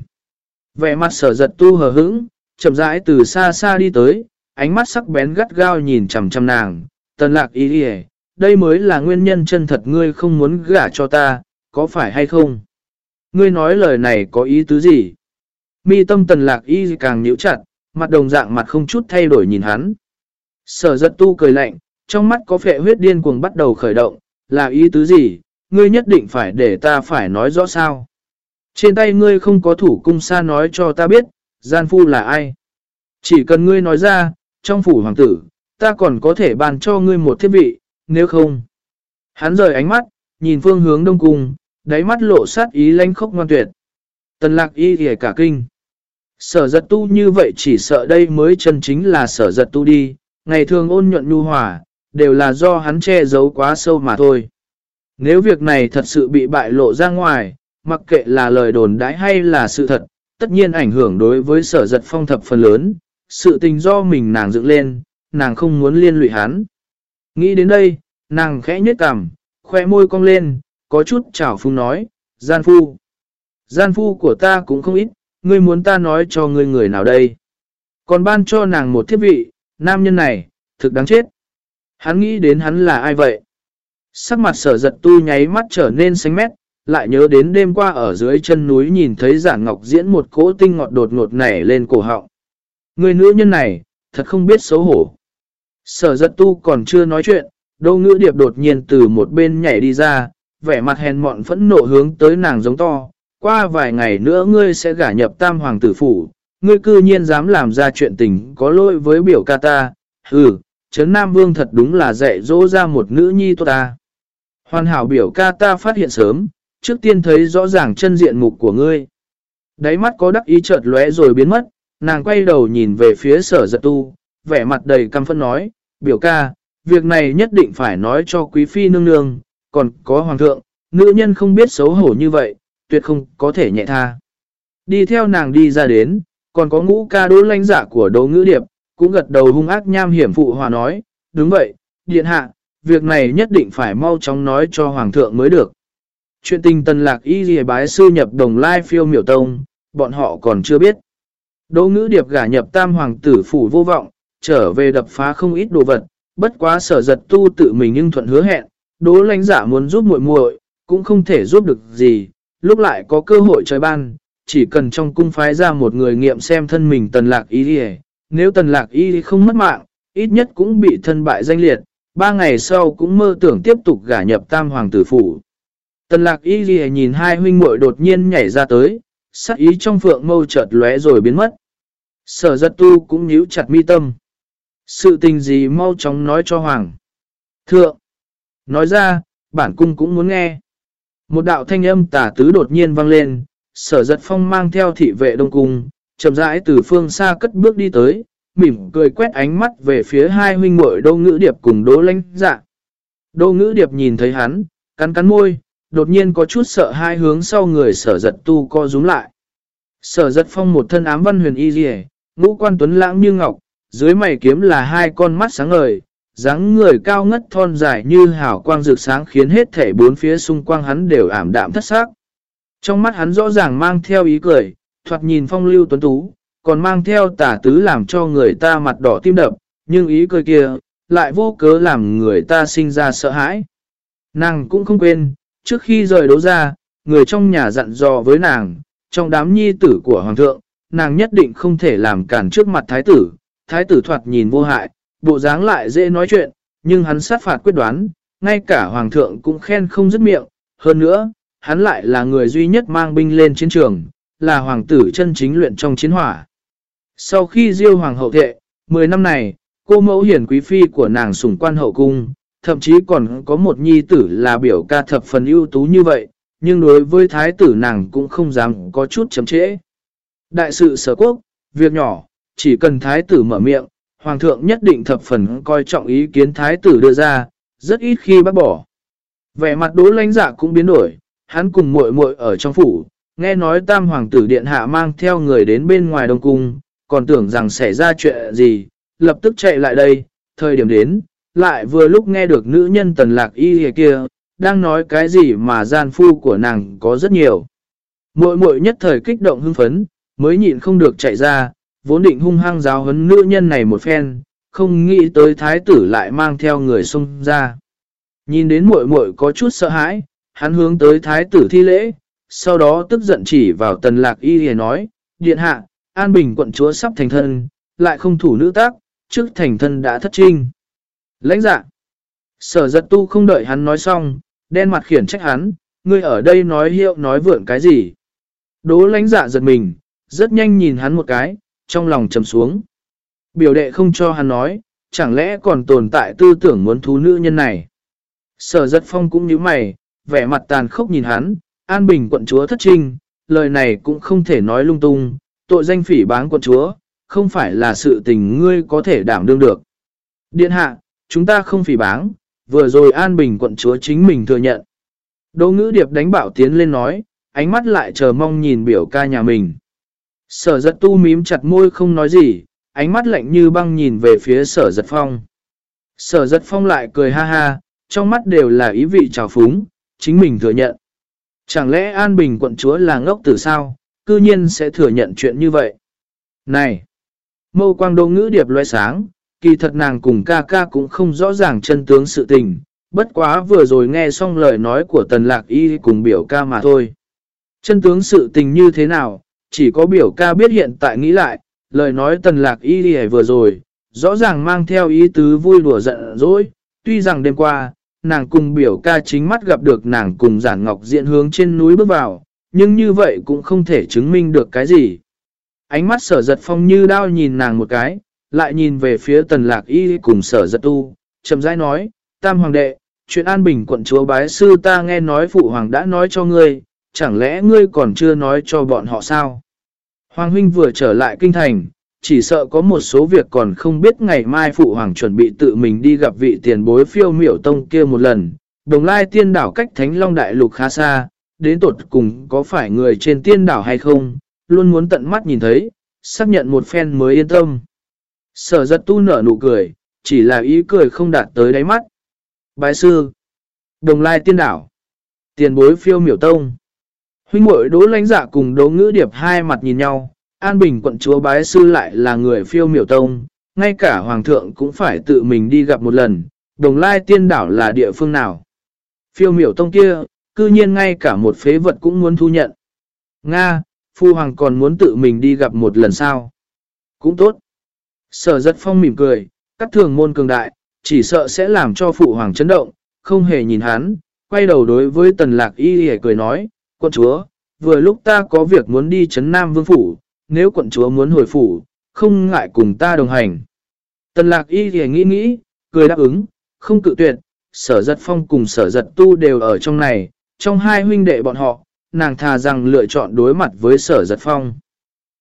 Vẻ mặt sở giật tu hờ hững, chậm rãi từ xa xa đi tới, ánh mắt sắc bén gắt gao nhìn chằm chằm nàng, tần lạc y đi đây mới là nguyên nhân chân thật ngươi không muốn gả cho ta, có phải hay không? Ngươi nói lời này có ý tứ gì? Mi tâm tần lạc y càng nhíu chặt, mặt đồng dạng mặt không chút thay đổi nhìn hắn. Sở giật tu cười lạnh, trong mắt có phệ huyết điên cuồng bắt đầu khởi động, là ý tứ gì? Ngươi nhất định phải để ta phải nói rõ sao? Trên tay ngươi không có thủ cung xa nói cho ta biết, gian phu là ai? Chỉ cần ngươi nói ra, trong phủ hoàng tử, ta còn có thể bàn cho ngươi một thiết vị, nếu không. Hắn rời ánh mắt, nhìn phương hướng đông cung, đáy mắt lộ sát ý lanh khốc ngoan tuyệt. Tần lạc y ghề cả kinh. Sở giật tu như vậy chỉ sợ đây mới chân chính là sở giật tu đi, ngày thường ôn nhuận nhu hòa, đều là do hắn che giấu quá sâu mà thôi. Nếu việc này thật sự bị bại lộ ra ngoài, mặc kệ là lời đồn đãi hay là sự thật, tất nhiên ảnh hưởng đối với sở giật phong thập phần lớn, sự tình do mình nàng dựng lên, nàng không muốn liên lụy hắn. Nghĩ đến đây, nàng khẽ nhếch cằm, khoe môi cong lên, có chút chảo phung nói, gian phu. Gian phu của ta cũng không ít, ngươi muốn ta nói cho ngươi người nào đây. Còn ban cho nàng một thiết vị, nam nhân này, thực đáng chết. Hắn nghĩ đến hắn là ai vậy? Sắc mặt sở giật tu nháy mắt trở nên xanh mét, lại nhớ đến đêm qua ở dưới chân núi nhìn thấy giả ngọc diễn một cỗ tinh ngọt đột ngột nảy lên cổ họng. Người nữ nhân này, thật không biết xấu hổ. Sở giật tu còn chưa nói chuyện, đô ngữ điệp đột nhiên từ một bên nhảy đi ra, vẻ mặt hèn mọn phẫn nộ hướng tới nàng giống to. Qua vài ngày nữa ngươi sẽ gả nhập tam hoàng tử phủ, ngươi cư nhiên dám làm ra chuyện tình có lỗi với biểu ca ta. Ừ, Trấn Nam Vương thật đúng là dạy dỗ ra một nữ nhi tốt ta. Hoàn hảo biểu ca ta phát hiện sớm, trước tiên thấy rõ ràng chân diện mục của ngươi. Đáy mắt có đắc ý chợt lóe rồi biến mất, nàng quay đầu nhìn về phía sở giật tu, vẻ mặt đầy căm phân nói, biểu ca, việc này nhất định phải nói cho quý phi nương nương, còn có hoàng thượng, nữ nhân không biết xấu hổ như vậy, tuyệt không có thể nhẹ tha. Đi theo nàng đi ra đến, còn có ngũ ca đỗ lãnh giả của đỗ ngữ điệp, cũng gật đầu hung ác nham hiểm phụ hòa nói, đúng vậy, điện hạ, việc này nhất định phải mau chóng nói cho hoàng thượng mới được. Chuyện tình tần lạc y dì bái sư nhập đồng lai phiêu miểu tông, bọn họ còn chưa biết. Đỗ ngữ điệp gả nhập tam hoàng tử phủ vô vọng, trở về đập phá không ít đồ vật, bất quá sở giật tu tự mình nhưng thuận hứa hẹn, đỗ lãnh giả muốn giúp muội muội cũng không thể giúp được gì, lúc lại có cơ hội trời ban, chỉ cần trong cung phái ra một người nghiệm xem thân mình tần lạc y đi nếu tần lạc y không mất mạng, ít nhất cũng bị thân bại danh liệt, ba ngày sau cũng mơ tưởng tiếp tục gả nhập tam hoàng tử phủ. Tần lạc y ghi nhìn hai huynh muội đột nhiên nhảy ra tới, sắc ý trong phượng mâu chợt lóe rồi biến mất. Sở giật tu cũng nhíu chặt mi tâm. Sự tình gì mau chóng nói cho Hoàng. Thượng. Nói ra, bản cung cũng muốn nghe. Một đạo thanh âm tả tứ đột nhiên vang lên, sở giật phong mang theo thị vệ đông cung, chậm rãi từ phương xa cất bước đi tới, mỉm cười quét ánh mắt về phía hai huynh muội đô ngữ điệp cùng đỗ lãnh dạ. Đô ngữ điệp nhìn thấy hắn, cắn cắn môi, đột nhiên có chút sợ hai hướng sau người sở giật tu co rúm lại. Sở giật phong một thân ám văn huyền y dì ngũ quan tuấn lãng như ngọc, dưới mày kiếm là hai con mắt sáng ngời, dáng người cao ngất thon dài như hào quang rực sáng khiến hết thể bốn phía xung quanh hắn đều ảm đạm thất xác. Trong mắt hắn rõ ràng mang theo ý cười, thoạt nhìn phong lưu tuấn tú, còn mang theo tả tứ làm cho người ta mặt đỏ tim đập, nhưng ý cười kia, lại vô cớ làm người ta sinh ra sợ hãi. Nàng cũng không quên, trước khi rời đấu ra, người trong nhà dặn dò với nàng, trong đám nhi tử của hoàng thượng, nàng nhất định không thể làm cản trước mặt thái tử. Thái tử thoạt nhìn vô hại, bộ dáng lại dễ nói chuyện, nhưng hắn sát phạt quyết đoán, ngay cả hoàng thượng cũng khen không dứt miệng. Hơn nữa, hắn lại là người duy nhất mang binh lên chiến trường, là hoàng tử chân chính luyện trong chiến hỏa. Sau khi diêu hoàng hậu thệ, 10 năm này, cô mẫu hiển quý phi của nàng sủng quan hậu cung, thậm chí còn có một nhi tử là biểu ca thập phần ưu tú như vậy, nhưng đối với thái tử nàng cũng không dám có chút chấm trễ. Đại sự sở quốc, việc nhỏ, chỉ cần thái tử mở miệng, hoàng thượng nhất định thập phần coi trọng ý kiến thái tử đưa ra, rất ít khi bác bỏ. Vẻ mặt đố lãnh dạ cũng biến đổi, hắn cùng muội muội ở trong phủ, nghe nói tam hoàng tử điện hạ mang theo người đến bên ngoài đông cung, còn tưởng rằng xảy ra chuyện gì, lập tức chạy lại đây, thời điểm đến, lại vừa lúc nghe được nữ nhân tần lạc y kia, đang nói cái gì mà gian phu của nàng có rất nhiều. Muội muội nhất thời kích động hưng phấn, mới nhịn không được chạy ra, vốn định hung hăng giáo huấn nữ nhân này một phen, không nghĩ tới thái tử lại mang theo người xông ra. Nhìn đến muội muội có chút sợ hãi, hắn hướng tới thái tử thi lễ, sau đó tức giận chỉ vào tần lạc y hề nói, điện hạ, an bình quận chúa sắp thành thân, lại không thủ nữ tác, trước thành thân đã thất trinh. Lãnh dạ, sở giật tu không đợi hắn nói xong, đen mặt khiển trách hắn, ngươi ở đây nói hiệu nói vượn cái gì. Đố lãnh dạ giật mình, rất nhanh nhìn hắn một cái, trong lòng trầm xuống. Biểu đệ không cho hắn nói, chẳng lẽ còn tồn tại tư tưởng muốn thú nữ nhân này. Sở giật phong cũng như mày, vẻ mặt tàn khốc nhìn hắn, an bình quận chúa thất trinh, lời này cũng không thể nói lung tung, tội danh phỉ báng quận chúa, không phải là sự tình ngươi có thể đảm đương được. Điện hạ, chúng ta không phỉ báng, vừa rồi an bình quận chúa chính mình thừa nhận. Đỗ ngữ điệp đánh bảo tiến lên nói, ánh mắt lại chờ mong nhìn biểu ca nhà mình. Sở giật tu mím chặt môi không nói gì, ánh mắt lạnh như băng nhìn về phía sở giật phong. Sở giật phong lại cười ha ha, trong mắt đều là ý vị trào phúng, chính mình thừa nhận. Chẳng lẽ An Bình quận chúa là ngốc tử sao, cư nhiên sẽ thừa nhận chuyện như vậy? Này! Mâu quang đô ngữ điệp loe sáng, kỳ thật nàng cùng ca ca cũng không rõ ràng chân tướng sự tình, bất quá vừa rồi nghe xong lời nói của tần lạc y cùng biểu ca mà thôi. Chân tướng sự tình như thế nào, chỉ có biểu ca biết hiện tại nghĩ lại, lời nói tần lạc y vừa rồi, rõ ràng mang theo ý tứ vui đùa giận dỗi, tuy rằng đêm qua, nàng cùng biểu ca chính mắt gặp được nàng cùng giản ngọc diện hướng trên núi bước vào, nhưng như vậy cũng không thể chứng minh được cái gì. Ánh mắt sở giật phong như đao nhìn nàng một cái, lại nhìn về phía tần lạc y cùng sở giật tu, chậm rãi nói, tam hoàng đệ, chuyện an bình quận chúa bái sư ta nghe nói phụ hoàng đã nói cho ngươi, chẳng lẽ ngươi còn chưa nói cho bọn họ sao? Hoàng huynh vừa trở lại kinh thành, chỉ sợ có một số việc còn không biết ngày mai phụ hoàng chuẩn bị tự mình đi gặp vị tiền bối phiêu miểu tông kia một lần. Đồng lai tiên đảo cách thánh long đại lục khá xa, đến tột cùng có phải người trên tiên đảo hay không, luôn muốn tận mắt nhìn thấy, xác nhận một phen mới yên tâm. Sở giật tu nở nụ cười, chỉ là ý cười không đạt tới đáy mắt. Bái sư, đồng lai tiên đảo, tiền bối phiêu miểu tông. Huynh muội đỗ lãnh dạ cùng đỗ ngữ điệp hai mặt nhìn nhau, An Bình quận chúa bái sư lại là người phiêu miểu tông, ngay cả hoàng thượng cũng phải tự mình đi gặp một lần, đồng lai tiên đảo là địa phương nào. Phiêu miểu tông kia, cư nhiên ngay cả một phế vật cũng muốn thu nhận. Nga, phu hoàng còn muốn tự mình đi gặp một lần sao? Cũng tốt. Sở giật phong mỉm cười, cắt thường môn cường đại, chỉ sợ sẽ làm cho phụ hoàng chấn động, không hề nhìn hắn, quay đầu đối với tần lạc y hề cười nói, quận chúa, vừa lúc ta có việc muốn đi chấn Nam Vương Phủ, nếu quận chúa muốn hồi phủ, không ngại cùng ta đồng hành. Tần lạc y hề nghĩ nghĩ, cười đáp ứng, không cự tuyệt, sở giật phong cùng sở giật tu đều ở trong này, trong hai huynh đệ bọn họ, nàng thà rằng lựa chọn đối mặt với sở giật phong.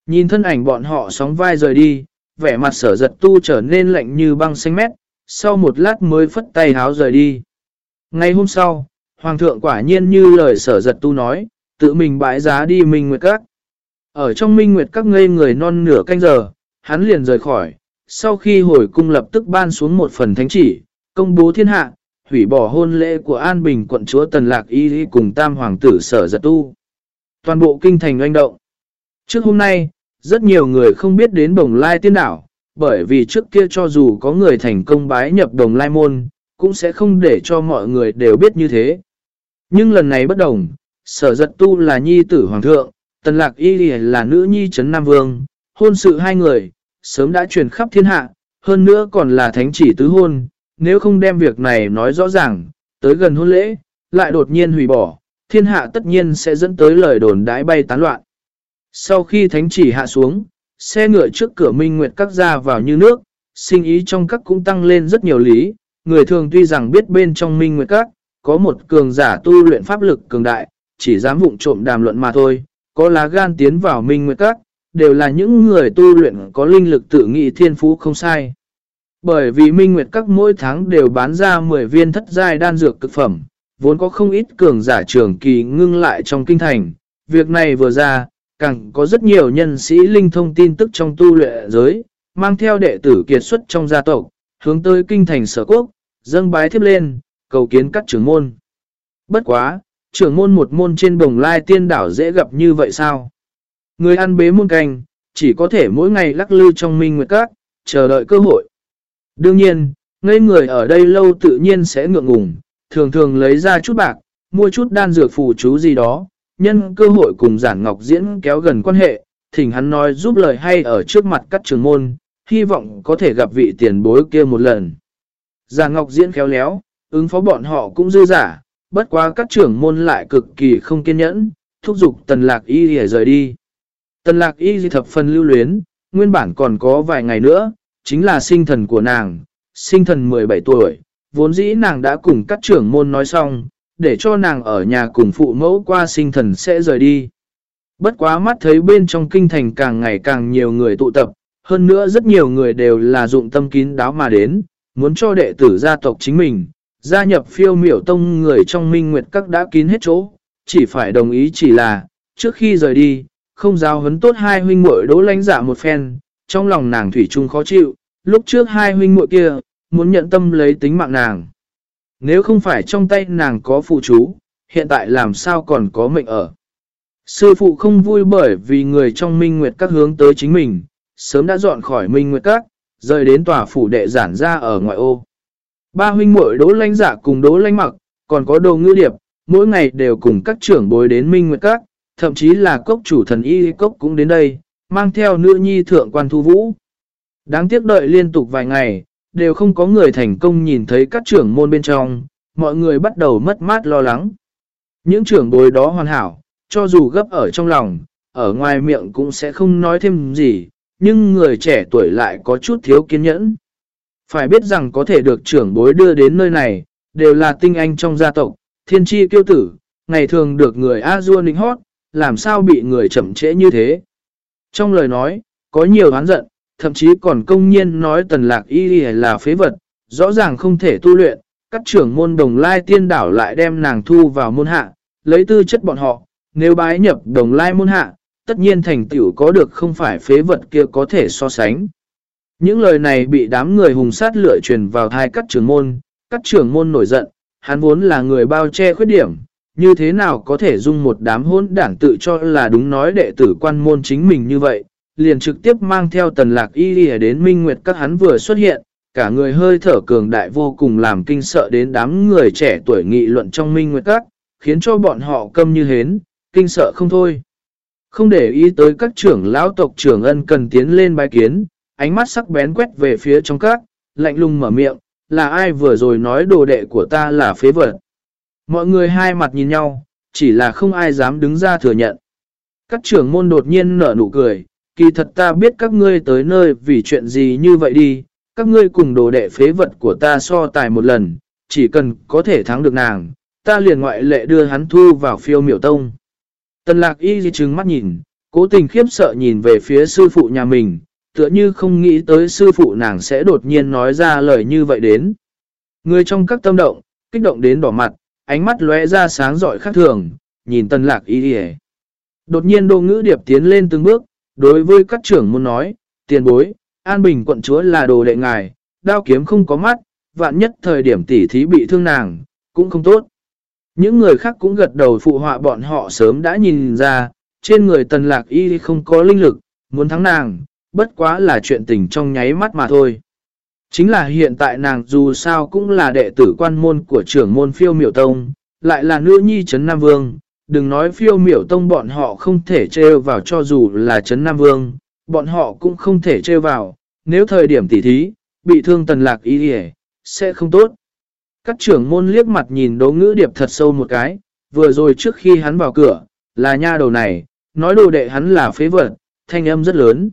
Nhìn thân ảnh bọn họ sóng vai rời đi, vẻ mặt sở giật tu trở nên lạnh như băng xanh mét, sau một lát mới phất tay háo rời đi. Ngày hôm sau, Hoàng thượng quả nhiên như lời sở giật tu nói, tự mình bãi giá đi minh nguyệt các. Ở trong minh nguyệt các ngây người non nửa canh giờ, hắn liền rời khỏi, sau khi hồi cung lập tức ban xuống một phần thánh chỉ, công bố thiên hạ, hủy bỏ hôn lễ của An Bình quận chúa Tần Lạc Y cùng tam hoàng tử sở giật tu. Toàn bộ kinh thành oanh động. Trước hôm nay, rất nhiều người không biết đến Đồng Lai Tiên Đảo, bởi vì trước kia cho dù có người thành công bái nhập Đồng Lai Môn, cũng sẽ không để cho mọi người đều biết như thế. Nhưng lần này bất đồng, sở giật tu là nhi tử hoàng thượng, Tần lạc y là nữ nhi Trấn Nam Vương, hôn sự hai người, sớm đã truyền khắp thiên hạ, hơn nữa còn là thánh chỉ tứ hôn, nếu không đem việc này nói rõ ràng, tới gần hôn lễ, lại đột nhiên hủy bỏ, thiên hạ tất nhiên sẽ dẫn tới lời đồn đãi bay tán loạn. Sau khi thánh chỉ hạ xuống, xe ngựa trước cửa Minh Nguyệt các ra vào như nước, sinh ý trong các cũng tăng lên rất nhiều lý, người thường tuy rằng biết bên trong Minh Nguyệt các, có một cường giả tu luyện pháp lực cường đại, chỉ dám vụng trộm đàm luận mà thôi, có lá gan tiến vào Minh Nguyệt các, đều là những người tu luyện có linh lực tự nghị thiên phú không sai. Bởi vì Minh Nguyệt các mỗi tháng đều bán ra 10 viên thất giai đan dược cực phẩm, vốn có không ít cường giả trường kỳ ngưng lại trong kinh thành. Việc này vừa ra, càng có rất nhiều nhân sĩ linh thông tin tức trong tu lệ giới, mang theo đệ tử kiệt xuất trong gia tộc, hướng tới kinh thành sở quốc, dâng bái thiếp lên, cầu kiến các trưởng môn. Bất quá, trưởng môn một môn trên bồng lai tiên đảo dễ gặp như vậy sao? Người ăn bế môn canh, chỉ có thể mỗi ngày lắc lư trong minh nguyệt các, chờ đợi cơ hội. Đương nhiên, ngây người ở đây lâu tự nhiên sẽ ngượng ngùng, thường thường lấy ra chút bạc, mua chút đan dược phù chú gì đó, nhân cơ hội cùng giản ngọc diễn kéo gần quan hệ, thỉnh hắn nói giúp lời hay ở trước mặt các trường môn, hy vọng có thể gặp vị tiền bối kia một lần. Giản ngọc diễn khéo léo, ứng phó bọn họ cũng dư giả, bất quá các trưởng môn lại cực kỳ không kiên nhẫn, thúc giục tần lạc y để rời đi. Tần lạc y thập phần lưu luyến, nguyên bản còn có vài ngày nữa, chính là sinh thần của nàng, sinh thần 17 tuổi, vốn dĩ nàng đã cùng các trưởng môn nói xong, để cho nàng ở nhà cùng phụ mẫu qua sinh thần sẽ rời đi. Bất quá mắt thấy bên trong kinh thành càng ngày càng nhiều người tụ tập, hơn nữa rất nhiều người đều là dụng tâm kín đáo mà đến, muốn cho đệ tử gia tộc chính mình, gia nhập phiêu miểu tông người trong minh nguyệt các đã kín hết chỗ, chỉ phải đồng ý chỉ là, trước khi rời đi, không giao hấn tốt hai huynh muội đỗ lãnh giả một phen, trong lòng nàng thủy chung khó chịu, lúc trước hai huynh muội kia, muốn nhận tâm lấy tính mạng nàng. Nếu không phải trong tay nàng có phụ chú, hiện tại làm sao còn có mệnh ở. Sư phụ không vui bởi vì người trong minh nguyệt các hướng tới chính mình, sớm đã dọn khỏi minh nguyệt các, rời đến tòa phủ đệ giản ra ở ngoại ô. Ba huynh muội đố lãnh giả cùng đố lãnh mặc, còn có đồ ngư điệp, mỗi ngày đều cùng các trưởng bối đến minh nguyệt các, thậm chí là cốc chủ thần y cốc cũng đến đây, mang theo nữ nhi thượng quan thu vũ. Đáng tiếc đợi liên tục vài ngày, đều không có người thành công nhìn thấy các trưởng môn bên trong, mọi người bắt đầu mất mát lo lắng. Những trưởng bối đó hoàn hảo, cho dù gấp ở trong lòng, ở ngoài miệng cũng sẽ không nói thêm gì, nhưng người trẻ tuổi lại có chút thiếu kiên nhẫn. Phải biết rằng có thể được trưởng bối đưa đến nơi này, đều là tinh anh trong gia tộc, thiên tri kiêu tử, ngày thường được người A-dua nịnh hót, làm sao bị người chậm trễ như thế. Trong lời nói, có nhiều oán giận, thậm chí còn công nhiên nói tần lạc y là phế vật, rõ ràng không thể tu luyện, các trưởng môn đồng lai tiên đảo lại đem nàng thu vào môn hạ, lấy tư chất bọn họ, nếu bái nhập đồng lai môn hạ, tất nhiên thành tựu có được không phải phế vật kia có thể so sánh. Những lời này bị đám người hùng sát lựa truyền vào thai các trưởng môn, các trưởng môn nổi giận, hắn vốn là người bao che khuyết điểm, như thế nào có thể dung một đám hôn đảng tự cho là đúng nói đệ tử quan môn chính mình như vậy, liền trực tiếp mang theo tần lạc y đi đến minh nguyệt các hắn vừa xuất hiện, cả người hơi thở cường đại vô cùng làm kinh sợ đến đám người trẻ tuổi nghị luận trong minh nguyệt các, khiến cho bọn họ câm như hến, kinh sợ không thôi. Không để ý tới các trưởng lão tộc trưởng ân cần tiến lên bái kiến, ánh mắt sắc bén quét về phía trong các, lạnh lùng mở miệng, là ai vừa rồi nói đồ đệ của ta là phế vật. Mọi người hai mặt nhìn nhau, chỉ là không ai dám đứng ra thừa nhận. Các trưởng môn đột nhiên nở nụ cười, kỳ thật ta biết các ngươi tới nơi vì chuyện gì như vậy đi, các ngươi cùng đồ đệ phế vật của ta so tài một lần, chỉ cần có thể thắng được nàng, ta liền ngoại lệ đưa hắn thu vào phiêu miểu tông. Tần lạc y di trừng mắt nhìn, cố tình khiếp sợ nhìn về phía sư phụ nhà mình, tựa như không nghĩ tới sư phụ nàng sẽ đột nhiên nói ra lời như vậy đến. Người trong các tâm động, kích động đến đỏ mặt, ánh mắt lóe ra sáng giỏi khác thường, nhìn tần lạc y di Đột nhiên đô ngữ điệp tiến lên từng bước, đối với các trưởng muốn nói, tiền bối, an bình quận chúa là đồ đệ ngài, đao kiếm không có mắt, vạn nhất thời điểm tỉ thí bị thương nàng, cũng không tốt. Những người khác cũng gật đầu phụ họa bọn họ sớm đã nhìn ra, trên người tần lạc y không có linh lực, muốn thắng nàng, bất quá là chuyện tình trong nháy mắt mà thôi. Chính là hiện tại nàng dù sao cũng là đệ tử quan môn của trưởng môn phiêu miểu tông, lại là nữ nhi Trấn Nam Vương, đừng nói phiêu miểu tông bọn họ không thể trêu vào cho dù là Trấn Nam Vương, bọn họ cũng không thể trêu vào, nếu thời điểm tỉ thí, bị thương tần lạc ý hề, sẽ không tốt. Các trưởng môn liếc mặt nhìn đố ngữ điệp thật sâu một cái, vừa rồi trước khi hắn vào cửa, là nha đầu này, nói đồ đệ hắn là phế vật, thanh âm rất lớn.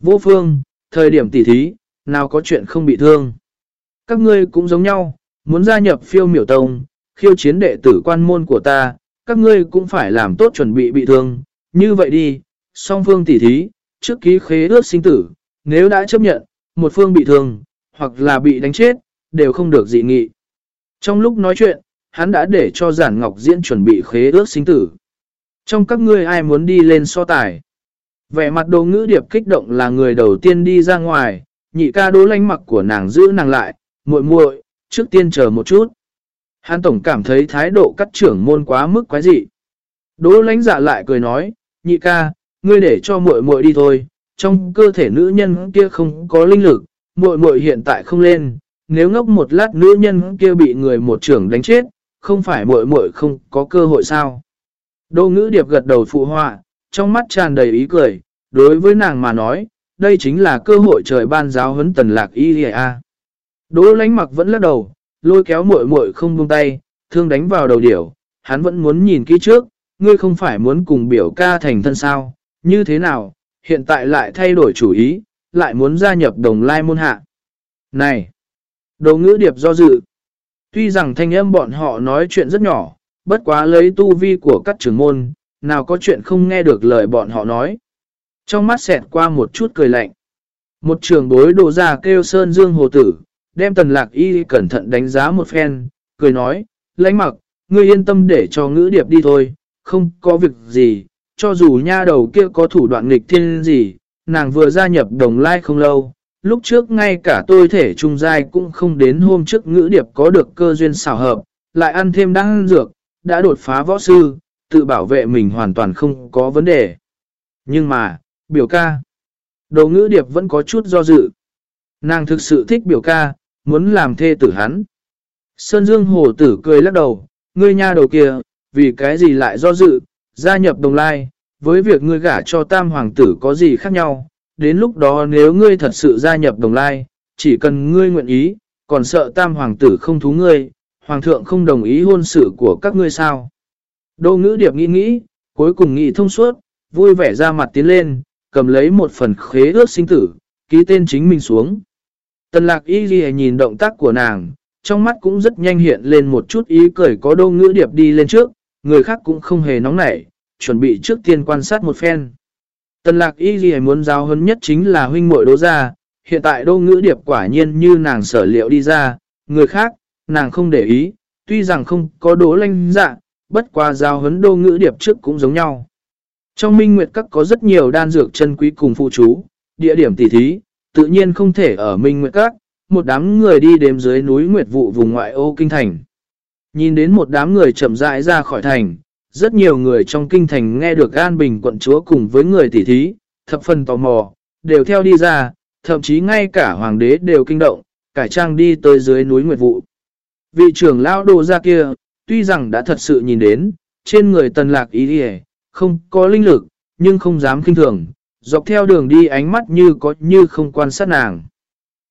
Vô phương, thời điểm tỉ thí, nào có chuyện không bị thương. Các ngươi cũng giống nhau, muốn gia nhập phiêu miểu tông, khiêu chiến đệ tử quan môn của ta, các ngươi cũng phải làm tốt chuẩn bị bị thương. Như vậy đi, song phương tỉ thí, trước ký khế ước sinh tử, nếu đã chấp nhận, một phương bị thương, hoặc là bị đánh chết, đều không được dị nghị. Trong lúc nói chuyện, hắn đã để cho giản ngọc diễn chuẩn bị khế ước sinh tử. Trong các ngươi ai muốn đi lên so tài? Vẻ mặt đồ ngữ điệp kích động là người đầu tiên đi ra ngoài, nhị ca đố lanh mặc của nàng giữ nàng lại, muội muội trước tiên chờ một chút. Hàn Tổng cảm thấy thái độ cắt trưởng môn quá mức quái dị. Đỗ lãnh dạ lại cười nói, nhị ca, ngươi để cho muội muội đi thôi, trong cơ thể nữ nhân kia không có linh lực, muội muội hiện tại không lên, nếu ngốc một lát nữ nhân kia bị người một trưởng đánh chết, không phải muội muội không có cơ hội sao. Đỗ ngữ điệp gật đầu phụ họa, trong mắt tràn đầy ý cười, đối với nàng mà nói, đây chính là cơ hội trời ban giáo huấn tần lạc y a. Đỗ lánh mặc vẫn lắc đầu, lôi kéo muội muội không buông tay, thương đánh vào đầu điểu, hắn vẫn muốn nhìn kỹ trước, ngươi không phải muốn cùng biểu ca thành thân sao, như thế nào, hiện tại lại thay đổi chủ ý, lại muốn gia nhập đồng lai môn hạ. Này! Đồ ngữ điệp do dự. Tuy rằng thanh âm bọn họ nói chuyện rất nhỏ, bất quá lấy tu vi của các trưởng môn, nào có chuyện không nghe được lời bọn họ nói. Trong mắt xẹt qua một chút cười lạnh. Một trường bối đồ già kêu Sơn Dương Hồ Tử, đem tần lạc y cẩn thận đánh giá một phen, cười nói, lãnh mặc, ngươi yên tâm để cho ngữ điệp đi thôi, không có việc gì, cho dù nha đầu kia có thủ đoạn nghịch thiên gì, nàng vừa gia nhập đồng lai không lâu, lúc trước ngay cả tôi thể trung giai cũng không đến hôm trước ngữ điệp có được cơ duyên xảo hợp, lại ăn thêm đăng dược, đã đột phá võ sư, tự bảo vệ mình hoàn toàn không có vấn đề. Nhưng mà, biểu ca, đồ ngữ điệp vẫn có chút do dự. Nàng thực sự thích biểu ca, muốn làm thê tử hắn. Sơn Dương Hồ Tử cười lắc đầu, ngươi nha đầu kia, vì cái gì lại do dự, gia nhập đồng lai, với việc ngươi gả cho tam hoàng tử có gì khác nhau, đến lúc đó nếu ngươi thật sự gia nhập đồng lai, chỉ cần ngươi nguyện ý, còn sợ tam hoàng tử không thú ngươi, hoàng thượng không đồng ý hôn sự của các ngươi sao. Đô ngữ điệp nghĩ nghĩ, cuối cùng nghĩ thông suốt, vui vẻ ra mặt tiến lên, cầm lấy một phần khế ước sinh tử, ký tên chính mình xuống. Tần lạc y ghi nhìn động tác của nàng, trong mắt cũng rất nhanh hiện lên một chút ý cười có đô ngữ điệp đi lên trước, người khác cũng không hề nóng nảy, chuẩn bị trước tiên quan sát một phen. Tần lạc y ghi muốn giáo hấn nhất chính là huynh muội đố ra, hiện tại đô ngữ điệp quả nhiên như nàng sở liệu đi ra, người khác, nàng không để ý, tuy rằng không có đố lanh dạ, bất qua giao hấn đô ngữ điệp trước cũng giống nhau. Trong minh nguyệt các có rất nhiều đan dược chân quý cùng phụ chú, địa điểm tỉ thí, tự nhiên không thể ở minh nguyệt các, một đám người đi đếm dưới núi nguyệt vụ vùng ngoại ô kinh thành. Nhìn đến một đám người chậm rãi ra khỏi thành, rất nhiều người trong kinh thành nghe được An Bình quận chúa cùng với người tỷ thí, thập phần tò mò, đều theo đi ra, thậm chí ngay cả hoàng đế đều kinh động, cải trang đi tới dưới núi Nguyệt Vụ. Vị trưởng lao đồ ra kia, tuy rằng đã thật sự nhìn đến, trên người tần lạc ý đi không có linh lực, nhưng không dám kinh thường, dọc theo đường đi ánh mắt như có như không quan sát nàng.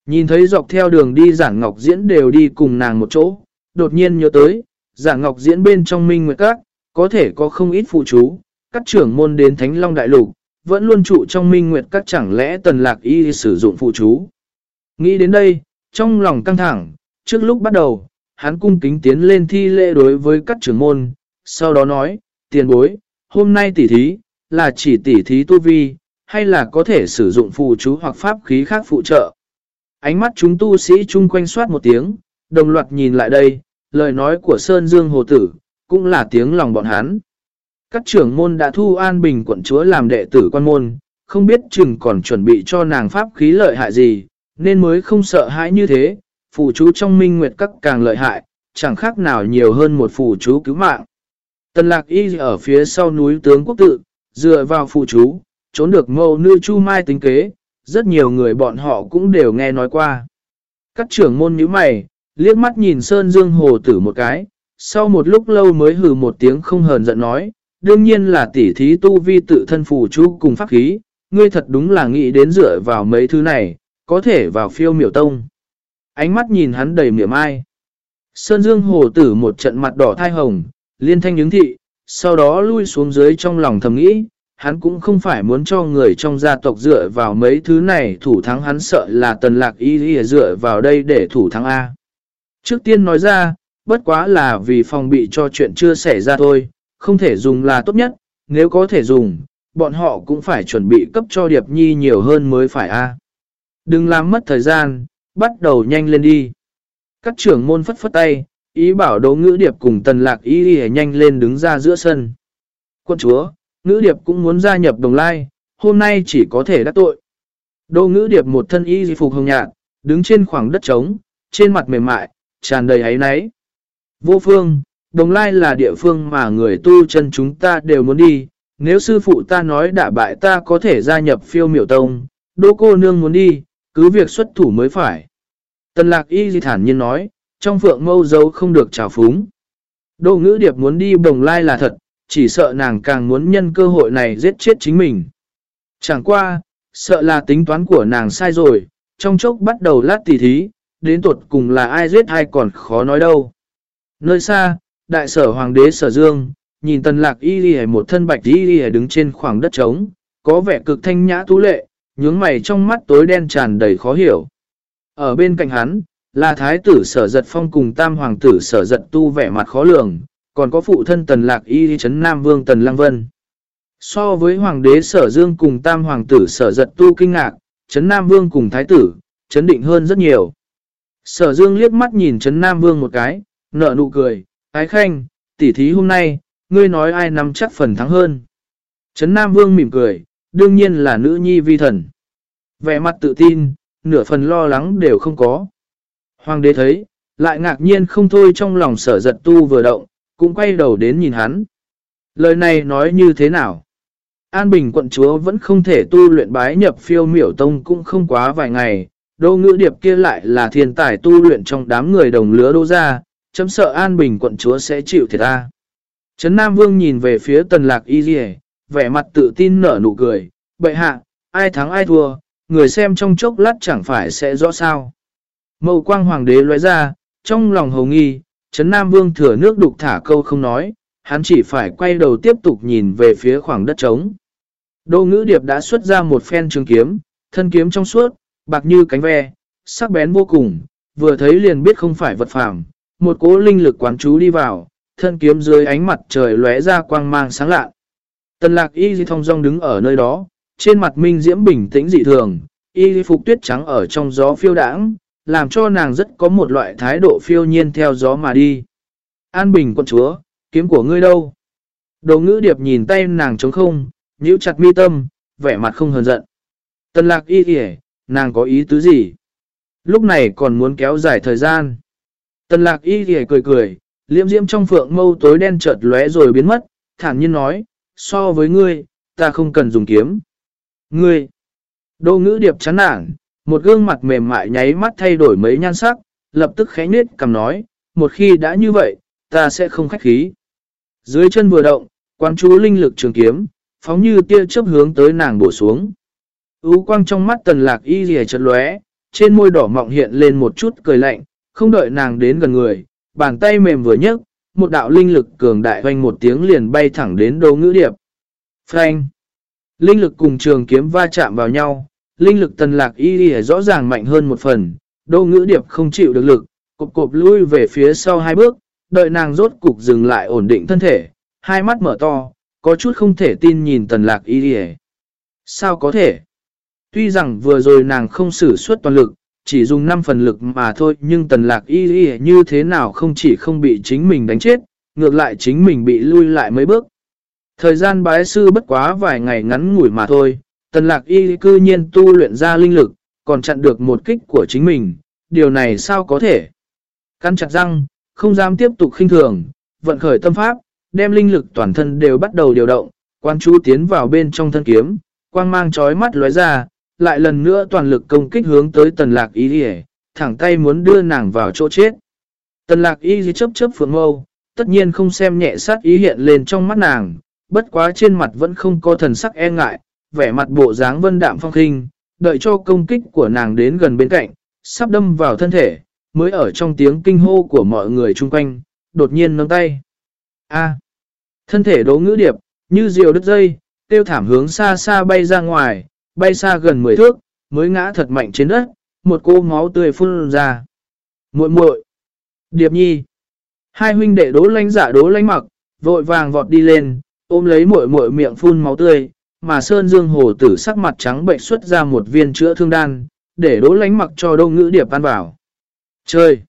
Nhìn thấy dọc theo đường đi giản ngọc diễn đều đi cùng nàng một chỗ, đột nhiên nhớ tới, giản ngọc diễn bên trong minh nguyệt các, có thể có không ít phụ chú, các trưởng môn đến Thánh Long Đại Lục, vẫn luôn trụ trong minh nguyệt các chẳng lẽ tần lạc y sử dụng phụ chú. Nghĩ đến đây, trong lòng căng thẳng, trước lúc bắt đầu, hắn cung kính tiến lên thi lễ đối với các trưởng môn, sau đó nói, tiền bối, hôm nay tỉ thí, là chỉ tỉ thí tu vi, hay là có thể sử dụng phù chú hoặc pháp khí khác phụ trợ. Ánh mắt chúng tu sĩ chung quanh soát một tiếng, đồng loạt nhìn lại đây, lời nói của Sơn Dương Hồ Tử, cũng là tiếng lòng bọn hắn. Các trưởng môn đã thu An Bình quận chúa làm đệ tử quan môn, không biết chừng còn chuẩn bị cho nàng pháp khí lợi hại gì, nên mới không sợ hãi như thế, phù chú trong minh nguyệt các càng lợi hại, chẳng khác nào nhiều hơn một phù chú cứu mạng. Tần lạc y ở phía sau núi tướng quốc tự, dựa vào phù chú, trốn được mâu nữ chu mai tính kế, rất nhiều người bọn họ cũng đều nghe nói qua. Các trưởng môn nhíu mày, liếc mắt nhìn Sơn Dương Hồ Tử một cái, Sau một lúc lâu mới hừ một tiếng không hờn giận nói, đương nhiên là tỉ thí tu vi tự thân phù chú cùng pháp khí, ngươi thật đúng là nghĩ đến dựa vào mấy thứ này, có thể vào phiêu miểu tông. Ánh mắt nhìn hắn đầy miệng ai. Sơn Dương hồ tử một trận mặt đỏ thai hồng, liên thanh những thị, sau đó lui xuống dưới trong lòng thầm nghĩ, hắn cũng không phải muốn cho người trong gia tộc dựa vào mấy thứ này thủ thắng hắn sợ là tần lạc y y dựa vào đây để thủ thắng A. Trước tiên nói ra, bất quá là vì phòng bị cho chuyện chưa xảy ra thôi, không thể dùng là tốt nhất, nếu có thể dùng, bọn họ cũng phải chuẩn bị cấp cho Điệp Nhi nhiều hơn mới phải A. Đừng làm mất thời gian, bắt đầu nhanh lên đi. Các trưởng môn phất phất tay, ý bảo đấu ngữ điệp cùng tần lạc y y nhanh lên đứng ra giữa sân. Quân chúa, ngữ điệp cũng muốn gia nhập đồng lai, hôm nay chỉ có thể đắc tội. Đô ngữ điệp một thân y phục hồng nhạt, đứng trên khoảng đất trống, trên mặt mềm mại, tràn đầy ấy náy. Vô phương, đồng lai là địa phương mà người tu chân chúng ta đều muốn đi. Nếu sư phụ ta nói đả bại ta có thể gia nhập phiêu miểu tông, đô cô nương muốn đi, cứ việc xuất thủ mới phải. Tần lạc y di thản nhiên nói, trong phượng mâu dấu không được trào phúng. Đô ngữ điệp muốn đi bồng lai là thật, chỉ sợ nàng càng muốn nhân cơ hội này giết chết chính mình. Chẳng qua, sợ là tính toán của nàng sai rồi, trong chốc bắt đầu lát tỉ thí, đến tuột cùng là ai giết ai còn khó nói đâu. Nơi xa, đại sở hoàng đế sở dương, nhìn tần lạc y đi một thân bạch y đi đứng trên khoảng đất trống, có vẻ cực thanh nhã tú lệ, nhướng mày trong mắt tối đen tràn đầy khó hiểu. Ở bên cạnh hắn, là thái tử sở giật phong cùng tam hoàng tử sở giật tu vẻ mặt khó lường, còn có phụ thân tần lạc y chấn Nam Vương Tần Lăng Vân. So với hoàng đế sở dương cùng tam hoàng tử sở giật tu kinh ngạc, chấn Nam Vương cùng thái tử, chấn định hơn rất nhiều. Sở dương liếc mắt nhìn chấn Nam Vương một cái, nở nụ cười, ái khanh, tỉ thí hôm nay, ngươi nói ai nắm chắc phần thắng hơn. Trấn Nam Vương mỉm cười, đương nhiên là nữ nhi vi thần. Vẻ mặt tự tin, nửa phần lo lắng đều không có. Hoàng đế thấy, lại ngạc nhiên không thôi trong lòng sở giật tu vừa động, cũng quay đầu đến nhìn hắn. Lời này nói như thế nào? An Bình quận chúa vẫn không thể tu luyện bái nhập phiêu miểu tông cũng không quá vài ngày, đô ngữ điệp kia lại là thiên tài tu luyện trong đám người đồng lứa đô ra, chấm sợ An Bình quận chúa sẽ chịu thiệt ta. Trấn Nam Vương nhìn về phía tần lạc y dì vẻ mặt tự tin nở nụ cười, bệ hạ, ai thắng ai thua, người xem trong chốc lát chẳng phải sẽ rõ sao. Mậu quang hoàng đế loại ra, trong lòng hầu nghi, Trấn Nam Vương thừa nước đục thả câu không nói, hắn chỉ phải quay đầu tiếp tục nhìn về phía khoảng đất trống. Đô ngữ điệp đã xuất ra một phen trường kiếm, thân kiếm trong suốt, bạc như cánh ve, sắc bén vô cùng, vừa thấy liền biết không phải vật phàm, một cỗ linh lực quán chú đi vào, thân kiếm dưới ánh mặt trời lóe ra quang mang sáng lạ. Tần lạc y di thông dong đứng ở nơi đó, trên mặt minh diễm bình tĩnh dị thường, y di phục tuyết trắng ở trong gió phiêu đãng, làm cho nàng rất có một loại thái độ phiêu nhiên theo gió mà đi. An bình quân chúa, kiếm của ngươi đâu? Đồ ngữ điệp nhìn tay nàng trống không, nhíu chặt mi tâm, vẻ mặt không hờn giận. Tần lạc y kìa, nàng có ý tứ gì? Lúc này còn muốn kéo dài thời gian. Tần lạc y kìa cười cười, liễm diễm trong phượng mâu tối đen chợt lóe rồi biến mất, thản nhiên nói, so với ngươi, ta không cần dùng kiếm. Ngươi, đô ngữ điệp chán nản, một gương mặt mềm mại nháy mắt thay đổi mấy nhan sắc, lập tức khẽ nết cầm nói, một khi đã như vậy, ta sẽ không khách khí. Dưới chân vừa động, quan chú linh lực trường kiếm, phóng như tia chớp hướng tới nàng bổ xuống. Ú quang trong mắt tần lạc y rìa chật lóe, trên môi đỏ mọng hiện lên một chút cười lạnh, không đợi nàng đến gần người, bàn tay mềm vừa nhấc, một đạo linh lực cường đại hoanh một tiếng liền bay thẳng đến đô ngữ điệp. Frank! Linh lực cùng trường kiếm va chạm vào nhau, linh lực tần lạc y đi rõ ràng mạnh hơn một phần, đô ngữ điệp không chịu được lực, cộp cộp lui về phía sau hai bước, đợi nàng rốt cục dừng lại ổn định thân thể, hai mắt mở to, có chút không thể tin nhìn tần lạc y đi Sao có thể? Tuy rằng vừa rồi nàng không sử xuất toàn lực, chỉ dùng 5 phần lực mà thôi nhưng tần lạc y y như thế nào không chỉ không bị chính mình đánh chết, ngược lại chính mình bị lui lại mấy bước. Thời gian bái sư bất quá vài ngày ngắn ngủi mà thôi, tần lạc y cư nhiên tu luyện ra linh lực, còn chặn được một kích của chính mình, điều này sao có thể? Căn chặt răng, không dám tiếp tục khinh thường, vận khởi tâm pháp, đem linh lực toàn thân đều bắt đầu điều động, quan chú tiến vào bên trong thân kiếm, quang mang chói mắt lóe ra, lại lần nữa toàn lực công kích hướng tới tần lạc y đi thẳng tay muốn đưa nàng vào chỗ chết. Tần lạc y chấp chấp phượng mâu, tất nhiên không xem nhẹ sát ý hiện lên trong mắt nàng, bất quá trên mặt vẫn không có thần sắc e ngại, vẻ mặt bộ dáng vân đạm phong khinh, đợi cho công kích của nàng đến gần bên cạnh, sắp đâm vào thân thể, mới ở trong tiếng kinh hô của mọi người chung quanh, đột nhiên nâng tay. A. thân thể đố ngữ điệp, như diều đứt dây, tiêu thảm hướng xa xa bay ra ngoài, bay xa gần 10 thước, mới ngã thật mạnh trên đất, một cô máu tươi phun ra. muội muội Điệp nhi. Hai huynh đệ đố lánh giả dạ đố lánh mặc, vội vàng vọt đi lên, ôm lấy muội muội miệng phun máu tươi, mà Sơn Dương Hồ tử sắc mặt trắng bệnh xuất ra một viên chữa thương đan, để đỗ lánh mặc cho đông ngữ điệp ăn vào. Chơi!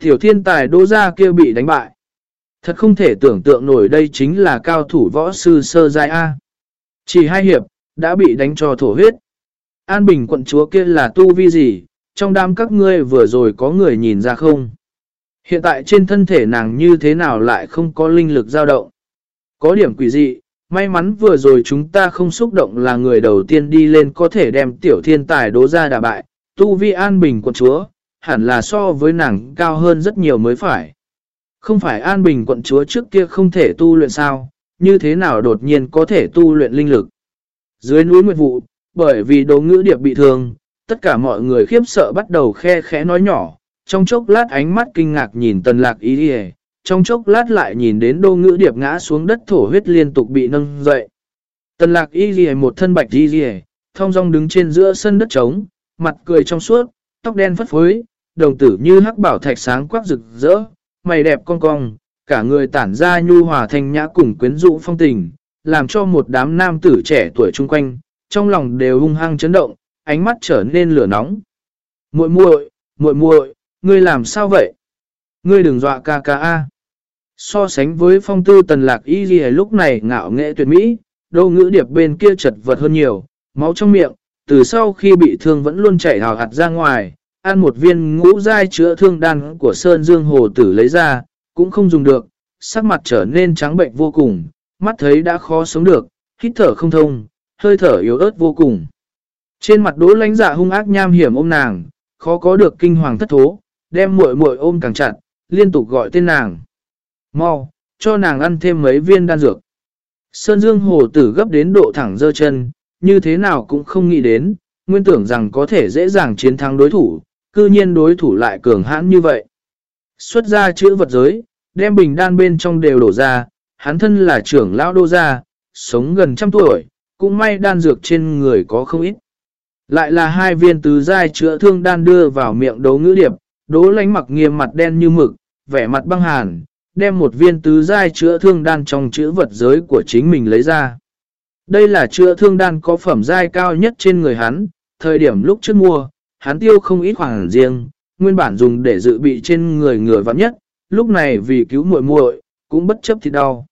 Tiểu thiên tài đỗ ra kia bị đánh bại. Thật không thể tưởng tượng nổi đây chính là cao thủ võ sư sơ giai A. Chỉ hai hiệp, đã bị đánh cho thổ huyết. An Bình quận chúa kia là tu vi gì, trong đám các ngươi vừa rồi có người nhìn ra không? Hiện tại trên thân thể nàng như thế nào lại không có linh lực dao động? Có điểm quỷ dị, may mắn vừa rồi chúng ta không xúc động là người đầu tiên đi lên có thể đem tiểu thiên tài đố ra đà bại. Tu vi An Bình quận chúa, hẳn là so với nàng cao hơn rất nhiều mới phải. Không phải An Bình quận chúa trước kia không thể tu luyện sao, như thế nào đột nhiên có thể tu luyện linh lực. Dưới núi Nguyệt Vụ, bởi vì đồ ngữ điệp bị thương, tất cả mọi người khiếp sợ bắt đầu khe khẽ nói nhỏ, trong chốc lát ánh mắt kinh ngạc nhìn tần lạc ý đi trong chốc lát lại nhìn đến đô ngữ điệp ngã xuống đất thổ huyết liên tục bị nâng dậy. Tần lạc y ghi một thân bạch y ghi thong dong đứng trên giữa sân đất trống, mặt cười trong suốt, tóc đen phất phới, đồng tử như hắc bảo thạch sáng quắc rực rỡ, mày đẹp cong cong, cả người tản ra nhu hòa thanh nhã cùng quyến rũ phong tình, làm cho một đám nam tử trẻ tuổi chung quanh, trong lòng đều hung hăng chấn động, ánh mắt trở nên lửa nóng. Muội muội, muội muội, ngươi làm sao vậy? Ngươi đừng dọa ca ca a. So sánh với phong tư tần lạc y ghi lúc này ngạo nghệ tuyệt mỹ, đô ngữ điệp bên kia chật vật hơn nhiều, máu trong miệng, từ sau khi bị thương vẫn luôn chảy hào hạt ra ngoài, ăn một viên ngũ dai chữa thương đan của Sơn Dương Hồ Tử lấy ra, cũng không dùng được, sắc mặt trở nên trắng bệnh vô cùng, mắt thấy đã khó sống được, hít thở không thông, hơi thở yếu ớt vô cùng. Trên mặt đỗ lánh dạ hung ác nham hiểm ôm nàng, khó có được kinh hoàng thất thố, đem muội muội ôm càng chặt, liên tục gọi tên nàng. Mau, cho nàng ăn thêm mấy viên đan dược. Sơn Dương Hồ Tử gấp đến độ thẳng dơ chân, như thế nào cũng không nghĩ đến, nguyên tưởng rằng có thể dễ dàng chiến thắng đối thủ, cư nhiên đối thủ lại cường hãn như vậy. Xuất ra chữ vật giới, đem bình đan bên trong đều đổ ra, hắn thân là trưởng lão đô gia, sống gần trăm tuổi, cũng may đan dược trên người có không ít. Lại là hai viên tứ giai chữa thương đan đưa vào miệng đấu ngữ điệp, đố lánh mặc nghiêm mặt đen như mực, vẻ mặt băng hàn, đem một viên tứ giai chữa thương đan trong chữ vật giới của chính mình lấy ra. Đây là chữa thương đan có phẩm giai cao nhất trên người hắn, thời điểm lúc trước mua, hắn tiêu không ít khoảng riêng, nguyên bản dùng để dự bị trên người người vặn nhất, lúc này vì cứu muội muội cũng bất chấp thì đau.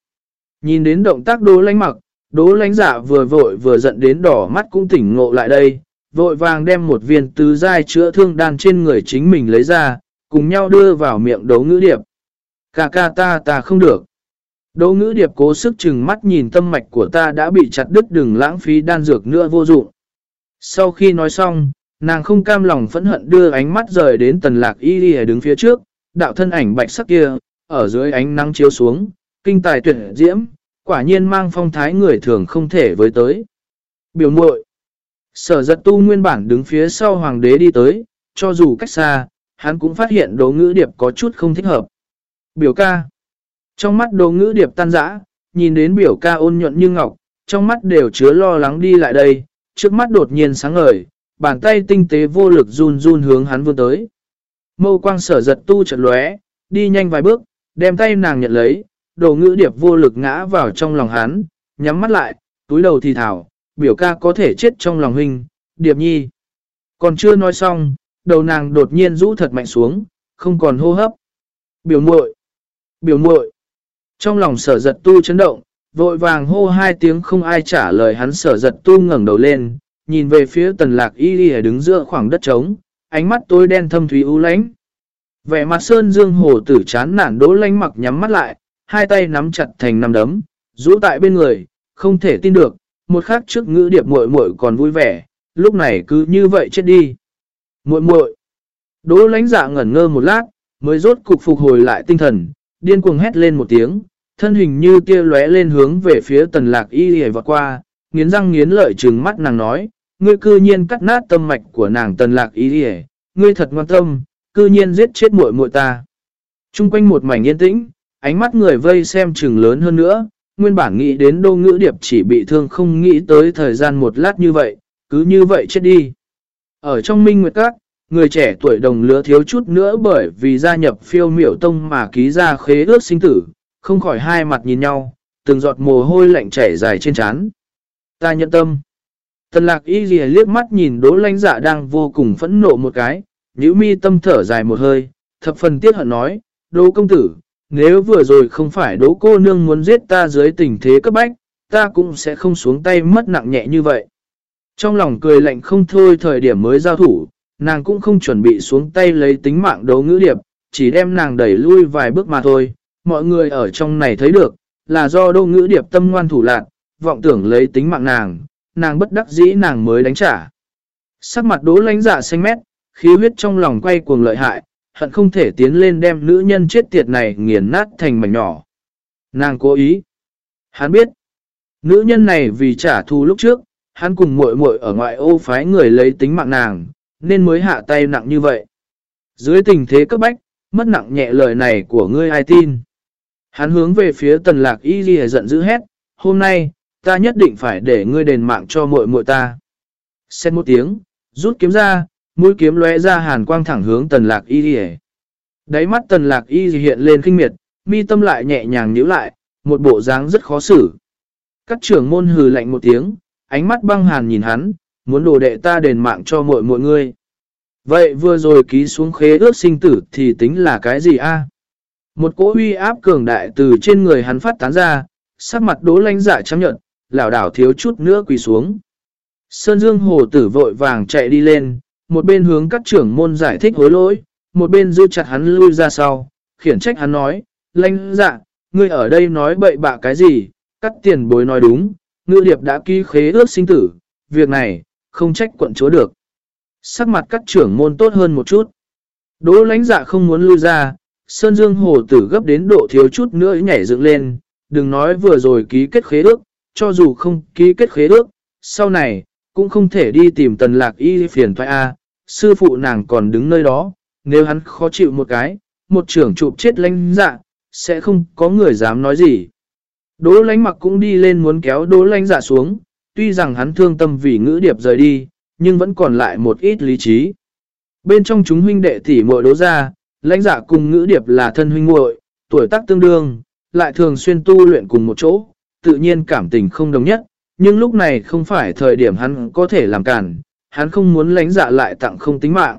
Nhìn đến động tác đố lánh mặc, đố lánh giả dạ vừa vội vừa giận đến đỏ mắt cũng tỉnh ngộ lại đây, vội vàng đem một viên tứ giai chữa thương đan trên người chính mình lấy ra, cùng nhau đưa vào miệng đấu ngữ điệp. Cà ca ta ta không được. Đấu ngữ điệp cố sức chừng mắt nhìn tâm mạch của ta đã bị chặt đứt đừng lãng phí đan dược nữa vô dụng. Sau khi nói xong, nàng không cam lòng phẫn hận đưa ánh mắt rời đến tần lạc y đi đứng phía trước, đạo thân ảnh bạch sắc kia, ở dưới ánh nắng chiếu xuống, kinh tài tuyệt diễm, quả nhiên mang phong thái người thường không thể với tới. Biểu muội Sở giật tu nguyên bản đứng phía sau hoàng đế đi tới, cho dù cách xa, hắn cũng phát hiện đồ ngữ điệp có chút không thích hợp. Biểu ca Trong mắt đồ ngữ điệp tan rã, nhìn đến biểu ca ôn nhuận như ngọc, trong mắt đều chứa lo lắng đi lại đây, trước mắt đột nhiên sáng ngời, bàn tay tinh tế vô lực run run hướng hắn vươn tới. Mâu quang sở giật tu chợt lóe, đi nhanh vài bước, đem tay nàng nhận lấy, đồ ngữ điệp vô lực ngã vào trong lòng hắn, nhắm mắt lại, túi đầu thì thảo, biểu ca có thể chết trong lòng huynh, điệp nhi. Còn chưa nói xong, đầu nàng đột nhiên rũ thật mạnh xuống, không còn hô hấp. Biểu muội biểu muội Trong lòng sở giật tu chấn động, vội vàng hô hai tiếng không ai trả lời hắn sở giật tu ngẩng đầu lên, nhìn về phía tần lạc y đi đứng giữa khoảng đất trống, ánh mắt tối đen thâm thúy u lánh. Vẻ mặt sơn dương hồ tử chán nản đỗ lánh mặc nhắm mắt lại, hai tay nắm chặt thành nắm đấm, rũ tại bên người, không thể tin được, một khắc trước ngữ điệp muội muội còn vui vẻ, lúc này cứ như vậy chết đi. Muội muội. Đỗ lãnh dạ ngẩn ngơ một lát, mới rốt cục phục hồi lại tinh thần, điên cuồng hét lên một tiếng, thân hình như tia lóe lên hướng về phía tần lạc y hề vọt qua, nghiến răng nghiến lợi trừng mắt nàng nói, ngươi cư nhiên cắt nát tâm mạch của nàng tần lạc y hề, ngươi thật ngoan tâm, cư nhiên giết chết muội muội ta. Trung quanh một mảnh yên tĩnh, ánh mắt người vây xem trừng lớn hơn nữa, nguyên bản nghĩ đến đô ngữ điệp chỉ bị thương không nghĩ tới thời gian một lát như vậy, cứ như vậy chết đi. Ở trong minh nguyệt các, người trẻ tuổi đồng lứa thiếu chút nữa bởi vì gia nhập phiêu miểu tông mà ký ra khế ước sinh tử, không khỏi hai mặt nhìn nhau, từng giọt mồ hôi lạnh chảy dài trên trán. Ta nhận tâm. Tần lạc y ghi liếc mắt nhìn đỗ lãnh dạ đang vô cùng phẫn nộ một cái, nhữ mi tâm thở dài một hơi, thập phần tiết hận nói, đỗ công tử, nếu vừa rồi không phải đỗ cô nương muốn giết ta dưới tình thế cấp bách, ta cũng sẽ không xuống tay mất nặng nhẹ như vậy. Trong lòng cười lạnh không thôi thời điểm mới giao thủ, nàng cũng không chuẩn bị xuống tay lấy tính mạng đấu ngữ điệp, chỉ đem nàng đẩy lui vài bước mà thôi. Mọi người ở trong này thấy được, là do đô ngữ điệp tâm ngoan thủ lạc, vọng tưởng lấy tính mạng nàng, nàng bất đắc dĩ nàng mới đánh trả. Sắc mặt đố lánh dạ xanh mét, khí huyết trong lòng quay cuồng lợi hại, hận không thể tiến lên đem nữ nhân chết tiệt này nghiền nát thành mảnh nhỏ. Nàng cố ý. Hắn biết, nữ nhân này vì trả thù lúc trước, hắn cùng muội muội ở ngoại ô phái người lấy tính mạng nàng, nên mới hạ tay nặng như vậy. Dưới tình thế cấp bách, mất nặng nhẹ lời này của ngươi ai tin. Hắn hướng về phía tần lạc y ghi giận dữ hét, hôm nay, ta nhất định phải để ngươi đền mạng cho muội muội ta. Xét một tiếng, rút kiếm ra, mũi kiếm lóe ra hàn quang thẳng hướng tần lạc y ghi Đáy mắt tần lạc y hiện lên kinh miệt, mi tâm lại nhẹ nhàng nhíu lại, một bộ dáng rất khó xử. Các trưởng môn hừ lạnh một tiếng, ánh mắt băng hàn nhìn hắn, muốn đồ đệ ta đền mạng cho mọi mọi người. Vậy vừa rồi ký xuống khế ước sinh tử thì tính là cái gì a? Một cỗ uy áp cường đại từ trên người hắn phát tán ra, sắc mặt đố lanh dạ chăm nhận, lảo đảo thiếu chút nữa quỳ xuống. Sơn Dương Hồ tử vội vàng chạy đi lên, một bên hướng các trưởng môn giải thích hối lỗi, một bên giữ chặt hắn lui ra sau, khiển trách hắn nói, lanh dạ, ngươi ở đây nói bậy bạ cái gì, cắt tiền bối nói đúng, ngư điệp đã ký khế ước sinh tử, việc này, không trách quận chúa được. Sắc mặt các trưởng môn tốt hơn một chút. Đỗ lãnh dạ không muốn lui ra, Sơn Dương Hồ tử gấp đến độ thiếu chút nữa nhảy dựng lên, đừng nói vừa rồi ký kết khế ước, cho dù không ký kết khế ước, sau này, cũng không thể đi tìm tần lạc y phiền thoại A, sư phụ nàng còn đứng nơi đó, nếu hắn khó chịu một cái, một trưởng chụp chết lãnh dạ, sẽ không có người dám nói gì. Đỗ Lánh mặc cũng đi lên muốn kéo đỗ Lánh dạ xuống, tuy rằng hắn thương tâm vì ngữ điệp rời đi, nhưng vẫn còn lại một ít lý trí. Bên trong chúng huynh đệ tỷ muội đỗ ra, lãnh dạ cùng ngữ điệp là thân huynh muội, tuổi tác tương đương, lại thường xuyên tu luyện cùng một chỗ, tự nhiên cảm tình không đồng nhất, nhưng lúc này không phải thời điểm hắn có thể làm cản, hắn không muốn lãnh dạ lại tặng không tính mạng.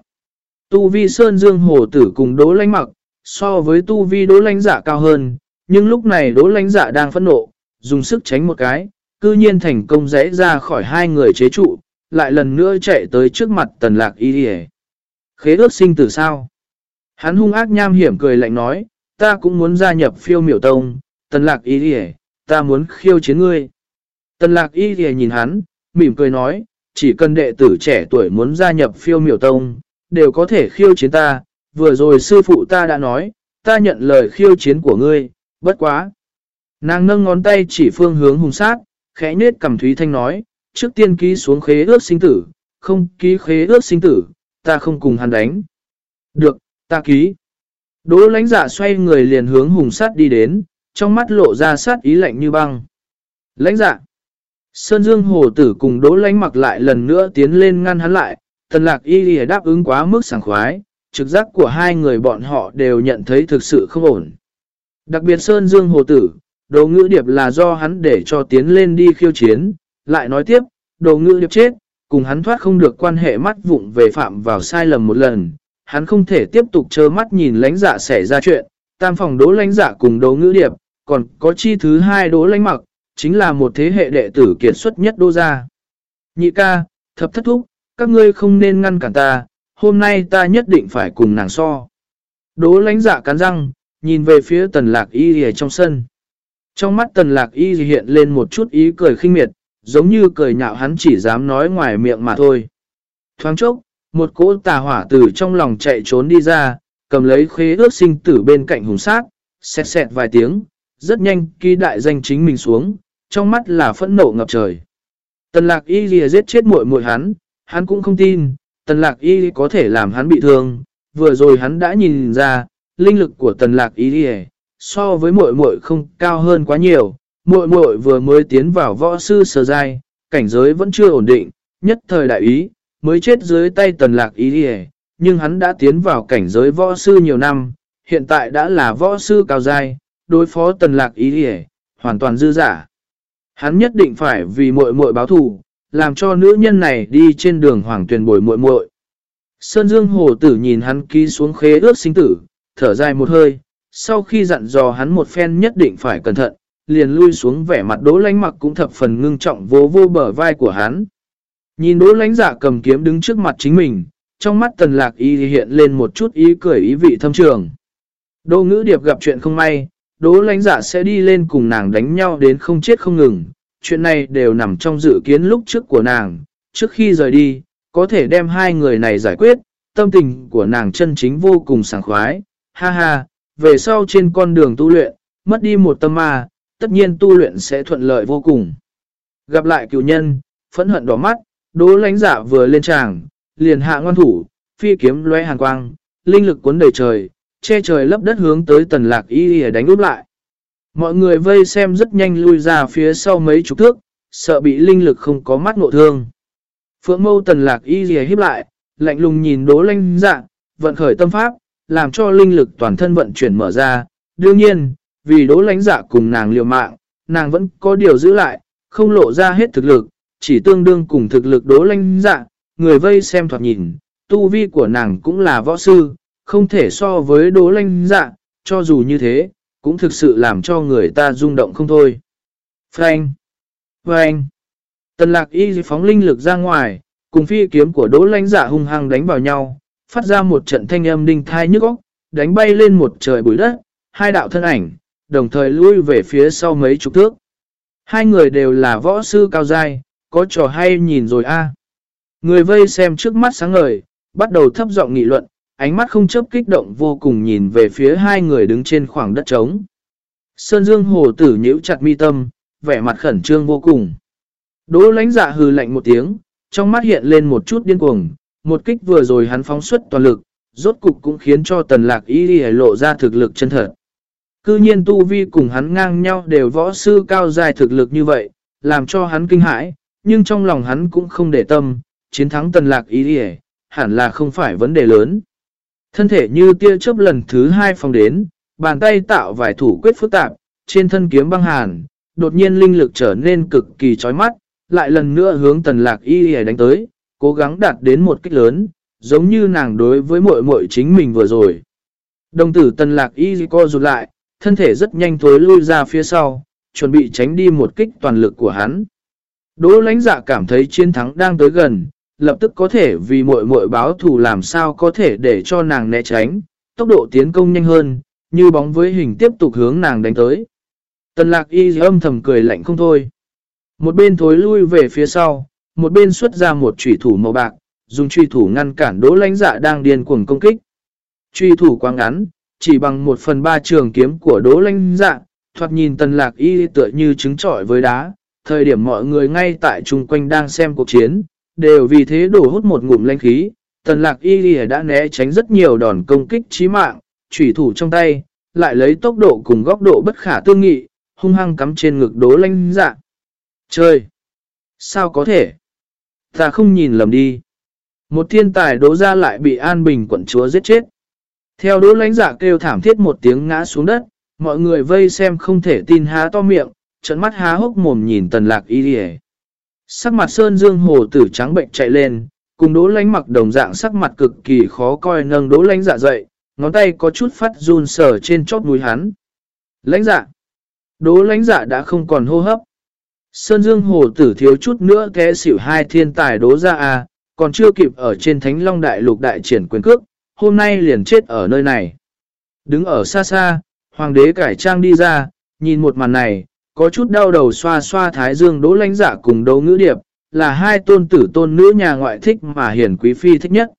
Tu vi Sơn Dương Hồ Tử cùng Đỗ Lánh Mặc, so với tu vi Đỗ Lánh Dạ cao hơn, nhưng lúc này Đỗ Lánh Dạ đang phẫn nộ, dùng sức tránh một cái, cư nhiên thành công rẽ ra khỏi hai người chế trụ, lại lần nữa chạy tới trước mặt Tần Lạc Y đi Khế ước sinh tử sao? Hắn hung ác nham hiểm cười lạnh nói, ta cũng muốn gia nhập phiêu miểu tông, Tần Lạc Y đi ta muốn khiêu chiến ngươi. Tần Lạc Y đi nhìn hắn, mỉm cười nói, chỉ cần đệ tử trẻ tuổi muốn gia nhập phiêu miểu tông, đều có thể khiêu chiến ta, vừa rồi sư phụ ta đã nói, ta nhận lời khiêu chiến của ngươi, bất quá. Nàng nâng ngón tay chỉ phương hướng hùng sát, khẽ nết cầm Thúy Thanh nói, trước tiên ký xuống khế ước sinh tử, không ký khế ước sinh tử, ta không cùng hắn đánh. Được, ta ký. Đỗ lãnh giả xoay người liền hướng hùng sát đi đến, trong mắt lộ ra sát ý lạnh như băng. Lãnh giả. Sơn Dương Hồ Tử cùng Đỗ lãnh mặc lại lần nữa tiến lên ngăn hắn lại, Tần lạc y lìa đáp ứng quá mức sảng khoái, trực giác của hai người bọn họ đều nhận thấy thực sự không ổn. Đặc biệt Sơn Dương Hồ Tử, đồ ngữ điệp là do hắn để cho tiến lên đi khiêu chiến, lại nói tiếp, đồ ngữ điệp chết, cùng hắn thoát không được quan hệ mắt vụng về phạm vào sai lầm một lần, hắn không thể tiếp tục trơ mắt nhìn lãnh dạ xảy ra chuyện, tam phòng đố lãnh dạ cùng đồ ngữ điệp, còn có chi thứ hai đố lãnh mặc, chính là một thế hệ đệ tử kiệt xuất nhất đô gia. Nhị ca, thập thất thúc, các ngươi không nên ngăn cản ta, hôm nay ta nhất định phải cùng nàng so. Đố lãnh dạ cắn răng, nhìn về phía tần lạc y ở trong sân. Trong mắt tần lạc y hiện lên một chút ý cười khinh miệt, giống như cười nhạo hắn chỉ dám nói ngoài miệng mà thôi. Thoáng chốc, một cỗ tà hỏa từ trong lòng chạy trốn đi ra, cầm lấy khế ước sinh tử bên cạnh hùng sát, xẹt xẹt vài tiếng, rất nhanh ký đại danh chính mình xuống, trong mắt là phẫn nộ ngập trời. Tần lạc y lìa giết chết muội muội hắn, hắn cũng không tin, tần lạc y có thể làm hắn bị thương, vừa rồi hắn đã nhìn ra, linh lực của tần lạc ý đi so với muội muội không cao hơn quá nhiều, muội muội vừa mới tiến vào võ sư sơ giai, cảnh giới vẫn chưa ổn định, nhất thời đại ý, mới chết dưới tay tần lạc ý đi nhưng hắn đã tiến vào cảnh giới võ sư nhiều năm, hiện tại đã là võ sư cao giai, đối phó tần lạc ý đi hoàn toàn dư giả. Hắn nhất định phải vì muội muội báo thù, làm cho nữ nhân này đi trên đường hoàng tuyển bồi muội muội. Sơn Dương Hồ Tử nhìn hắn ký xuống khế ước sinh tử, thở dài một hơi, sau khi dặn dò hắn một phen nhất định phải cẩn thận, liền lui xuống vẻ mặt đỗ lánh mặc cũng thập phần ngưng trọng vô vô bờ vai của hắn. Nhìn đỗ lánh giả dạ cầm kiếm đứng trước mặt chính mình, trong mắt tần lạc y hiện lên một chút ý cười ý vị thâm trường. Đỗ ngữ điệp gặp chuyện không may, đỗ Lánh giả dạ sẽ đi lên cùng nàng đánh nhau đến không chết không ngừng. Chuyện này đều nằm trong dự kiến lúc trước của nàng, trước khi rời đi, có thể đem hai người này giải quyết, tâm tình của nàng chân chính vô cùng sảng khoái. Ha ha, về sau trên con đường tu luyện, mất đi một tâm ma, tất nhiên tu luyện sẽ thuận lợi vô cùng. Gặp lại cựu nhân, phẫn hận đỏ mắt, đố lánh giả vừa lên tràng, liền hạ ngoan thủ, phi kiếm loe hàn quang, linh lực cuốn đầy trời, che trời lấp đất hướng tới tần lạc y y đánh úp lại. Mọi người vây xem rất nhanh lui ra phía sau mấy chục thước, sợ bị linh lực không có mắt ngộ thương. Phượng mâu tần lạc y y hiếp lại, lạnh lùng nhìn đố lánh giả, vận khởi tâm pháp, làm cho linh lực toàn thân vận chuyển mở ra. Đương nhiên, vì đố lánh dạ cùng nàng liều mạng, nàng vẫn có điều giữ lại, không lộ ra hết thực lực, chỉ tương đương cùng thực lực đố Lánh dạ, người vây xem thoạt nhìn, tu vi của nàng cũng là võ sư, không thể so với đố Lánh dạ, cho dù như thế, cũng thực sự làm cho người ta rung động không thôi. Frank! Frank! Tần lạc y phóng linh lực ra ngoài, cùng phi kiếm của đố Lánh dạ hung hăng đánh vào nhau, phát ra một trận thanh âm đinh thai nhức óc, đánh bay lên một trời bụi đất, hai đạo thân ảnh, đồng thời lui về phía sau mấy chục thước. Hai người đều là võ sư cao dai, có trò hay nhìn rồi a Người vây xem trước mắt sáng ngời, bắt đầu thấp giọng nghị luận, ánh mắt không chấp kích động vô cùng nhìn về phía hai người đứng trên khoảng đất trống. Sơn Dương hồ tử nhíu chặt mi tâm, vẻ mặt khẩn trương vô cùng. Đỗ lãnh dạ hừ lạnh một tiếng, trong mắt hiện lên một chút điên cuồng, một kích vừa rồi hắn phóng xuất toàn lực, rốt cục cũng khiến cho tần lạc y đi lộ ra thực lực chân thật. Cư nhiên tu vi cùng hắn ngang nhau đều võ sư cao dài thực lực như vậy, làm cho hắn kinh hãi, nhưng trong lòng hắn cũng không để tâm, chiến thắng tần lạc y đi hẳn là không phải vấn đề lớn. Thân thể như tia chớp lần thứ hai phòng đến, bàn tay tạo vài thủ quyết phức tạp, trên thân kiếm băng hàn, đột nhiên linh lực trở nên cực kỳ chói mắt, lại lần nữa hướng tần lạc y y đánh tới, cố gắng đạt đến một kích lớn, giống như nàng đối với muội muội chính mình vừa rồi. Đồng tử tần lạc y co rụt lại, thân thể rất nhanh thối lui ra phía sau, chuẩn bị tránh đi một kích toàn lực của hắn. Đỗ lãnh dạ cảm thấy chiến thắng đang tới gần, lập tức có thể vì muội muội báo thù làm sao có thể để cho nàng né tránh, tốc độ tiến công nhanh hơn, như bóng với hình tiếp tục hướng nàng đánh tới. Tần lạc y âm thầm cười lạnh không thôi. Một bên thối lui về phía sau, một bên xuất ra một trùy thủ màu bạc, dùng trùy thủ ngăn cản đỗ lãnh dạ đang điên cuồng công kích. Trùy thủ quá ngắn, chỉ bằng một phần ba trường kiếm của đỗ lãnh dạ, thoạt nhìn tần lạc y tựa như trứng trọi với đá. Thời điểm mọi người ngay tại chung quanh đang xem cuộc chiến, đều vì thế đổ hút một ngụm lanh khí. Tần lạc y đã né tránh rất nhiều đòn công kích chí mạng, trùy thủ trong tay, lại lấy tốc độ cùng góc độ bất khả tương nghị, hung hăng cắm trên ngực đố lanh dạ. trời Sao có thể? Ta không nhìn lầm đi. Một thiên tài đố ra lại bị An Bình quận chúa giết chết. Theo đố lãnh giả kêu thảm thiết một tiếng ngã xuống đất, mọi người vây xem không thể tin há to miệng, trận mắt há hốc mồm nhìn tần lạc y đi Sắc mặt sơn dương hồ tử trắng bệnh chạy lên, cùng đố lánh mặc đồng dạng sắc mặt cực kỳ khó coi nâng đố lánh dạ dậy, ngón tay có chút phát run sờ trên chóp núi hắn. Lãnh dạ. Đố lãnh dạ đã không còn hô hấp. Sơn dương hồ tử thiếu chút nữa té xỉu hai thiên tài đố ra à, còn chưa kịp ở trên thánh long đại lục đại triển quyền cước, hôm nay liền chết ở nơi này. Đứng ở xa xa, hoàng đế cải trang đi ra, nhìn một màn này, có chút đau đầu xoa xoa thái dương đỗ lãnh giả cùng đấu ngữ điệp, là hai tôn tử tôn nữ nhà ngoại thích mà hiển quý phi thích nhất.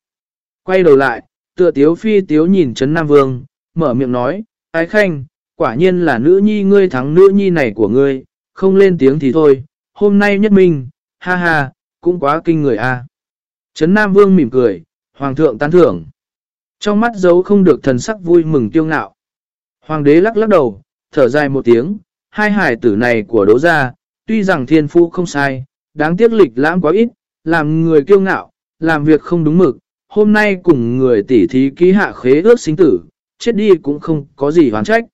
Quay đầu lại, tựa tiếu phi tiếu nhìn Trấn Nam Vương, mở miệng nói, Ái Khanh, quả nhiên là nữ nhi ngươi thắng nữ nhi này của ngươi, không lên tiếng thì thôi, hôm nay nhất minh, ha ha, cũng quá kinh người a. Trấn Nam Vương mỉm cười, Hoàng thượng tán thưởng. Trong mắt giấu không được thần sắc vui mừng tiêu ngạo. Hoàng đế lắc lắc đầu, thở dài một tiếng, hai hải tử này của đỗ gia, tuy rằng thiên phu không sai, đáng tiếc lịch lãm quá ít, làm người kiêu ngạo, làm việc không đúng mực, hôm nay cùng người tỉ thí ký hạ khế ước sinh tử, chết đi cũng không có gì hoàn trách.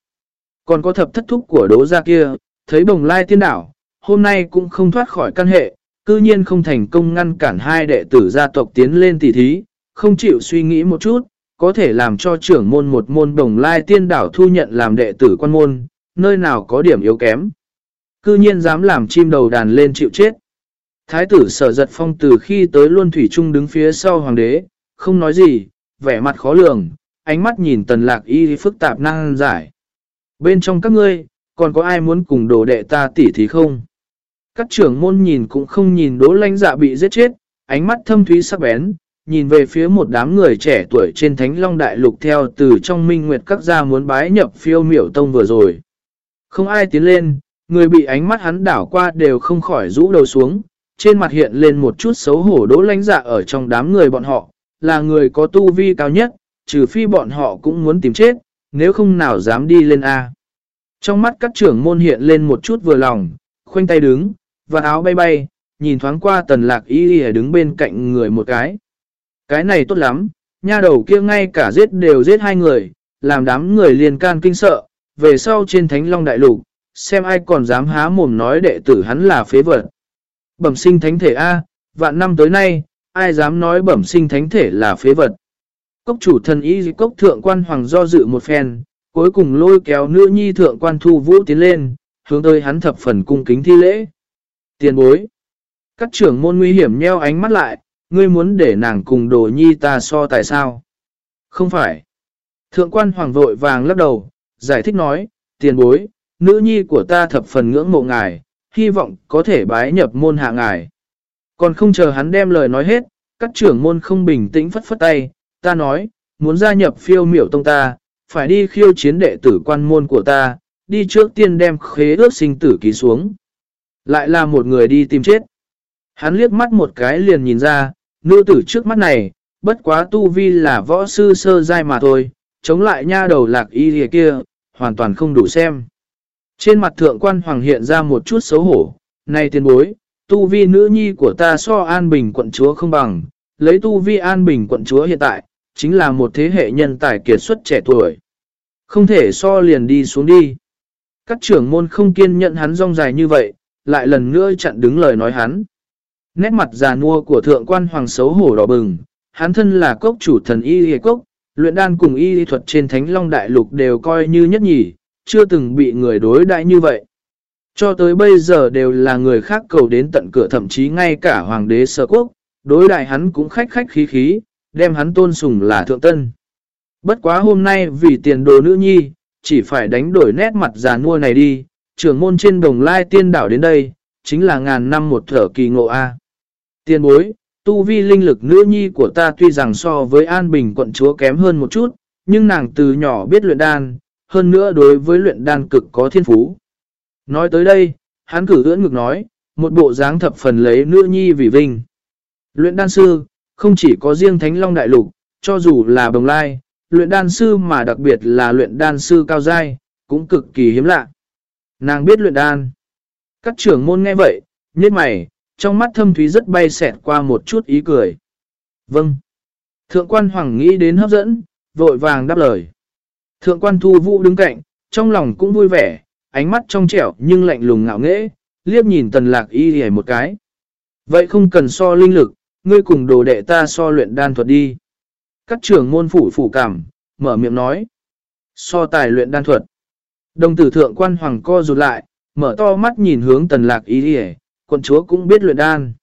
Còn có thập thất thúc của đố gia kia, thấy bồng lai tiên đảo, hôm nay cũng không thoát khỏi căn hệ, cư nhiên không thành công ngăn cản hai đệ tử gia tộc tiến lên tỉ thí, không chịu suy nghĩ một chút, có thể làm cho trưởng môn một môn bồng lai tiên đảo thu nhận làm đệ tử quan môn, nơi nào có điểm yếu kém. Cư nhiên dám làm chim đầu đàn lên chịu chết. Thái tử sở giật phong từ khi tới luôn thủy trung đứng phía sau hoàng đế, không nói gì, vẻ mặt khó lường, ánh mắt nhìn tần lạc y phức tạp năng giải. Bên trong các ngươi, còn có ai muốn cùng đồ đệ ta tỉ thì không? Các trưởng môn nhìn cũng không nhìn đố lãnh dạ bị giết chết, ánh mắt thâm thúy sắc bén, nhìn về phía một đám người trẻ tuổi trên thánh long đại lục theo từ trong minh nguyệt các gia muốn bái nhập phiêu miểu tông vừa rồi. Không ai tiến lên, người bị ánh mắt hắn đảo qua đều không khỏi rũ đầu xuống, trên mặt hiện lên một chút xấu hổ đỗ lãnh dạ ở trong đám người bọn họ, là người có tu vi cao nhất, trừ phi bọn họ cũng muốn tìm chết, nếu không nào dám đi lên A. Trong mắt các trưởng môn hiện lên một chút vừa lòng, khoanh tay đứng, và áo bay bay, nhìn thoáng qua tần lạc y y đứng bên cạnh người một cái. Cái này tốt lắm, nha đầu kia ngay cả giết đều giết hai người, làm đám người liền can kinh sợ, về sau trên thánh long đại lục, xem ai còn dám há mồm nói đệ tử hắn là phế vật. Bẩm sinh thánh thể A, vạn năm tới nay, ai dám nói bẩm sinh thánh thể là phế vật. Cốc chủ thần y cốc thượng quan hoàng do dự một phen, cuối cùng lôi kéo nữ nhi thượng quan thu vũ tiến lên, hướng tới hắn thập phần cung kính thi lễ. Tiền bối. Các trưởng môn nguy hiểm nheo ánh mắt lại, ngươi muốn để nàng cùng đồ nhi ta so tại sao? Không phải. Thượng quan hoàng vội vàng lắc đầu, giải thích nói, tiền bối, nữ nhi của ta thập phần ngưỡng mộ ngài, hy vọng có thể bái nhập môn hạ ngài. Còn không chờ hắn đem lời nói hết, các trưởng môn không bình tĩnh phất phất tay, ta nói, muốn gia nhập phiêu miểu tông ta, phải đi khiêu chiến đệ tử quan môn của ta, đi trước tiên đem khế ước sinh tử ký xuống. Lại là một người đi tìm chết. Hắn liếc mắt một cái liền nhìn ra, nữ tử trước mắt này, bất quá tu vi là võ sư sơ giai mà thôi, chống lại nha đầu lạc y kia, hoàn toàn không đủ xem. Trên mặt thượng quan hoàng hiện ra một chút xấu hổ, này tiền bối, tu vi nữ nhi của ta so an bình quận chúa không bằng, lấy tu vi an bình quận chúa hiện tại, chính là một thế hệ nhân tài kiệt xuất trẻ tuổi. Không thể so liền đi xuống đi. Các trưởng môn không kiên nhận hắn rong dài như vậy, lại lần nữa chặn đứng lời nói hắn. Nét mặt già nua của thượng quan hoàng xấu hổ đỏ bừng, hắn thân là cốc chủ thần y y cốc, luyện đan cùng y thuật trên thánh long đại lục đều coi như nhất nhỉ, chưa từng bị người đối đãi như vậy. Cho tới bây giờ đều là người khác cầu đến tận cửa thậm chí ngay cả hoàng đế sở quốc, đối đại hắn cũng khách khách khí khí, đem hắn tôn sùng là thượng tân. Bất quá hôm nay vì tiền đồ nữ nhi, chỉ phải đánh đổi nét mặt già nua này đi, trưởng môn trên đồng lai tiên đảo đến đây, chính là ngàn năm một thở kỳ ngộ A. Tiên bối, tu vi linh lực nữ nhi của ta tuy rằng so với An Bình quận chúa kém hơn một chút, nhưng nàng từ nhỏ biết luyện đan, hơn nữa đối với luyện đan cực có thiên phú. Nói tới đây, hắn cử ưỡn ngực nói, một bộ dáng thập phần lấy nữ nhi vì vinh. Luyện đan sư, không chỉ có riêng Thánh Long Đại Lục, cho dù là bồng lai, luyện đan sư mà đặc biệt là luyện đan sư cao giai, cũng cực kỳ hiếm lạ. Nàng biết luyện đan. Các trưởng môn nghe vậy, nhếch mày, trong mắt thâm thúy rất bay xẹt qua một chút ý cười. Vâng. Thượng quan hoàng nghĩ đến hấp dẫn, vội vàng đáp lời. Thượng quan thu vũ đứng cạnh, trong lòng cũng vui vẻ, ánh mắt trong trẻo nhưng lạnh lùng ngạo nghễ, liếc nhìn tần lạc y hề một cái. Vậy không cần so linh lực, ngươi cùng đồ đệ ta so luyện đan thuật đi. Các trưởng môn phủ phủ cảm, mở miệng nói. So tài luyện đan thuật. Đồng tử thượng quan hoàng co rụt lại, mở to mắt nhìn hướng tần lạc ý hề, quận chúa cũng biết luyện đan.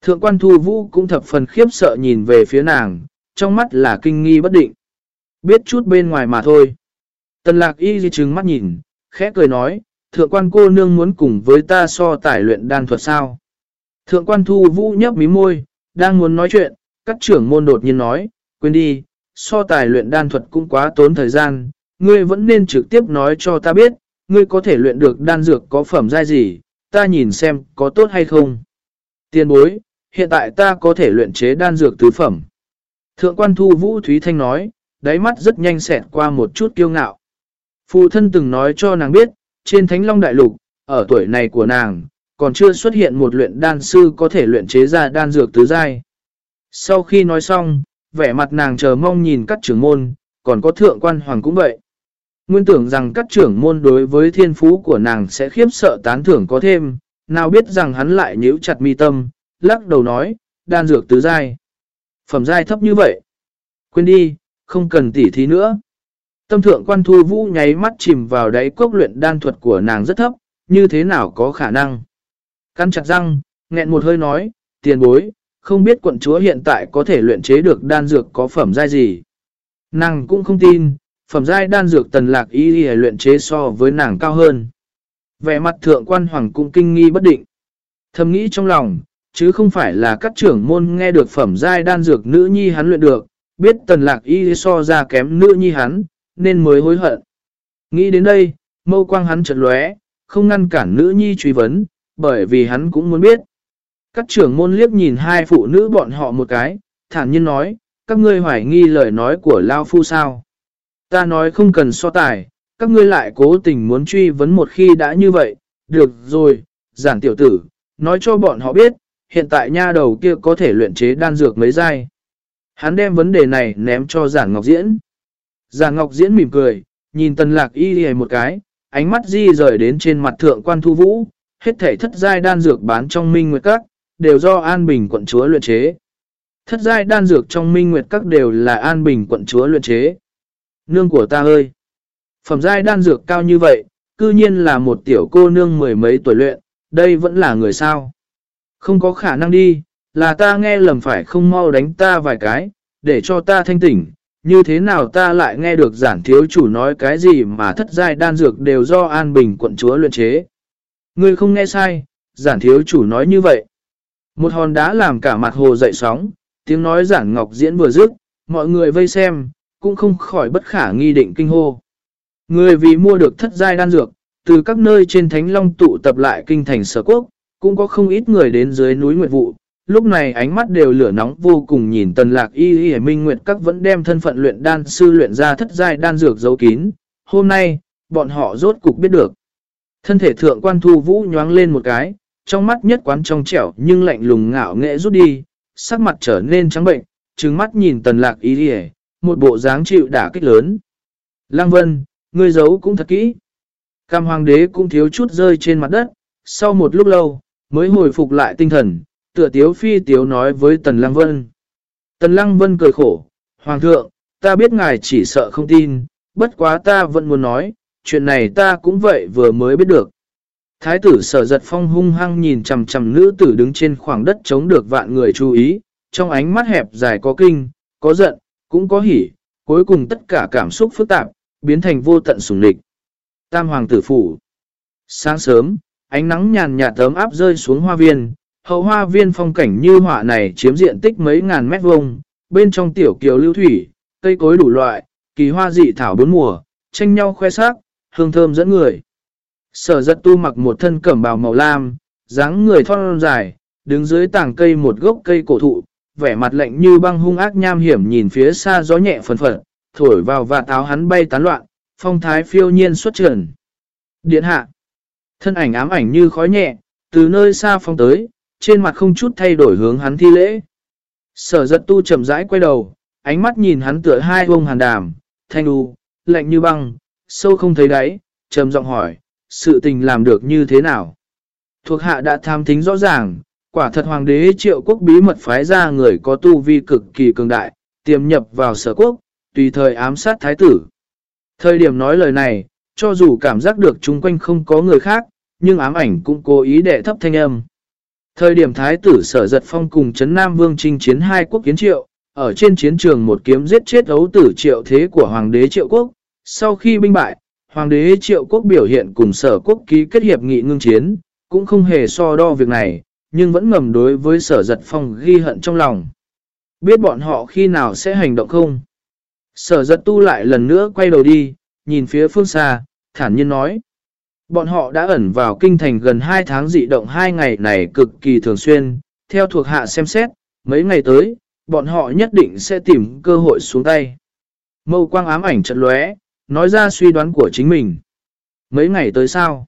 Thượng quan thu vũ cũng thập phần khiếp sợ nhìn về phía nàng, trong mắt là kinh nghi bất định. Biết chút bên ngoài mà thôi. Tần lạc y di trừng mắt nhìn, khẽ cười nói, thượng quan cô nương muốn cùng với ta so tải luyện đan thuật sao. Thượng quan thu vũ nhấp mí môi, đang muốn nói chuyện, các trưởng môn đột nhiên nói, quên đi, so tài luyện đan thuật cũng quá tốn thời gian, ngươi vẫn nên trực tiếp nói cho ta biết, ngươi có thể luyện được đan dược có phẩm giai gì, ta nhìn xem có tốt hay không. Tiền bối, hiện tại ta có thể luyện chế đan dược tứ phẩm. Thượng quan thu Vũ Thúy Thanh nói, đáy mắt rất nhanh xẹt qua một chút kiêu ngạo. Phụ thân từng nói cho nàng biết, trên Thánh Long Đại Lục, ở tuổi này của nàng, còn chưa xuất hiện một luyện đan sư có thể luyện chế ra đan dược tứ giai. Sau khi nói xong, vẻ mặt nàng chờ mong nhìn các trưởng môn, còn có thượng quan hoàng cũng vậy. Nguyên tưởng rằng các trưởng môn đối với thiên phú của nàng sẽ khiếp sợ tán thưởng có thêm, nào biết rằng hắn lại nhíu chặt mi tâm, lắc đầu nói, đan dược tứ giai. Phẩm giai thấp như vậy. Quên đi, không cần tỉ thí nữa. Tâm thượng quan thu vũ nháy mắt chìm vào đáy cốc luyện đan thuật của nàng rất thấp, như thế nào có khả năng. Căn chặt răng, nghẹn một hơi nói, tiền bối, không biết quận chúa hiện tại có thể luyện chế được đan dược có phẩm giai gì. Nàng cũng không tin, phẩm giai đan dược tần lạc y y luyện chế so với nàng cao hơn. Vẻ mặt thượng quan hoàng cũng kinh nghi bất định. Thầm nghĩ trong lòng, chứ không phải là các trưởng môn nghe được phẩm giai đan dược nữ nhi hắn luyện được, biết tần lạc y so ra kém nữ nhi hắn, nên mới hối hận. Nghĩ đến đây, mâu quang hắn chợt lóe, không ngăn cản nữ nhi truy vấn, bởi vì hắn cũng muốn biết. Các trưởng môn liếc nhìn hai phụ nữ bọn họ một cái, thản nhiên nói, các ngươi hoài nghi lời nói của Lao Phu sao. Ta nói không cần so tài, các ngươi lại cố tình muốn truy vấn một khi đã như vậy, được rồi, giản tiểu tử, nói cho bọn họ biết, hiện tại nha đầu kia có thể luyện chế đan dược mấy giai. Hắn đem vấn đề này ném cho giản ngọc diễn. Giản ngọc diễn mỉm cười, nhìn tần lạc y hề một cái, ánh mắt di rời đến trên mặt thượng quan thu vũ, hết thể thất giai đan dược bán trong minh nguyệt các, đều do An Bình quận chúa luyện chế. Thất giai đan dược trong minh nguyệt các đều là An Bình quận chúa luyện chế. Nương của ta ơi! Phẩm giai đan dược cao như vậy, cư nhiên là một tiểu cô nương mười mấy tuổi luyện, đây vẫn là người sao. Không có khả năng đi, là ta nghe lầm phải không mau đánh ta vài cái, để cho ta thanh tỉnh, như thế nào ta lại nghe được giản thiếu chủ nói cái gì mà thất giai đan dược đều do An Bình quận chúa luyện chế. Ngươi không nghe sai, giản thiếu chủ nói như vậy. Một hòn đá làm cả mặt hồ dậy sóng, tiếng nói giản ngọc diễn vừa dứt, mọi người vây xem, cũng không khỏi bất khả nghi định kinh hô. Người vì mua được thất giai đan dược, từ các nơi trên Thánh Long tụ tập lại kinh thành sở quốc, cũng có không ít người đến dưới núi Nguyệt Vụ. Lúc này ánh mắt đều lửa nóng vô cùng nhìn tần lạc y y minh nguyệt các vẫn đem thân phận luyện đan sư luyện ra thất giai đan dược giấu kín. Hôm nay, bọn họ rốt cục biết được. Thân thể thượng quan thu vũ nhoáng lên một cái, trong mắt nhất quán trong trẻo nhưng lạnh lùng ngạo nghệ rút đi, sắc mặt trở nên trắng bệnh, trừng mắt nhìn tần lạc ý đi một bộ dáng chịu đả kích lớn. Lăng Vân, ngươi giấu cũng thật kỹ. Cam hoàng đế cũng thiếu chút rơi trên mặt đất, sau một lúc lâu, mới hồi phục lại tinh thần, tựa tiếu phi tiếu nói với Tần Lăng Vân. Tần Lăng Vân cười khổ, Hoàng thượng, ta biết ngài chỉ sợ không tin, bất quá ta vẫn muốn nói, chuyện này ta cũng vậy vừa mới biết được. Thái tử sở giật phong hung hăng nhìn chầm chầm nữ tử đứng trên khoảng đất chống được vạn người chú ý, trong ánh mắt hẹp dài có kinh, có giận, cũng có hỉ, cuối cùng tất cả cảm xúc phức tạp, biến thành vô tận sùng địch. Tam hoàng tử phủ. Sáng sớm, ánh nắng nhàn nhạt tấm áp rơi xuống hoa viên, hậu hoa viên phong cảnh như họa này chiếm diện tích mấy ngàn mét vuông, bên trong tiểu kiều lưu thủy, cây cối đủ loại, kỳ hoa dị thảo bốn mùa, tranh nhau khoe sắc, hương thơm dẫn người. Sở giật tu mặc một thân cẩm bào màu lam, dáng người thon dài, đứng dưới tảng cây một gốc cây cổ thụ, vẻ mặt lạnh như băng hung ác nham hiểm nhìn phía xa gió nhẹ phần phật, thổi vào và táo hắn bay tán loạn, phong thái phiêu nhiên xuất trần. Điện hạ, thân ảnh ám ảnh như khói nhẹ, từ nơi xa phong tới, trên mặt không chút thay đổi hướng hắn thi lễ. Sở giật tu chậm rãi quay đầu, ánh mắt nhìn hắn tựa hai bông hàn đàm, thanh đu, lạnh như băng, sâu không thấy đáy, trầm giọng hỏi, sự tình làm được như thế nào? Thuộc hạ đã tham thính rõ ràng, quả thật hoàng đế triệu quốc bí mật phái ra người có tu vi cực kỳ cường đại, tiềm nhập vào sở quốc, tùy thời ám sát thái tử. Thời điểm nói lời này, cho dù cảm giác được chung quanh không có người khác, nhưng ám ảnh cũng cố ý đệ thấp thanh âm. Thời điểm thái tử sở giật phong cùng Trấn Nam Vương chinh chiến hai quốc kiến triệu, ở trên chiến trường một kiếm giết chết ấu tử triệu thế của Hoàng đế triệu quốc. Sau khi binh bại, Hoàng đế triệu quốc biểu hiện cùng sở quốc ký kết hiệp nghị ngưng chiến, cũng không hề so đo việc này, nhưng vẫn ngầm đối với sở giật phong ghi hận trong lòng. Biết bọn họ khi nào sẽ hành động không? Sở giật tu lại lần nữa quay đầu đi, nhìn phía phương xa, thản nhiên nói. Bọn họ đã ẩn vào kinh thành gần 2 tháng dị động hai ngày này cực kỳ thường xuyên, theo thuộc hạ xem xét, mấy ngày tới, bọn họ nhất định sẽ tìm cơ hội xuống tay. Mâu quang ám ảnh trận lóe, nói ra suy đoán của chính mình. Mấy ngày tới sao?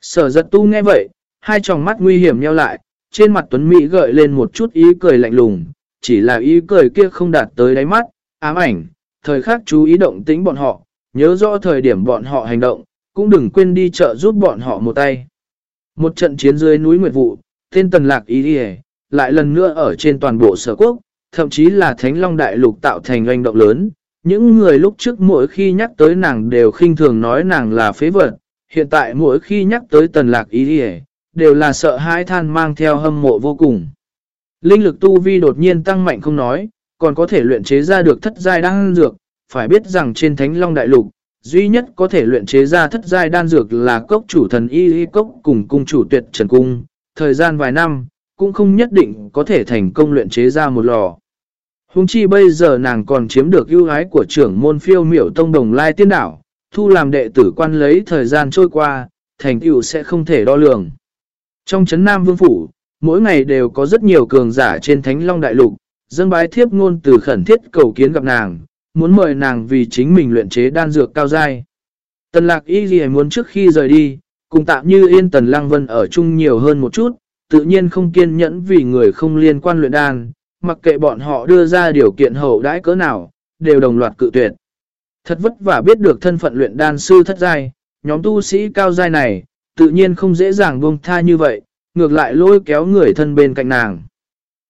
Sở giật tu nghe vậy, hai tròng mắt nguy hiểm nheo lại, trên mặt Tuấn Mỹ gợi lên một chút ý cười lạnh lùng, chỉ là ý cười kia không đạt tới đáy mắt, ám ảnh, thời khắc chú ý động tĩnh bọn họ, nhớ rõ thời điểm bọn họ hành động, cũng đừng quên đi chợ giúp bọn họ một tay. Một trận chiến dưới núi Nguyệt Vụ, tên Tần Lạc Ý Điề, lại lần nữa ở trên toàn bộ sở quốc, thậm chí là Thánh Long Đại Lục tạo thành doanh động lớn. Những người lúc trước mỗi khi nhắc tới nàng đều khinh thường nói nàng là phế vật, hiện tại mỗi khi nhắc tới Tần Lạc Ý đi đều là sợ hãi than mang theo hâm mộ vô cùng. Linh lực tu vi đột nhiên tăng mạnh không nói, còn có thể luyện chế ra được thất giai đan dược, phải biết rằng trên Thánh Long Đại Lục, duy nhất có thể luyện chế ra thất giai đan dược là cốc chủ thần y y cốc cùng cung chủ tuyệt trần cung, thời gian vài năm, cũng không nhất định có thể thành công luyện chế ra một lò. Hùng chi bây giờ nàng còn chiếm được ưu ái của trưởng môn phiêu miểu tông đồng lai tiên đảo, thu làm đệ tử quan lấy thời gian trôi qua, thành tựu sẽ không thể đo lường. Trong chấn Nam Vương Phủ, mỗi ngày đều có rất nhiều cường giả trên Thánh Long Đại Lục, dâng bái thiếp ngôn từ khẩn thiết cầu kiến gặp nàng, muốn mời nàng vì chính mình luyện chế đan dược cao dai. Tần lạc y gì muốn trước khi rời đi, cùng tạm như yên tần lăng vân ở chung nhiều hơn một chút, tự nhiên không kiên nhẫn vì người không liên quan luyện đan, mặc kệ bọn họ đưa ra điều kiện hậu đãi cỡ nào, đều đồng loạt cự tuyệt. Thật vất vả biết được thân phận luyện đan sư thất giai, nhóm tu sĩ cao giai này, tự nhiên không dễ dàng buông tha như vậy, ngược lại lôi kéo người thân bên cạnh nàng.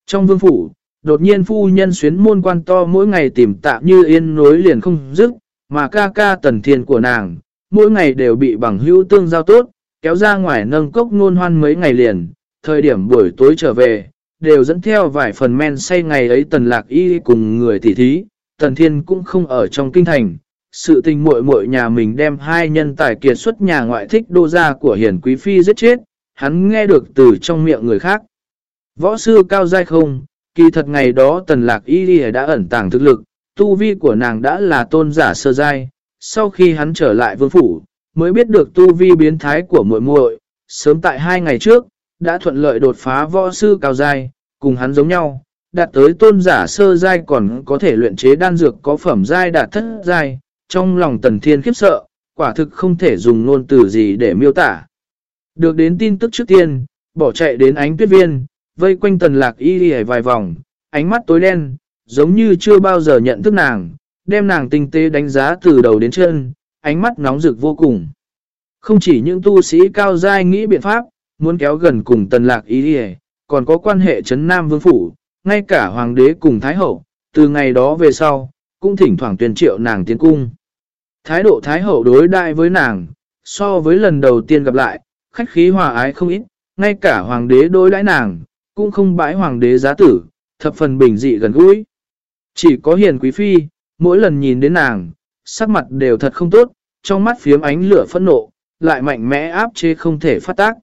Trong vương phủ, đột nhiên phu nhân xuyến môn quan to mỗi ngày tìm tạm như yên nối liền không dứt, mà ca ca tần thiền của nàng, mỗi ngày đều bị bằng hữu tương giao tốt, kéo ra ngoài nâng cốc ngôn hoan mấy ngày liền, thời điểm buổi tối trở về, đều dẫn theo vài phần men say ngày ấy tần lạc y cùng người tỉ thí, tần thiên cũng không ở trong kinh thành. Sự tình muội muội nhà mình đem hai nhân tài kiệt xuất nhà ngoại thích đô gia của hiển quý phi giết chết, hắn nghe được từ trong miệng người khác. Võ sư cao dai không, kỳ thật ngày đó tần lạc y đã ẩn tàng thực lực, tu vi của nàng đã là tôn giả sơ giai. Sau khi hắn trở lại vương phủ, mới biết được tu vi biến thái của muội muội sớm tại hai ngày trước, đã thuận lợi đột phá võ sư cao giai, cùng hắn giống nhau, đạt tới tôn giả sơ giai còn có thể luyện chế đan dược có phẩm giai đạt thất giai, trong lòng tần thiên khiếp sợ, quả thực không thể dùng ngôn từ gì để miêu tả. Được đến tin tức trước tiên, bỏ chạy đến ánh tuyết viên, vây quanh tần lạc y đi vài vòng, ánh mắt tối đen, giống như chưa bao giờ nhận thức nàng, đem nàng tinh tế đánh giá từ đầu đến chân, ánh mắt nóng rực vô cùng. Không chỉ những tu sĩ cao giai nghĩ biện pháp, muốn kéo gần cùng tần lạc ý đi còn có quan hệ chấn Nam Vương Phủ, ngay cả Hoàng đế cùng Thái Hậu, từ ngày đó về sau, cũng thỉnh thoảng tuyên triệu nàng tiến cung. Thái độ Thái Hậu đối đại với nàng, so với lần đầu tiên gặp lại, khách khí hòa ái không ít, ngay cả Hoàng đế đối đãi nàng, cũng không bãi Hoàng đế giá tử, thập phần bình dị gần gũi. Chỉ có hiền quý phi, mỗi lần nhìn đến nàng, sắc mặt đều thật không tốt, trong mắt phiếm ánh lửa phẫn nộ, lại mạnh mẽ áp chế không thể phát tác.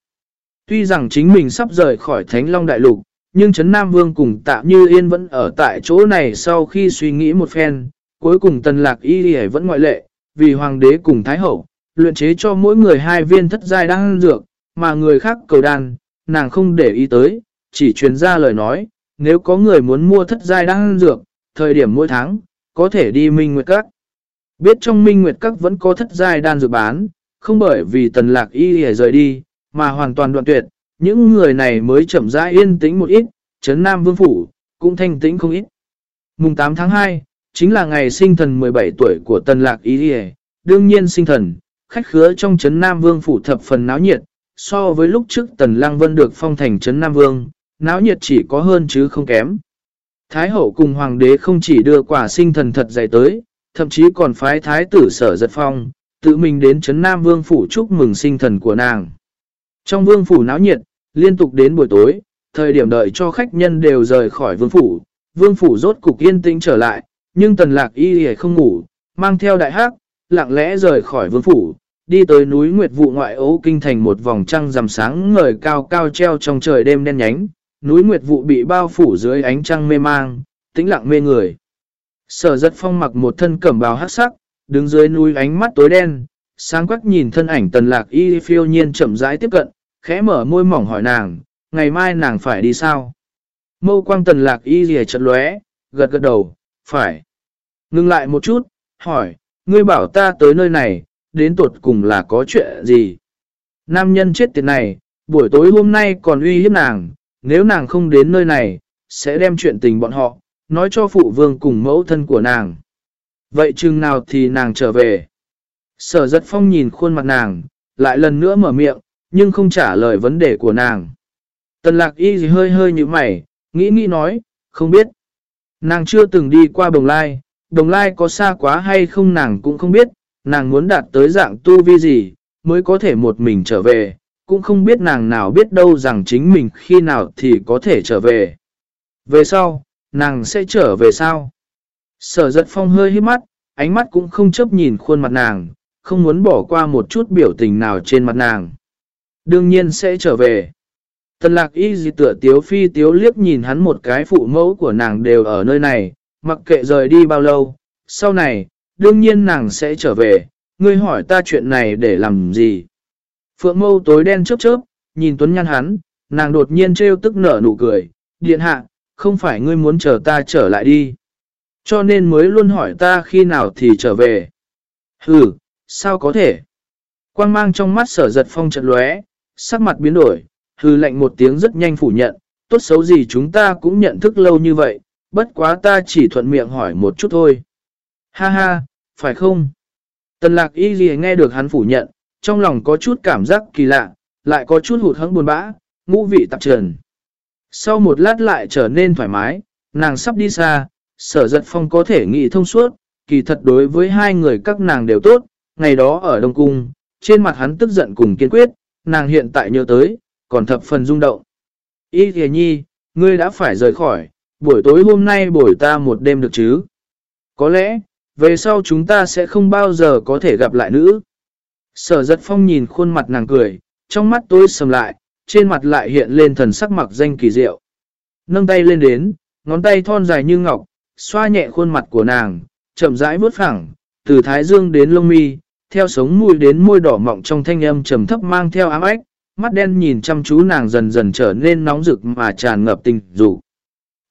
Tuy rằng chính mình sắp rời khỏi Thánh Long Đại Lục, nhưng Trấn Nam Vương cùng Tạ Như Yên vẫn ở tại chỗ này sau khi suy nghĩ một phen, cuối cùng Tần Lạc Y Lì vẫn ngoại lệ, vì Hoàng đế cùng Thái Hậu, luyện chế cho mỗi người hai viên thất giai đang dược, mà người khác cầu đàn, nàng không để ý tới, chỉ truyền ra lời nói, nếu có người muốn mua thất giai đang dược, thời điểm mỗi tháng, có thể đi Minh Nguyệt Các. Biết trong Minh Nguyệt Các vẫn có thất giai đan dược bán, không bởi vì Tần Lạc Y Lì rời đi, mà hoàn toàn đoạn tuyệt, những người này mới chậm rãi yên tĩnh một ít, Trấn Nam Vương Phủ, cũng thanh tĩnh không ít. Mùng 8 tháng 2, chính là ngày sinh thần 17 tuổi của Tần Lạc Ý Điề, đương nhiên sinh thần, khách khứa trong Trấn Nam Vương Phủ thập phần náo nhiệt, so với lúc trước Tần Lang Vân được phong thành Trấn Nam Vương, náo nhiệt chỉ có hơn chứ không kém. Thái hậu cùng hoàng đế không chỉ đưa quả sinh thần thật dày tới, thậm chí còn phái thái tử sở giật phong, tự mình đến Trấn Nam Vương Phủ chúc mừng sinh thần của nàng. Trong vương phủ náo nhiệt, liên tục đến buổi tối, thời điểm đợi cho khách nhân đều rời khỏi vương phủ, vương phủ rốt cục yên tĩnh trở lại, nhưng tần lạc y hề không ngủ, mang theo đại hắc, lặng lẽ rời khỏi vương phủ, đi tới núi Nguyệt vụ ngoại ố kinh thành một vòng trăng rằm sáng ngời cao cao treo trong trời đêm đen nhánh, núi Nguyệt vụ bị bao phủ dưới ánh trăng mê mang, tĩnh lặng mê người. Sở giật phong mặc một thân cẩm bào hắc sắc, đứng dưới núi ánh mắt tối đen, sáng quắc nhìn thân ảnh tần lạc y phiêu nhiên chậm rãi tiếp cận, khẽ mở môi mỏng hỏi nàng, ngày mai nàng phải đi sao? Mâu quang tần lạc y rìa chật lóe, gật gật đầu, phải. Ngưng lại một chút, hỏi, ngươi bảo ta tới nơi này, đến tuột cùng là có chuyện gì? Nam nhân chết tiệt này, buổi tối hôm nay còn uy hiếp nàng, nếu nàng không đến nơi này, sẽ đem chuyện tình bọn họ, nói cho phụ vương cùng mẫu thân của nàng. Vậy chừng nào thì nàng trở về? Sở giật phong nhìn khuôn mặt nàng, lại lần nữa mở miệng, nhưng không trả lời vấn đề của nàng. Tần lạc y gì hơi hơi như mày, nghĩ nghĩ nói, không biết. Nàng chưa từng đi qua đồng lai, đồng lai có xa quá hay không nàng cũng không biết, nàng muốn đạt tới dạng tu vi gì, mới có thể một mình trở về, cũng không biết nàng nào biết đâu rằng chính mình khi nào thì có thể trở về. Về sau, nàng sẽ trở về sao? Sở giật phong hơi hít mắt, ánh mắt cũng không chấp nhìn khuôn mặt nàng, không muốn bỏ qua một chút biểu tình nào trên mặt nàng. Đương nhiên sẽ trở về. Tần lạc y gì tựa tiếu phi tiếu liếc nhìn hắn một cái phụ mẫu của nàng đều ở nơi này, mặc kệ rời đi bao lâu. Sau này, đương nhiên nàng sẽ trở về, ngươi hỏi ta chuyện này để làm gì. Phượng mâu tối đen chớp chớp, nhìn tuấn nhăn hắn, nàng đột nhiên trêu tức nở nụ cười, điện hạ, không phải ngươi muốn chờ ta trở lại đi. Cho nên mới luôn hỏi ta khi nào thì trở về. Ừ, sao có thể? Quang mang trong mắt sở giật phong trận lóe, sắc mặt biến đổi, hư lệnh một tiếng rất nhanh phủ nhận, tốt xấu gì chúng ta cũng nhận thức lâu như vậy, bất quá ta chỉ thuận miệng hỏi một chút thôi. Ha ha, phải không? Tần lạc y gì nghe được hắn phủ nhận, trong lòng có chút cảm giác kỳ lạ, lại có chút hụt hẫng buồn bã, ngũ vị tạp trần. Sau một lát lại trở nên thoải mái, nàng sắp đi xa, sở giật phong có thể nghĩ thông suốt, kỳ thật đối với hai người các nàng đều tốt, ngày đó ở Đông Cung, trên mặt hắn tức giận cùng kiên quyết, nàng hiện tại nhớ tới, còn thập phần rung động. Y thề nhi, ngươi đã phải rời khỏi, buổi tối hôm nay buổi ta một đêm được chứ? Có lẽ, về sau chúng ta sẽ không bao giờ có thể gặp lại nữ. Sở giật phong nhìn khuôn mặt nàng cười, trong mắt tôi sầm lại, trên mặt lại hiện lên thần sắc mặc danh kỳ diệu. Nâng tay lên đến, ngón tay thon dài như ngọc, xoa nhẹ khuôn mặt của nàng, chậm rãi bước phẳng, từ thái dương đến lông mi, theo sống mùi đến môi đỏ mọng trong thanh âm trầm thấp mang theo ám ách, mắt đen nhìn chăm chú nàng dần dần trở nên nóng rực mà tràn ngập tình dục.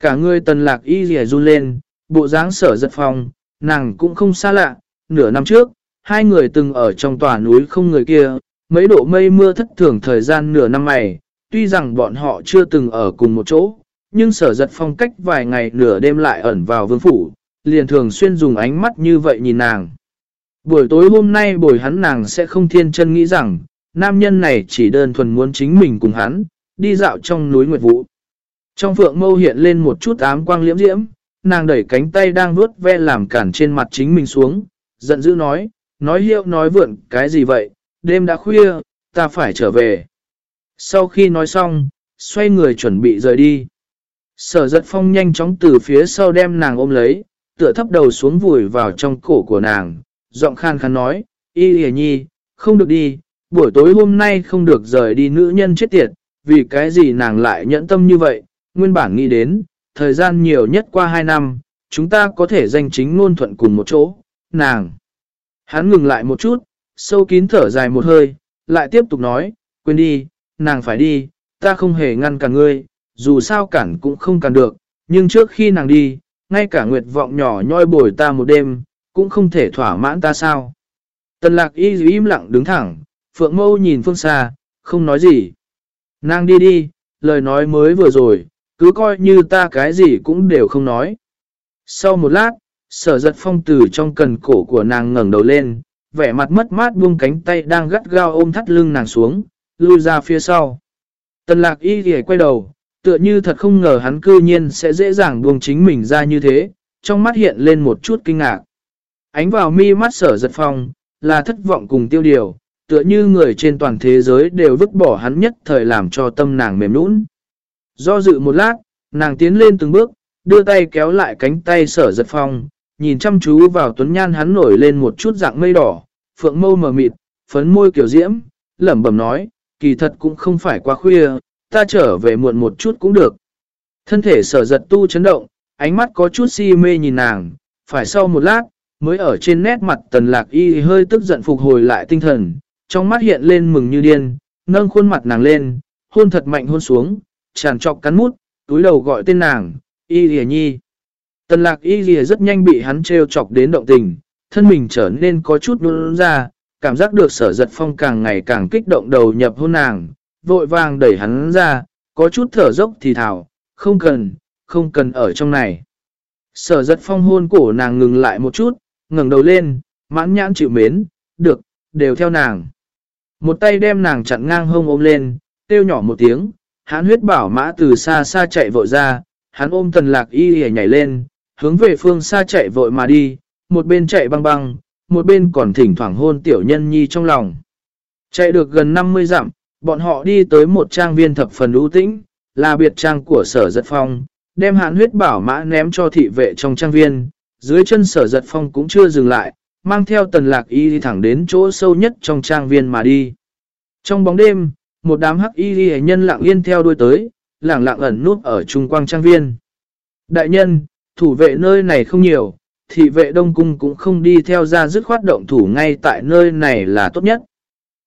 Cả người tần lạc y rìa run lên, bộ dáng sở giật phong, nàng cũng không xa lạ, nửa năm trước, hai người từng ở trong tòa núi không người kia, mấy độ mây mưa thất thường thời gian nửa năm này, tuy rằng bọn họ chưa từng ở cùng một chỗ, nhưng sở giật phong cách vài ngày nửa đêm lại ẩn vào vương phủ, liền thường xuyên dùng ánh mắt như vậy nhìn nàng. Buổi tối hôm nay buổi hắn nàng sẽ không thiên chân nghĩ rằng, nam nhân này chỉ đơn thuần muốn chính mình cùng hắn, đi dạo trong núi Nguyệt Vũ. Trong phượng mâu hiện lên một chút ám quang liễm diễm, nàng đẩy cánh tay đang vuốt ve làm cản trên mặt chính mình xuống, giận dữ nói, nói hiệu nói vượn cái gì vậy, đêm đã khuya, ta phải trở về. Sau khi nói xong, xoay người chuẩn bị rời đi. Sở giật phong nhanh chóng từ phía sau đem nàng ôm lấy, tựa thấp đầu xuống vùi vào trong cổ của nàng, giọng khan khán nói, y hề nhi, không được đi, buổi tối hôm nay không được rời đi nữ nhân chết tiệt, vì cái gì nàng lại nhẫn tâm như vậy, nguyên bản nghĩ đến, thời gian nhiều nhất qua 2 năm, chúng ta có thể danh chính ngôn thuận cùng một chỗ, nàng. Hắn ngừng lại một chút, sâu kín thở dài một hơi, lại tiếp tục nói, quên đi, nàng phải đi, ta không hề ngăn cả ngươi, dù sao cản cũng không cản được, nhưng trước khi nàng đi, ngay cả nguyệt vọng nhỏ nhoi bồi ta một đêm, cũng không thể thỏa mãn ta sao. Tần lạc y im lặng đứng thẳng, phượng mâu nhìn phương xa, không nói gì. Nàng đi đi, lời nói mới vừa rồi, cứ coi như ta cái gì cũng đều không nói. Sau một lát, sở giật phong từ trong cần cổ của nàng ngẩng đầu lên, vẻ mặt mất mát buông cánh tay đang gắt gao ôm thắt lưng nàng xuống, lui ra phía sau. Tần lạc y thì quay đầu, tựa như thật không ngờ hắn cư nhiên sẽ dễ dàng buông chính mình ra như thế, trong mắt hiện lên một chút kinh ngạc. Ánh vào mi mắt sở giật phong, là thất vọng cùng tiêu điều, tựa như người trên toàn thế giới đều vứt bỏ hắn nhất thời làm cho tâm nàng mềm nũng. Do dự một lát, nàng tiến lên từng bước, đưa tay kéo lại cánh tay sở giật phong, nhìn chăm chú vào tuấn nhan hắn nổi lên một chút dạng mây đỏ, phượng mâu mờ mịt, phấn môi kiểu diễm, lẩm bẩm nói, kỳ thật cũng không phải quá khuya, ta trở về muộn một chút cũng được. Thân thể sở giật tu chấn động, ánh mắt có chút si mê nhìn nàng, phải sau một lát, mới ở trên nét mặt tần lạc y hơi tức giận phục hồi lại tinh thần, trong mắt hiện lên mừng như điên, nâng khuôn mặt nàng lên, hôn thật mạnh hôn xuống, tràn trọc cắn mút, túi đầu gọi tên nàng, y lìa nhi. Tần lạc y lìa rất nhanh bị hắn trêu chọc đến động tình, thân mình trở nên có chút nôn ra, cảm giác được sở giật phong càng ngày càng kích động đầu nhập hôn nàng, vội vàng đẩy hắn ra, có chút thở dốc thì thảo, không cần, không cần ở trong này. Sở giật phong hôn cổ nàng ngừng lại một chút, ngẩng đầu lên, mãn nhãn chịu mến, được, đều theo nàng. Một tay đem nàng chặn ngang hông ôm lên, kêu nhỏ một tiếng, hắn huyết bảo mã từ xa xa chạy vội ra, hắn ôm tần lạc y hề nhảy lên, hướng về phương xa chạy vội mà đi, một bên chạy băng băng, một bên còn thỉnh thoảng hôn tiểu nhân nhi trong lòng. Chạy được gần 50 dặm, bọn họ đi tới một trang viên thập phần ưu tĩnh, là biệt trang của sở giật phong, đem hãn huyết bảo mã ném cho thị vệ trong trang viên, dưới chân sở giật phong cũng chưa dừng lại, mang theo tần lạc y đi thẳng đến chỗ sâu nhất trong trang viên mà đi. Trong bóng đêm, một đám hắc y ghi nhân lặng yên theo đuôi tới, lặng lặng ẩn núp ở trung quang trang viên. Đại nhân, thủ vệ nơi này không nhiều, thị vệ đông cung cũng không đi theo ra dứt khoát động thủ ngay tại nơi này là tốt nhất.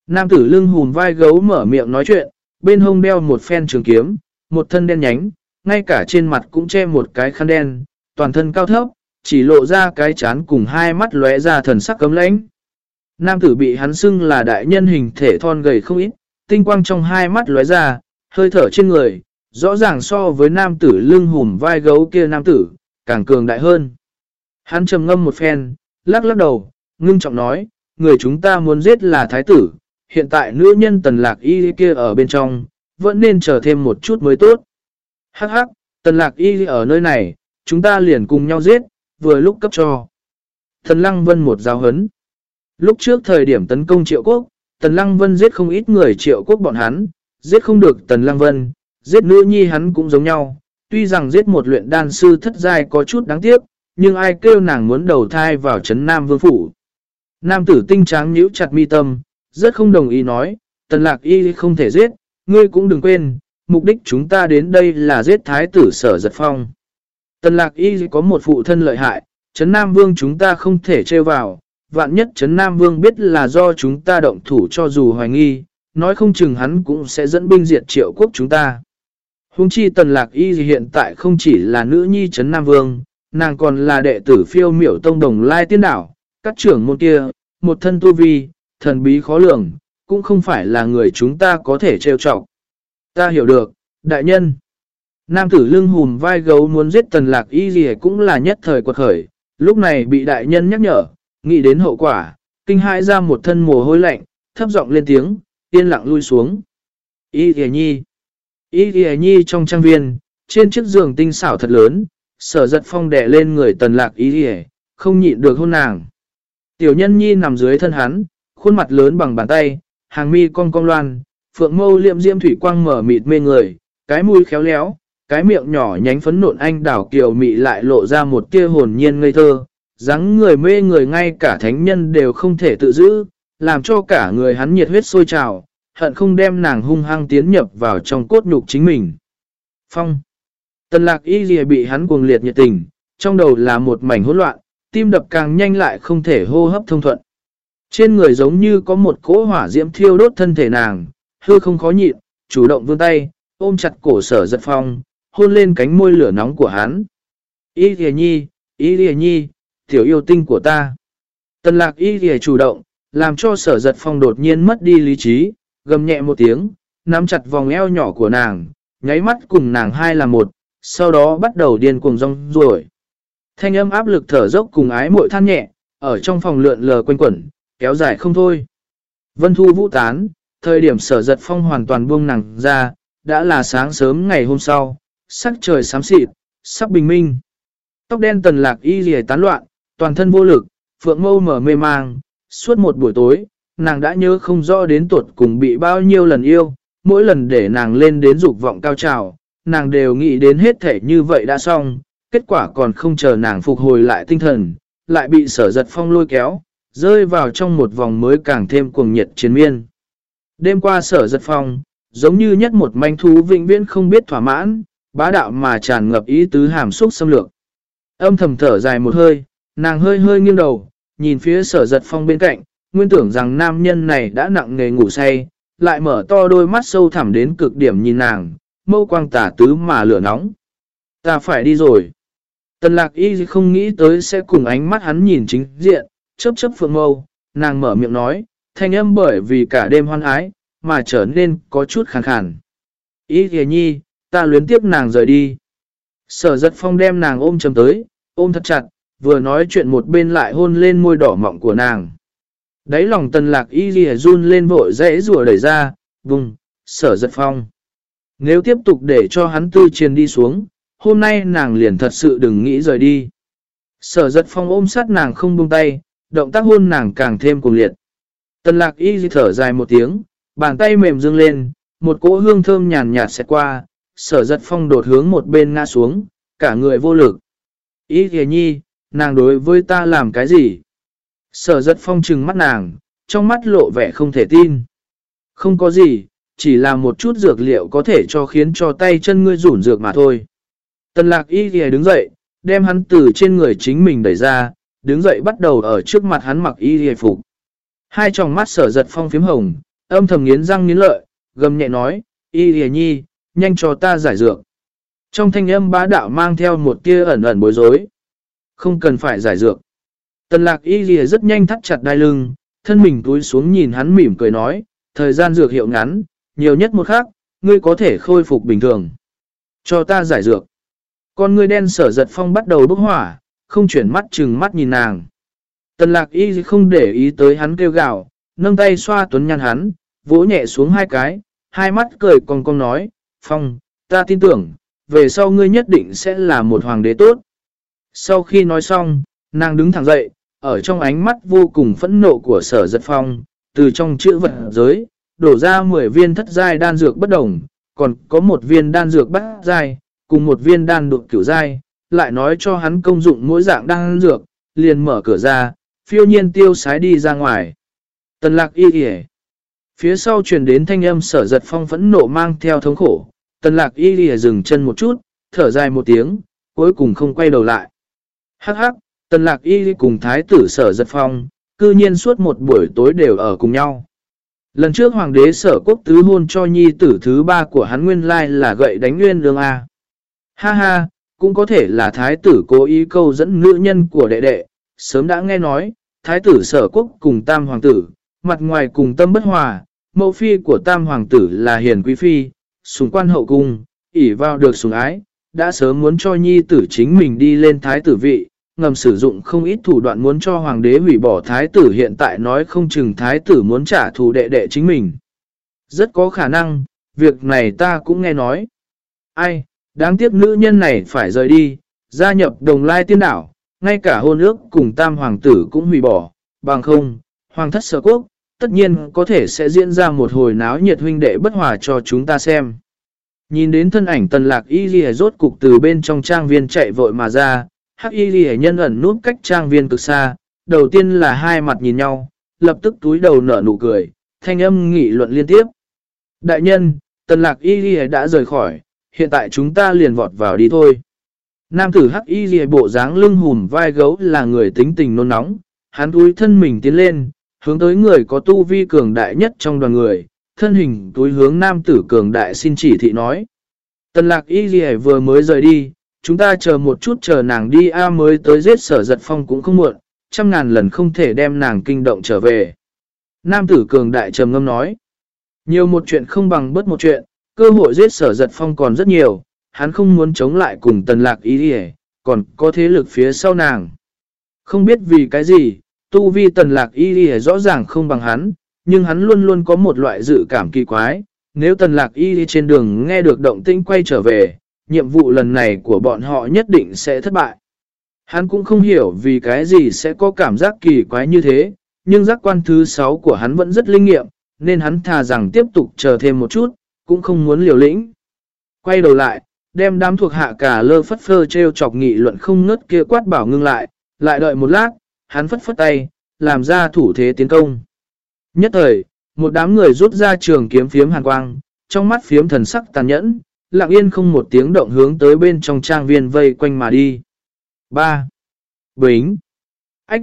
Nam tử lưng hùn vai gấu mở miệng nói chuyện, bên hông đeo một phen trường kiếm, một thân đen nhánh, ngay cả trên mặt cũng che một cái khăn đen, toàn thân cao thấp, chỉ lộ ra cái chán cùng hai mắt lóe ra thần sắc cấm lãnh. Nam tử bị hắn xưng là đại nhân hình thể thon gầy không ít, tinh quang trong hai mắt lóe ra, hơi thở trên người, rõ ràng so với nam tử lưng hùm vai gấu kia nam tử, càng cường đại hơn. Hắn trầm ngâm một phen, lắc lắc đầu, ngưng trọng nói, người chúng ta muốn giết là thái tử, hiện tại nữ nhân tần lạc y kia ở bên trong, vẫn nên chờ thêm một chút mới tốt. Hắc hắc, tần lạc y ở nơi này, chúng ta liền cùng nhau giết, vừa lúc cấp cho. Thần Lăng Vân một giáo hấn. Lúc trước thời điểm tấn công triệu quốc, Tần Lăng Vân giết không ít người triệu quốc bọn hắn, giết không được Tần Lăng Vân, giết nữ nhi hắn cũng giống nhau. Tuy rằng giết một luyện đan sư thất giai có chút đáng tiếc, nhưng ai kêu nàng muốn đầu thai vào chấn Nam Vương Phủ. Nam tử tinh tráng nhíu chặt mi tâm, rất không đồng ý nói, Tần Lạc Y không thể giết, ngươi cũng đừng quên, mục đích chúng ta đến đây là giết thái tử sở giật phong. Tần Lạc Y có một phụ thân lợi hại, chấn Nam Vương chúng ta không thể trêu vào, vạn nhất Trấn Nam Vương biết là do chúng ta động thủ cho dù hoài nghi, nói không chừng hắn cũng sẽ dẫn binh diệt triệu quốc chúng ta. Hùng chi tần lạc y hiện tại không chỉ là nữ nhi Trấn Nam Vương, nàng còn là đệ tử phiêu miểu tông đồng lai tiên đảo, các trưởng môn kia, một thân tu vi, thần bí khó lường, cũng không phải là người chúng ta có thể trêu trọc. Ta hiểu được, đại nhân. Nam tử lưng hùm vai gấu muốn giết tần lạc y gì cũng là nhất thời quật khởi, lúc này bị đại nhân nhắc nhở, Nghĩ đến hậu quả, kinh hãi ra một thân mồ hôi lạnh, thấp giọng lên tiếng, yên lặng lui xuống. Y gì Nhi Y gì Nhi trong trang viên, trên chiếc giường tinh xảo thật lớn, sở giật phong đẻ lên người tần lạc Y gì, không nhịn được hôn nàng. Tiểu nhân Nhi nằm dưới thân hắn, khuôn mặt lớn bằng bàn tay, hàng mi cong cong loan, phượng mâu liệm diễm thủy quang mở mịt mê người, cái mũi khéo léo, cái miệng nhỏ nhánh phấn nộn anh đảo kiều mị lại lộ ra một tia hồn nhiên ngây thơ, dáng người mê người ngay cả thánh nhân đều không thể tự giữ, làm cho cả người hắn nhiệt huyết sôi trào, hận không đem nàng hung hăng tiến nhập vào trong cốt nhục chính mình. Phong Tần lạc y lìa bị hắn cuồng liệt nhiệt tình, trong đầu là một mảnh hỗn loạn, tim đập càng nhanh lại không thể hô hấp thông thuận. Trên người giống như có một cỗ hỏa diễm thiêu đốt thân thể nàng, hư không khó nhịn, chủ động vươn tay, ôm chặt cổ sở giật phong, hôn lên cánh môi lửa nóng của hắn. Y thìa nhi, y thìa nhi, tiểu yêu tinh của ta. Tần lạc y thìa chủ động, làm cho sở giật phong đột nhiên mất đi lý trí, gầm nhẹ một tiếng, nắm chặt vòng eo nhỏ của nàng, nháy mắt cùng nàng hai là một, sau đó bắt đầu điên cuồng rong ruổi. Thanh âm áp lực thở dốc cùng ái muội than nhẹ, ở trong phòng lượn lờ quanh quẩn, kéo dài không thôi. Vân thu vũ tán, thời điểm sở giật phong hoàn toàn buông nàng ra, đã là sáng sớm ngày hôm sau, sắc trời xám xịt, sắp bình minh. Tóc đen tần lạc y rìa tán loạn, toàn thân vô lực, phượng mâu mở mê mang, suốt một buổi tối, nàng đã nhớ không rõ đến tuột cùng bị bao nhiêu lần yêu, mỗi lần để nàng lên đến dục vọng cao trào, nàng đều nghĩ đến hết thể như vậy đã xong, kết quả còn không chờ nàng phục hồi lại tinh thần, lại bị sở giật phong lôi kéo, rơi vào trong một vòng mới càng thêm cuồng nhiệt chiến miên. Đêm qua sở giật phong, giống như nhất một manh thú vĩnh viễn không biết thỏa mãn, bá đạo mà tràn ngập ý tứ hàm xúc xâm lược. Âm thầm thở dài một hơi, nàng hơi hơi nghiêng đầu, nhìn phía sở giật phong bên cạnh, nguyên tưởng rằng nam nhân này đã nặng nề ngủ say, lại mở to đôi mắt sâu thẳm đến cực điểm nhìn nàng, mâu quang tả tứ mà lửa nóng. Ta phải đi rồi. Tần lạc y không nghĩ tới sẽ cùng ánh mắt hắn nhìn chính diện, chớp chớp phượng mâu, nàng mở miệng nói, thanh âm bởi vì cả đêm hoan ái, mà trở nên có chút khàn khàn. Y kìa nhi, ta luyến tiếp nàng rời đi. Sở giật phong đem nàng ôm chầm tới, ôm thật chặt, vừa nói chuyện một bên lại hôn lên môi đỏ mọng của nàng. Đấy lòng tần lạc y ghi run lên vội dễ rùa đẩy ra, vùng, sở giật phong. Nếu tiếp tục để cho hắn tư truyền đi xuống, hôm nay nàng liền thật sự đừng nghĩ rời đi. Sở giật phong ôm sát nàng không buông tay, động tác hôn nàng càng thêm cùng liệt. Tần lạc y thở dài một tiếng, bàn tay mềm dương lên, một cỗ hương thơm nhàn nhạt sẽ qua, sở giật phong đột hướng một bên ngã xuống, cả người vô lực. Ý kìa nhi, nàng đối với ta làm cái gì? Sở giật phong trừng mắt nàng, trong mắt lộ vẻ không thể tin. Không có gì, chỉ là một chút dược liệu có thể cho khiến cho tay chân ngươi rủn dược mà thôi. Tần lạc y kìa đứng dậy, đem hắn từ trên người chính mình đẩy ra, đứng dậy bắt đầu ở trước mặt hắn mặc y kìa phục. Hai tròng mắt sở giật phong phím hồng, âm thầm nghiến răng nghiến lợi, gầm nhẹ nói, y kìa nhi, nhanh cho ta giải dược. Trong thanh âm bá đạo mang theo một tia ẩn ẩn bối rối. Không cần phải giải dược. Tần lạc y lìa rất nhanh thắt chặt đai lưng, thân mình túi xuống nhìn hắn mỉm cười nói, thời gian dược hiệu ngắn, nhiều nhất một khắc, ngươi có thể khôi phục bình thường. Cho ta giải dược. Con ngươi đen sở giật phong bắt đầu bốc hỏa, không chuyển mắt chừng mắt nhìn nàng. Tần lạc y không để ý tới hắn kêu gạo, nâng tay xoa tuấn nhăn hắn, vỗ nhẹ xuống hai cái, hai mắt cười cong cong nói, Phong, ta tin tưởng, về sau ngươi nhất định sẽ là một hoàng đế tốt. Sau khi nói xong, nàng đứng thẳng dậy, ở trong ánh mắt vô cùng phẫn nộ của sở giật phong, từ trong chữ vật giới, đổ ra 10 viên thất giai đan dược bất đồng, còn có một viên đan dược bát giai, cùng một viên đan đột kiểu giai, lại nói cho hắn công dụng mỗi dạng đan dược, liền mở cửa ra, phiêu nhiên tiêu sái đi ra ngoài. Tần lạc y kìa. Phía sau truyền đến thanh âm sở giật phong phẫn nộ mang theo thống khổ, tần lạc y lìa dừng chân một chút, thở dài một tiếng, cuối cùng không quay đầu lại. Hắc hắc, tần lạc y cùng thái tử sở giật phong, cư nhiên suốt một buổi tối đều ở cùng nhau. Lần trước hoàng đế sở quốc tứ hôn cho nhi tử thứ ba của hắn nguyên lai là gậy đánh nguyên lương A. Ha ha, cũng có thể là thái tử cố ý câu dẫn nữ nhân của đệ đệ, sớm đã nghe nói, thái tử sở quốc cùng tam hoàng tử, mặt ngoài cùng tâm bất hòa, mẫu phi của tam hoàng tử là hiền quý phi, sùng quan hậu cung, ỉ vào được sùng ái, đã sớm muốn cho nhi tử chính mình đi lên thái tử vị, ngầm sử dụng không ít thủ đoạn muốn cho hoàng đế hủy bỏ thái tử hiện tại nói không chừng thái tử muốn trả thù đệ đệ chính mình. Rất có khả năng, việc này ta cũng nghe nói. Ai, đáng tiếc nữ nhân này phải rời đi, gia nhập đồng lai tiên đảo, ngay cả hôn ước cùng tam hoàng tử cũng hủy bỏ, bằng không, hoàng thất sở quốc, tất nhiên có thể sẽ diễn ra một hồi náo nhiệt huynh đệ bất hòa cho chúng ta xem. Nhìn đến thân ảnh tần lạc y ghi rốt cục từ bên trong trang viên chạy vội mà ra, hắc y ghi nhân ẩn núp cách trang viên cực xa, đầu tiên là hai mặt nhìn nhau, lập tức túi đầu nở nụ cười, thanh âm nghị luận liên tiếp. Đại nhân, tần lạc y ghi đã rời khỏi, hiện tại chúng ta liền vọt vào đi thôi. Nam tử hắc y ghi bộ dáng lưng hùm vai gấu là người tính tình nôn nóng, hắn túi thân mình tiến lên, hướng tới người có tu vi cường đại nhất trong đoàn người, thân hình túi hướng nam tử cường đại xin chỉ thị nói. Tần lạc y ghi vừa mới rời đi, chúng ta chờ một chút chờ nàng đi A mới tới giết sở giật phong cũng không muộn, trăm ngàn lần không thể đem nàng kinh động trở về. Nam tử cường đại trầm ngâm nói. Nhiều một chuyện không bằng bất một chuyện, cơ hội giết sở giật phong còn rất nhiều, hắn không muốn chống lại cùng tần lạc y đi còn có thế lực phía sau nàng. Không biết vì cái gì, tu vi tần lạc y đi rõ ràng không bằng hắn, nhưng hắn luôn luôn có một loại dự cảm kỳ quái. Nếu tần lạc y đi trên đường nghe được động tĩnh quay trở về, nhiệm vụ lần này của bọn họ nhất định sẽ thất bại. Hắn cũng không hiểu vì cái gì sẽ có cảm giác kỳ quái như thế, nhưng giác quan thứ 6 của hắn vẫn rất linh nghiệm, nên hắn thà rằng tiếp tục chờ thêm một chút, cũng không muốn liều lĩnh. Quay đầu lại, đem đám thuộc hạ cả lơ phất phơ treo chọc nghị luận không ngớt kia quát bảo ngưng lại, lại đợi một lát, hắn phất phất tay, làm ra thủ thế tiến công. Nhất thời, một đám người rút ra trường kiếm phiếm hàn quang, trong mắt phiếm thần sắc tàn nhẫn, lặng yên không một tiếng động hướng tới bên trong trang viên vây quanh mà đi. 3. Bính ách,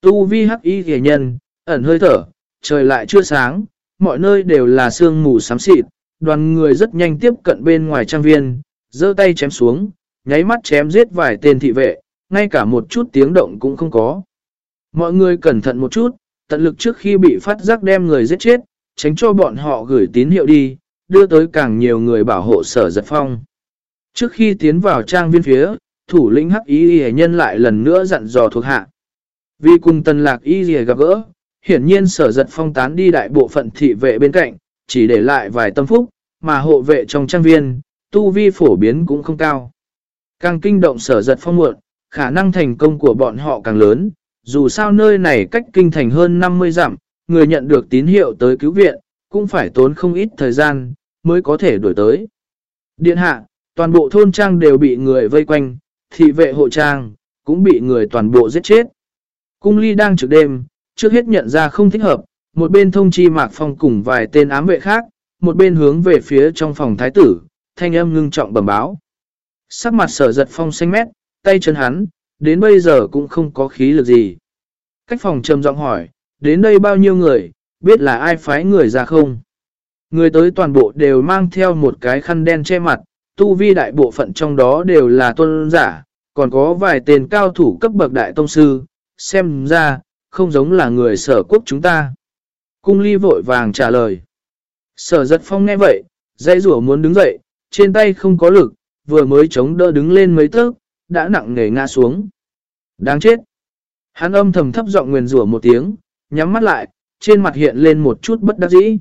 Tu vi hắc y hề nhân, ẩn hơi thở, trời lại chưa sáng, mọi nơi đều là sương mù xám xịt, đoàn người rất nhanh tiếp cận bên ngoài trang viên, giơ tay chém xuống, nháy mắt chém giết vài tên thị vệ, ngay cả một chút tiếng động cũng không có. Mọi người cẩn thận một chút, tận lực trước khi bị phát giác đem người giết chết, tránh cho bọn họ gửi tín hiệu đi, đưa tới càng nhiều người bảo hộ sở giật phong. Trước khi tiến vào trang viên phía, thủ lĩnh hắc y y nhân lại lần nữa dặn dò thuộc hạ. Vì cùng tần lạc y y gặp gỡ, hiển nhiên sở giật phong tán đi đại bộ phận thị vệ bên cạnh, chỉ để lại vài tâm phúc, mà hộ vệ trong trang viên, tu vi phổ biến cũng không cao. Càng kinh động sở giật phong muộn, khả năng thành công của bọn họ càng lớn, dù sao nơi này cách kinh thành hơn 50 dặm, người nhận được tín hiệu tới cứu viện, cũng phải tốn không ít thời gian, mới có thể đuổi tới. Điện hạ, toàn bộ thôn trang đều bị người vây quanh, thị vệ hộ trang, cũng bị người toàn bộ giết chết. Cung ly đang trực đêm, trước hết nhận ra không thích hợp, một bên thông chi mạc phong cùng vài tên ám vệ khác, một bên hướng về phía trong phòng thái tử, thanh âm ngưng trọng bẩm báo. Sắc mặt sở giật phong xanh mét, tay chân hắn, đến bây giờ cũng không có khí lực gì. Cách phòng trầm giọng hỏi, đến đây bao nhiêu người, biết là ai phái người ra không? Người tới toàn bộ đều mang theo một cái khăn đen che mặt, tu vi đại bộ phận trong đó đều là tôn giả, còn có vài tên cao thủ cấp bậc đại tông sư, xem ra, không giống là người sở quốc chúng ta. Cung ly vội vàng trả lời. Sở giật phong nghe vậy, dây rủa muốn đứng dậy, trên tay không có lực, vừa mới chống đỡ đứng lên mấy tấc, đã nặng nề ngã xuống. Đáng chết. Hắn âm thầm thấp giọng nguyền rủa một tiếng, nhắm mắt lại, trên mặt hiện lên một chút bất đắc dĩ.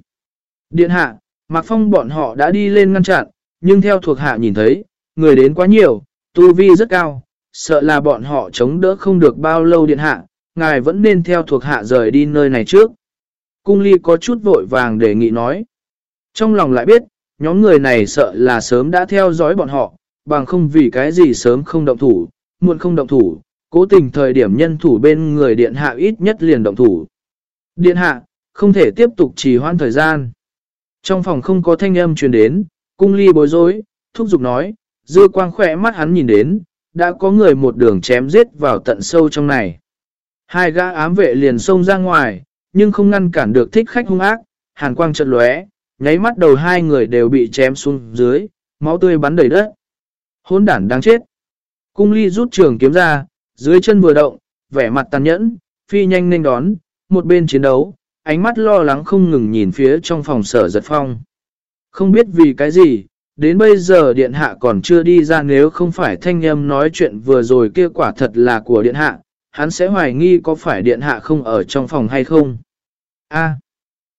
Điện hạ, Mạc Phong bọn họ đã đi lên ngăn chặn, nhưng theo thuộc hạ nhìn thấy, người đến quá nhiều, tu vi rất cao, sợ là bọn họ chống đỡ không được bao lâu điện hạ, ngài vẫn nên theo thuộc hạ rời đi nơi này trước. Cung ly có chút vội vàng để nghị nói. Trong lòng lại biết, nhóm người này sợ là sớm đã theo dõi bọn họ, bằng không vì cái gì sớm không động thủ, muộn không động thủ, cố tình thời điểm nhân thủ bên người điện hạ ít nhất liền động thủ. Điện hạ, không thể tiếp tục trì hoãn thời gian. Trong phòng không có thanh âm truyền đến, cung ly bối rối, thúc giục nói, dư quang khỏe mắt hắn nhìn đến, đã có người một đường chém giết vào tận sâu trong này. Hai gã ám vệ liền xông ra ngoài, nhưng không ngăn cản được thích khách hung ác, hàn quang trận lóe, nháy mắt đầu hai người đều bị chém xuống dưới, máu tươi bắn đầy đất. Hôn đản đang chết. Cung ly rút trường kiếm ra, dưới chân vừa động, vẻ mặt tàn nhẫn, phi nhanh nên đón, một bên chiến đấu, ánh mắt lo lắng không ngừng nhìn phía trong phòng sở giật phong. Không biết vì cái gì, đến bây giờ điện hạ còn chưa đi ra nếu không phải thanh âm nói chuyện vừa rồi kia quả thật là của điện hạ, hắn sẽ hoài nghi có phải điện hạ không ở trong phòng hay không. A.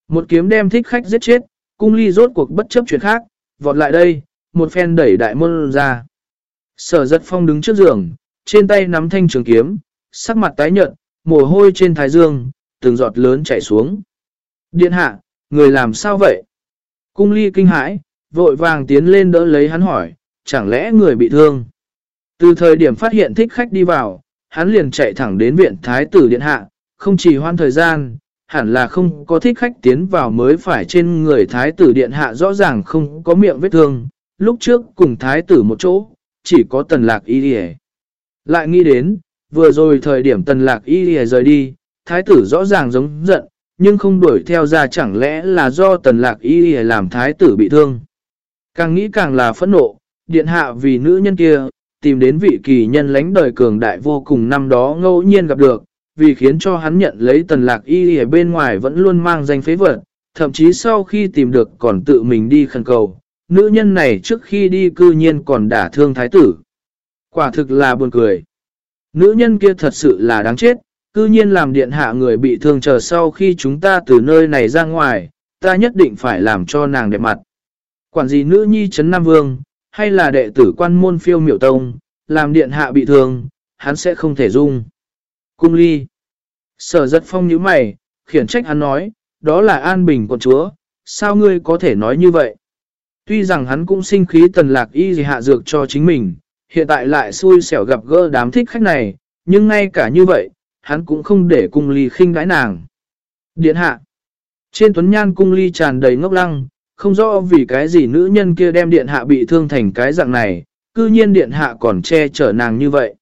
một kiếm đem thích khách giết chết, cung ly rốt cuộc bất chấp chuyện khác, vọt lại đây, một phen đẩy đại môn ra. Sở giật phong đứng trước giường, trên tay nắm thanh trường kiếm, sắc mặt tái nhợt, mồ hôi trên thái dương, từng giọt lớn chảy xuống. Điện hạ, người làm sao vậy? Cung ly kinh hãi, vội vàng tiến lên đỡ lấy hắn hỏi, chẳng lẽ người bị thương? Từ thời điểm phát hiện thích khách đi vào, hắn liền chạy thẳng đến viện thái tử điện hạ, không chỉ hoan thời gian, hẳn là không có thích khách tiến vào mới phải trên người thái tử điện hạ rõ ràng không có miệng vết thương, lúc trước cùng thái tử một chỗ, chỉ có tần lạc y đi Lại nghĩ đến, vừa rồi thời điểm tần lạc y đi rời đi, thái tử rõ ràng giống giận, nhưng không đuổi theo ra chẳng lẽ là do tần lạc y đi làm thái tử bị thương. Càng nghĩ càng là phẫn nộ, điện hạ vì nữ nhân kia, tìm đến vị kỳ nhân lãnh đời cường đại vô cùng năm đó ngẫu nhiên gặp được, vì khiến cho hắn nhận lấy tần lạc y ở bên ngoài vẫn luôn mang danh phế vật, thậm chí sau khi tìm được còn tự mình đi khẩn cầu. Nữ nhân này trước khi đi cư nhiên còn đả thương thái tử. Quả thực là buồn cười. Nữ nhân kia thật sự là đáng chết, cư nhiên làm điện hạ người bị thương chờ sau khi chúng ta từ nơi này ra ngoài, ta nhất định phải làm cho nàng đẹp mặt. Quản gì nữ nhi chấn Nam Vương, hay là đệ tử quan môn phiêu miểu tông, làm điện hạ bị thương, hắn sẽ không thể dung. Cung ly. Sở giật phong như mày, khiển trách hắn nói, đó là an bình của chúa, sao ngươi có thể nói như vậy? Tuy rằng hắn cũng sinh khí tần lạc y gì hạ dược cho chính mình, hiện tại lại xui xẻo gặp gỡ đám thích khách này, nhưng ngay cả như vậy, hắn cũng không để cung ly khinh đãi nàng. Điện hạ. Trên tuấn nhan cung ly tràn đầy ngốc lăng, không rõ vì cái gì nữ nhân kia đem điện hạ bị thương thành cái dạng này, cư nhiên điện hạ còn che chở nàng như vậy.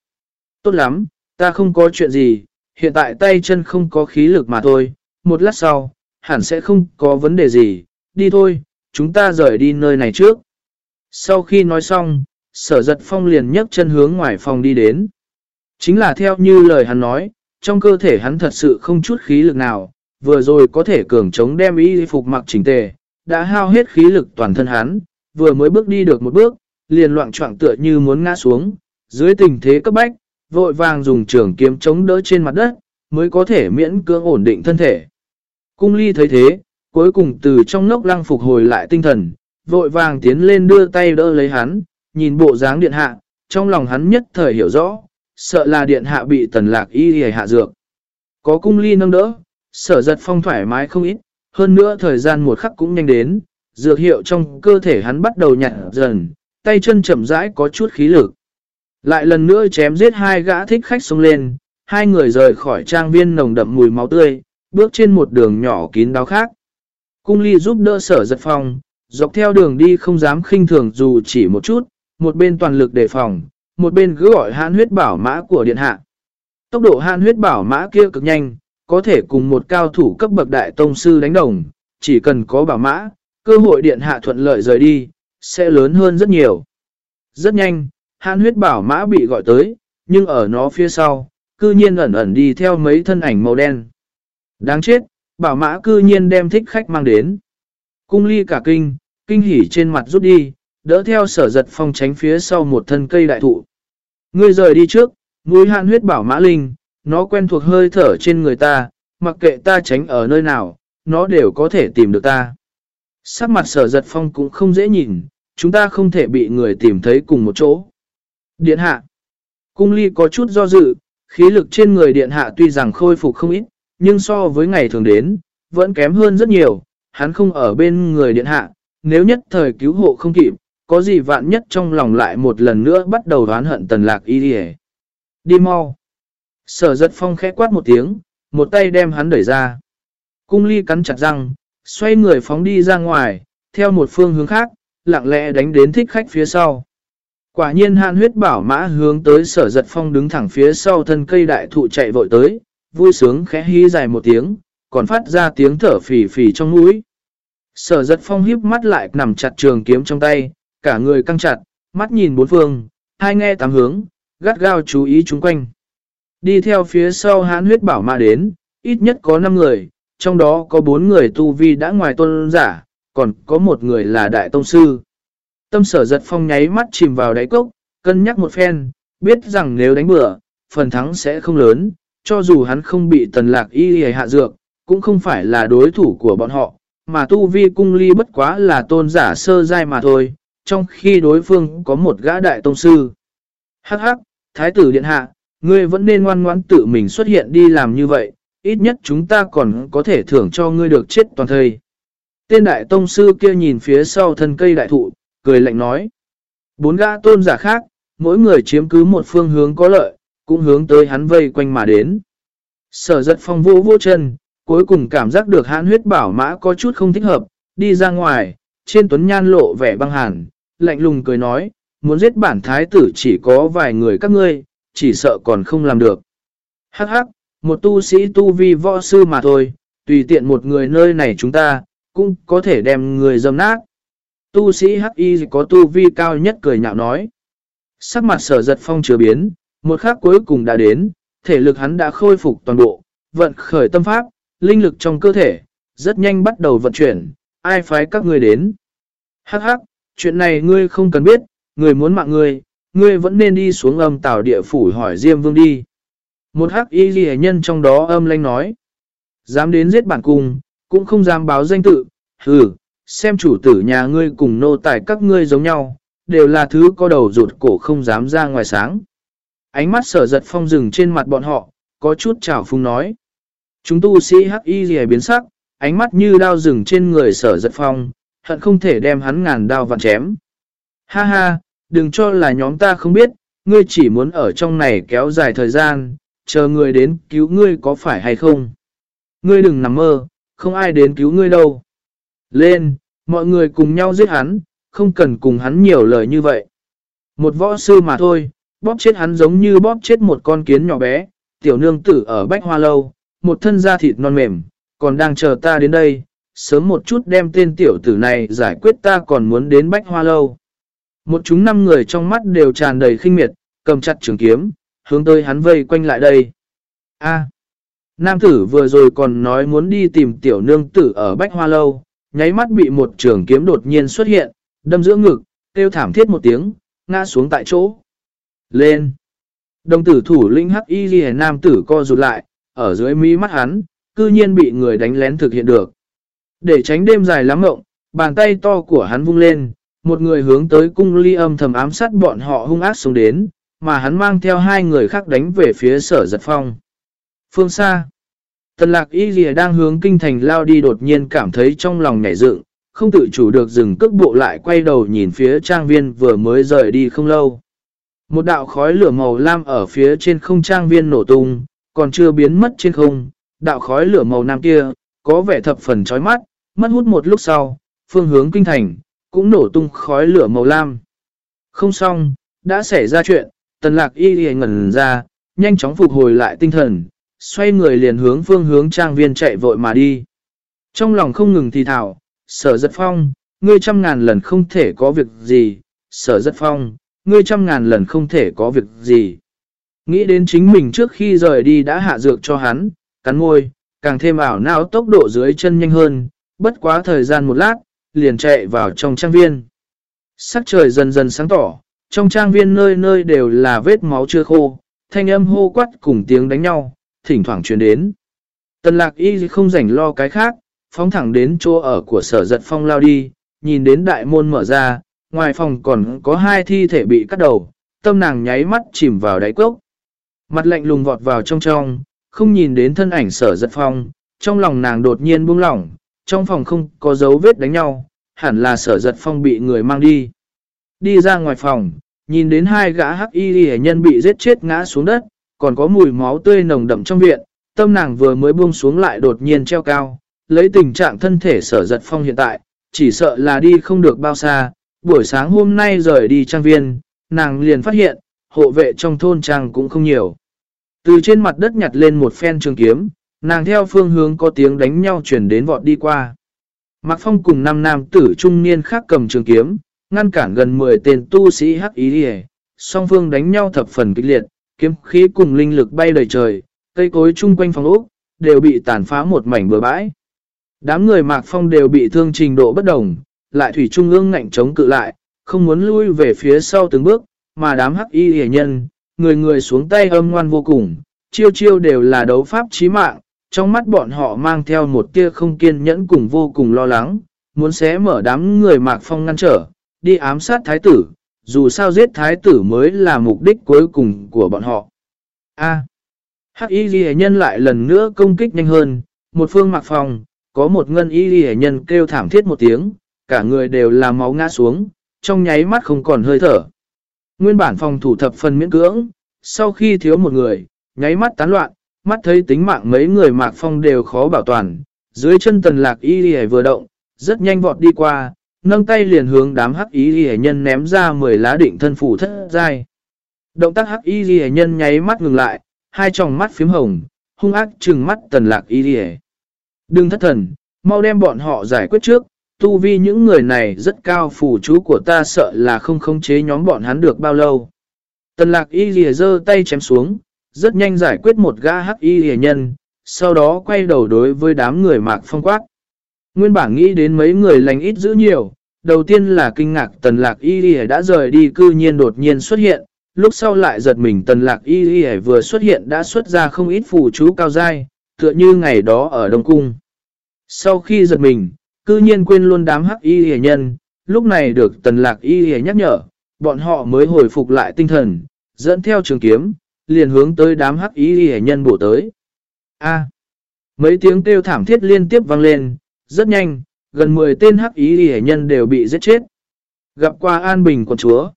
Tốt lắm, ta không có chuyện gì, hiện tại tay chân không có khí lực mà thôi, một lát sau, hẳn sẽ không có vấn đề gì, đi thôi, chúng ta rời đi nơi này trước. Sau khi nói xong, sở giật phong liền nhấc chân hướng ngoài phòng đi đến. Chính là theo như lời hắn nói, trong cơ thể hắn thật sự không chút khí lực nào, vừa rồi có thể cường chống đem y phục mặc chỉnh tề, đã hao hết khí lực toàn thân hắn, vừa mới bước đi được một bước, liền loạn trọng tựa như muốn ngã xuống, dưới tình thế cấp bách, vội vàng dùng trường kiếm chống đỡ trên mặt đất, mới có thể miễn cưỡng ổn định thân thể. Cung ly thấy thế, cuối cùng từ trong nốc lăng phục hồi lại tinh thần, vội vàng tiến lên đưa tay đỡ lấy hắn, nhìn bộ dáng điện hạ, trong lòng hắn nhất thời hiểu rõ, sợ là điện hạ bị tần lạc y hề hạ dược. Có cung ly nâng đỡ, sở giật phong thoải mái không ít, hơn nữa thời gian một khắc cũng nhanh đến, dược hiệu trong cơ thể hắn bắt đầu nhặt dần, tay chân chậm rãi có chút khí lực. Lại lần nữa chém giết hai gã thích khách xông lên, hai người rời khỏi trang viên nồng đậm mùi máu tươi, bước trên một đường nhỏ kín đáo khác. Cung ly giúp đỡ sở giật phòng, dọc theo đường đi không dám khinh thường dù chỉ một chút, một bên toàn lực đề phòng, một bên cứ gọi hãn huyết bảo mã của điện hạ. Tốc độ hãn huyết bảo mã kia cực nhanh, có thể cùng một cao thủ cấp bậc đại tông sư đánh đồng, chỉ cần có bảo mã, cơ hội điện hạ thuận lợi rời đi, sẽ lớn hơn rất nhiều. Rất nhanh, hãn huyết bảo mã bị gọi tới, nhưng ở nó phía sau, cư nhiên ẩn ẩn đi theo mấy thân ảnh màu đen. Đáng chết, bảo mã cư nhiên đem thích khách mang đến. Cung ly cả kinh, kinh hỉ trên mặt rút đi, đỡ theo sở giật phong tránh phía sau một thân cây đại thụ. Ngươi rời đi trước, mũi hạn huyết bảo mã linh, nó quen thuộc hơi thở trên người ta, mặc kệ ta tránh ở nơi nào, nó đều có thể tìm được ta. Sắc mặt sở giật phong cũng không dễ nhìn, chúng ta không thể bị người tìm thấy cùng một chỗ. Điện hạ. Cung ly có chút do dự, khí lực trên người điện hạ tuy rằng khôi phục không ít, nhưng so với ngày thường đến, vẫn kém hơn rất nhiều, hắn không ở bên người điện hạ, nếu nhất thời cứu hộ không kịp, có gì vạn nhất trong lòng lại một lần nữa bắt đầu đoán hận tần lạc y đi Đi mau. Sở giật phong khẽ quát một tiếng, một tay đem hắn đẩy ra. Cung ly cắn chặt răng, xoay người phóng đi ra ngoài, theo một phương hướng khác, lặng lẽ đánh đến thích khách phía sau. Quả nhiên hạn huyết bảo mã hướng tới sở giật phong đứng thẳng phía sau thân cây đại thụ chạy vội tới, vui sướng khẽ hí dài một tiếng, còn phát ra tiếng thở phì phì trong mũi. Sở giật phong híp mắt lại nằm chặt trường kiếm trong tay, cả người căng chặt, mắt nhìn bốn phương, hai nghe tám hướng, gắt gao chú ý chúng quanh. Đi theo phía sau hán huyết bảo mà đến, ít nhất có 5 người, trong đó có 4 người tu vi đã ngoài tôn giả, còn có một người là đại tông sư. Tâm sở giật phong nháy mắt chìm vào đáy cốc, cân nhắc một phen, biết rằng nếu đánh bừa, phần thắng sẽ không lớn, cho dù hắn không bị tần lạc y hạ dược, cũng không phải là đối thủ của bọn họ, mà tu vi cung ly bất quá là tôn giả sơ giai mà thôi, trong khi đối phương có một gã đại tông sư. Hắc hắc, thái tử điện hạ, ngươi vẫn nên ngoan ngoãn tự mình xuất hiện đi làm như vậy, ít nhất chúng ta còn có thể thưởng cho ngươi được chết toàn thời. Tên đại tông sư kia nhìn phía sau thân cây đại thụ, cười lạnh nói. Bốn gã tôn giả khác, mỗi người chiếm cứ một phương hướng có lợi, cũng hướng tới hắn vây quanh mà đến. Sở giật phong vô vô chân, cuối cùng cảm giác được hãn huyết bảo mã có chút không thích hợp, đi ra ngoài, trên tuấn nhan lộ vẻ băng hàn, lạnh lùng cười nói, muốn giết bản thái tử chỉ có vài người các ngươi, chỉ sợ còn không làm được. Hắc hắc, một tu sĩ tu vi võ sư mà thôi, tùy tiện một người nơi này chúng ta, cũng có thể đem người dâm nát. Tu sĩ hắc y có tu vi cao nhất cười nhạo nói. Sắc mặt sở giật phong chứa biến, một khắc cuối cùng đã đến, thể lực hắn đã khôi phục toàn bộ, vận khởi tâm pháp, linh lực trong cơ thể, rất nhanh bắt đầu vận chuyển, ai phái các ngươi đến. Hắc hắc, chuyện này ngươi không cần biết, người muốn mạng ngươi, ngươi vẫn nên đi xuống âm tảo địa phủ hỏi Diêm Vương đi. Một hắc y ghi nhân trong đó âm lanh nói. Dám đến giết bản cung, cũng không dám báo danh tự, hừ, xem chủ tử nhà ngươi cùng nô tài các ngươi giống nhau, đều là thứ có đầu rụt cổ không dám ra ngoài sáng. Ánh mắt sở giật phong rừng trên mặt bọn họ, có chút trào phung nói. Chúng tu sĩ hắc y gì biến sắc, ánh mắt như đao rừng trên người sở giật phong, hận không thể đem hắn ngàn đao vặn chém. Ha ha, đừng cho là nhóm ta không biết, ngươi chỉ muốn ở trong này kéo dài thời gian, chờ người đến cứu ngươi có phải hay không. Ngươi đừng nằm mơ, không ai đến cứu ngươi đâu. Lên, mọi người cùng nhau giết hắn, không cần cùng hắn nhiều lời như vậy. Một võ sư mà thôi, bóp chết hắn giống như bóp chết một con kiến nhỏ bé, tiểu nương tử ở bách hoa lâu, một thân da thịt non mềm, còn đang chờ ta đến đây, sớm một chút đem tên tiểu tử này giải quyết ta còn muốn đến bách hoa lâu. Một chúng năm người trong mắt đều tràn đầy khinh miệt, cầm chặt trường kiếm, hướng tới hắn vây quanh lại đây. A. nam tử vừa rồi còn nói muốn đi tìm tiểu nương tử ở bách hoa lâu, nháy mắt bị một trường kiếm đột nhiên xuất hiện, đâm giữa ngực, kêu thảm thiết một tiếng, ngã xuống tại chỗ. Lên! Đồng tử thủ lĩnh hắc y ghi nam tử co rụt lại, ở dưới mí mắt hắn, cư nhiên bị người đánh lén thực hiện được. Để tránh đêm dài lắm mộng, bàn tay to của hắn vung lên, một người hướng tới cung ly âm thầm ám sát bọn họ hung ác xuống đến, mà hắn mang theo hai người khác đánh về phía sở giật phong. Phương xa, tần lạc y ghi đang hướng kinh thành lao đi đột nhiên cảm thấy trong lòng nhảy dựng, không tự chủ được dừng cước bộ lại quay đầu nhìn phía trang viên vừa mới rời đi không lâu. Một đạo khói lửa màu lam ở phía trên không trang viên nổ tung, còn chưa biến mất trên không, đạo khói lửa màu nam kia, có vẻ thập phần chói mắt, mất hút một lúc sau, phương hướng kinh thành, cũng nổ tung khói lửa màu lam. Không xong, đã xảy ra chuyện, tần lạc y y ngẩn ra, nhanh chóng phục hồi lại tinh thần, xoay người liền hướng phương hướng trang viên chạy vội mà đi. Trong lòng không ngừng thì thảo, sở giật phong, ngươi trăm ngàn lần không thể có việc gì, sở giật phong, ngươi trăm ngàn lần không thể có việc gì. Nghĩ đến chính mình trước khi rời đi đã hạ dược cho hắn, cắn môi, càng thêm ảo não tốc độ dưới chân nhanh hơn, bất quá thời gian một lát, liền chạy vào trong trang viên. Sắc trời dần dần sáng tỏ, trong trang viên nơi nơi đều là vết máu chưa khô, thanh âm hô quát cùng tiếng đánh nhau, thỉnh thoảng truyền đến. Tần lạc y không rảnh lo cái khác, phóng thẳng đến chỗ ở của sở giật phong lao đi, nhìn đến đại môn mở ra, ngoài phòng còn có hai thi thể bị cắt đầu, tâm nàng nháy mắt chìm vào đáy cốc. Mặt lạnh lùng vọt vào trong trong, không nhìn đến thân ảnh sở giật phong, trong lòng nàng đột nhiên buông lỏng, trong phòng không có dấu vết đánh nhau, hẳn là sở giật phong bị người mang đi. Đi ra ngoài phòng, nhìn đến hai gã hắc y hệ nhân bị giết chết ngã xuống đất, còn có mùi máu tươi nồng đậm trong viện, tâm nàng vừa mới buông xuống lại đột nhiên treo cao, lấy tình trạng thân thể sở giật phong hiện tại, chỉ sợ là đi không được bao xa, buổi sáng hôm nay rời đi trang viên, nàng liền phát hiện, hộ vệ trong thôn trang cũng không nhiều. Từ trên mặt đất nhặt lên một phen trường kiếm, nàng theo phương hướng có tiếng đánh nhau chuyển đến vọt đi qua. Mạc Phong cùng năm nam tử trung niên khác cầm trường kiếm, ngăn cản gần 10 tên tu sĩ hắc ý đi song phương đánh nhau thập phần kịch liệt, kiếm khí cùng linh lực bay đầy trời, cây cối chung quanh phòng ốc, đều bị tàn phá một mảnh bừa bãi. Đám người Mạc Phong đều bị thương trình độ bất đồng, lại thủy trung ương ngạnh chống cự lại, không muốn lui về phía sau từng bước, mà đám hắc y hề nhân, người người xuống tay âm ngoan vô cùng, chiêu chiêu đều là đấu pháp chí mạng, trong mắt bọn họ mang theo một tia không kiên nhẫn cùng vô cùng lo lắng, muốn xé mở đám người Mạc Phong ngăn trở, đi ám sát thái tử, dù sao giết thái tử mới là mục đích cuối cùng của bọn họ. A. Hắc y ghi nhân lại lần nữa công kích nhanh hơn, một phương Mạc Phong, có một ngân y ghi nhân kêu thảm thiết một tiếng, cả người đều là máu ngã xuống, trong nháy mắt không còn hơi thở. Nguyên bản phòng thủ thập phần miễn cưỡng, sau khi thiếu một người, nháy mắt tán loạn, mắt thấy tính mạng mấy người mạc phong đều khó bảo toàn, dưới chân tần lạc y đi vừa động, rất nhanh vọt đi qua, nâng tay liền hướng đám hắc y đi nhân ném ra 10 lá định thân phủ thất giai. Động tác hắc y đi nhân nháy mắt ngừng lại, hai tròng mắt phím hồng, hung ác trừng mắt tần lạc y đi Đừng thất thần, mau đem bọn họ giải quyết trước, tu vi những người này rất cao phù chú của ta sợ là không khống chế nhóm bọn hắn được bao lâu. Tần lạc y rìa dơ tay chém xuống, rất nhanh giải quyết một gã hắc y rìa nhân, sau đó quay đầu đối với đám người mạc phong quát. Nguyên bản nghĩ đến mấy người lành ít giữ nhiều, đầu tiên là kinh ngạc tần lạc y rìa đã rời đi cư nhiên đột nhiên xuất hiện, lúc sau lại giật mình tần lạc y rìa vừa xuất hiện đã xuất ra không ít phù chú cao dai, tựa như ngày đó ở Đông Cung. Sau khi giật mình, cư nhiên quên luôn đám hắc y hề nhân, lúc này được tần lạc y hề nhắc nhở, bọn họ mới hồi phục lại tinh thần, dẫn theo trường kiếm, liền hướng tới đám hắc y hề nhân bổ tới. A. mấy tiếng kêu thảm thiết liên tiếp vang lên, rất nhanh, gần 10 tên hắc y hề nhân đều bị giết chết. Gặp qua an bình quần chúa.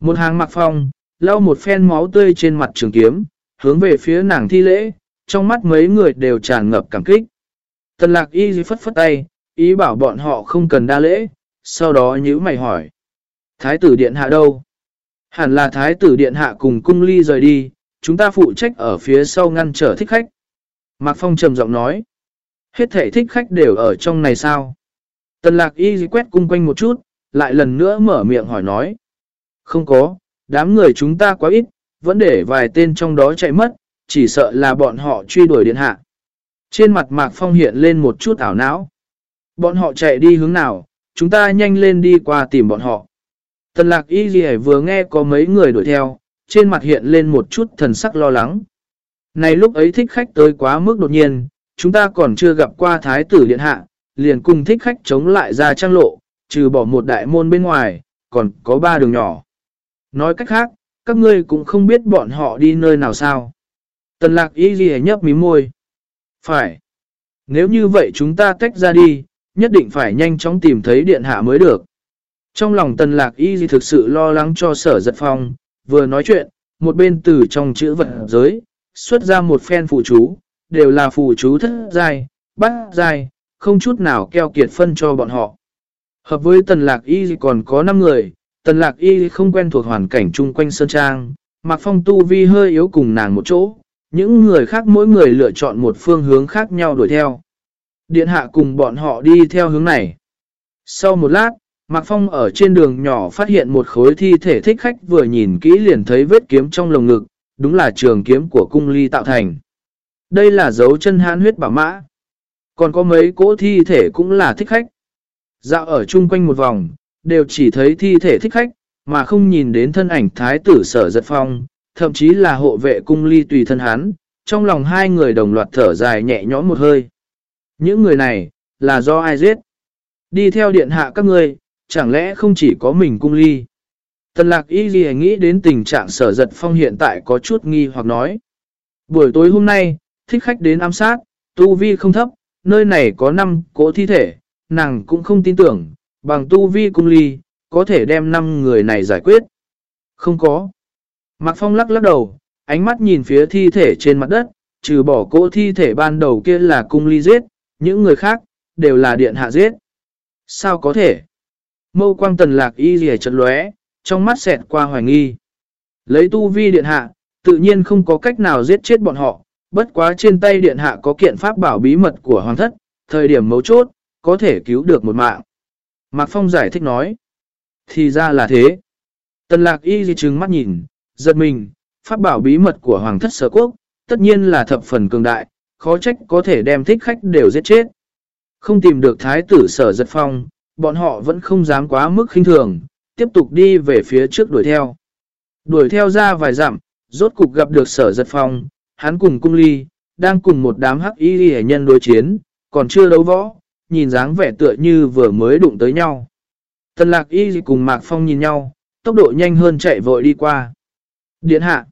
Một hàng mặc phong, lau một phen máu tươi trên mặt trường kiếm, hướng về phía nàng thi lễ, trong mắt mấy người đều tràn ngập cảm kích. Tần lạc y phất phất tay, ý bảo bọn họ không cần đa lễ, sau đó nhữ mày hỏi. Thái tử điện hạ đâu? Hẳn là thái tử điện hạ cùng cung ly rời đi, chúng ta phụ trách ở phía sau ngăn trở thích khách. Mạc Phong trầm giọng nói. Hết thể thích khách đều ở trong này sao? Tần lạc y quét cung quanh một chút, lại lần nữa mở miệng hỏi nói. Không có, đám người chúng ta quá ít, vẫn để vài tên trong đó chạy mất, chỉ sợ là bọn họ truy đuổi điện hạ. Trên mặt Mạc Phong hiện lên một chút ảo não. Bọn họ chạy đi hướng nào, chúng ta nhanh lên đi qua tìm bọn họ. Tần lạc y gì vừa nghe có mấy người đuổi theo, trên mặt hiện lên một chút thần sắc lo lắng. Này lúc ấy thích khách tới quá mức đột nhiên, chúng ta còn chưa gặp qua thái tử điện hạ, liền cùng thích khách chống lại ra trang lộ, trừ bỏ một đại môn bên ngoài, còn có ba đường nhỏ. Nói cách khác, các ngươi cũng không biết bọn họ đi nơi nào sao. Tần lạc y gì nhấp mí môi. Phải. Nếu như vậy chúng ta tách ra đi, nhất định phải nhanh chóng tìm thấy điện hạ mới được. Trong lòng tần lạc y thực sự lo lắng cho sở giật phong, vừa nói chuyện, một bên từ trong chữ vật giới, xuất ra một phen phụ chú, đều là phụ chú thất giai, bắt giai, không chút nào keo kiệt phân cho bọn họ. Hợp với tần lạc y còn có 5 người, tần lạc y không quen thuộc hoàn cảnh chung quanh Sơn Trang, Mạc Phong tu vi hơi yếu cùng nàng một chỗ, những người khác mỗi người lựa chọn một phương hướng khác nhau đuổi theo. Điện hạ cùng bọn họ đi theo hướng này. Sau một lát, Mạc Phong ở trên đường nhỏ phát hiện một khối thi thể thích khách vừa nhìn kỹ liền thấy vết kiếm trong lồng ngực, đúng là trường kiếm của cung ly tạo thành. Đây là dấu chân hán huyết bảo mã. Còn có mấy cỗ thi thể cũng là thích khách. Dạo ở chung quanh một vòng, đều chỉ thấy thi thể thích khách, mà không nhìn đến thân ảnh thái tử sở giật phong, thậm chí là hộ vệ cung ly tùy thân hán. trong lòng hai người đồng loạt thở dài nhẹ nhõm một hơi. Những người này, là do ai giết? Đi theo điện hạ các ngươi, chẳng lẽ không chỉ có mình cung ly? Tần lạc y ghi nghĩ đến tình trạng sở giật phong hiện tại có chút nghi hoặc nói. Buổi tối hôm nay, thích khách đến ám sát, tu vi không thấp, nơi này có 5 cỗ thi thể, nàng cũng không tin tưởng, bằng tu vi cung ly, có thể đem 5 người này giải quyết. Không có. Mạc Phong lắc lắc đầu, ánh mắt nhìn phía thi thể trên mặt đất, trừ bỏ cỗ thi thể ban đầu kia là cung ly giết, những người khác, đều là điện hạ giết. Sao có thể? Mâu quang tần lạc y rìa chật lóe, trong mắt xẹt qua hoài nghi. Lấy tu vi điện hạ, tự nhiên không có cách nào giết chết bọn họ, bất quá trên tay điện hạ có kiện pháp bảo bí mật của hoàng thất, thời điểm mấu chốt, có thể cứu được một mạng. Mạc Phong giải thích nói. Thì ra là thế. Tần lạc y di chứng mắt nhìn, giật mình, pháp bảo bí mật của hoàng thất sở quốc, tất nhiên là thập phần cường đại, khó trách có thể đem thích khách đều giết chết. Không tìm được thái tử sở giật phong, bọn họ vẫn không dám quá mức khinh thường, tiếp tục đi về phía trước đuổi theo. Đuổi theo ra vài dặm, rốt cục gặp được sở giật phong, hắn cùng cung ly, đang cùng một đám hắc y hệ nhân đối chiến, còn chưa đấu võ, nhìn dáng vẻ tựa như vừa mới đụng tới nhau. Tần lạc y cùng Mạc Phong nhìn nhau, tốc độ nhanh hơn chạy vội đi qua. Điện hạ.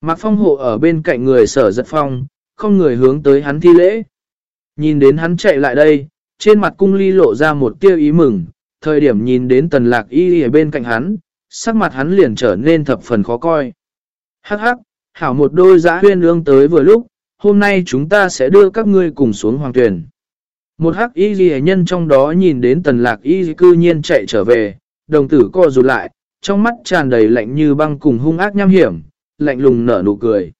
Mạc Phong hộ ở bên cạnh người sở giật phong, không người hướng tới hắn thi lễ. Nhìn đến hắn chạy lại đây, trên mặt cung ly lộ ra một tiêu ý mừng, thời điểm nhìn đến tần lạc y ở bên cạnh hắn, sắc mặt hắn liền trở nên thập phần khó coi. Hắc hắc, hảo một đôi giã huyên ương tới vừa lúc, hôm nay chúng ta sẽ đưa các ngươi cùng xuống hoàng tuyển. Một hắc y ghi nhân trong đó nhìn đến tần lạc y cư nhiên chạy trở về, đồng tử co rụt lại, trong mắt tràn đầy lạnh như băng cùng hung ác nham hiểm, lạnh lùng nở nụ cười.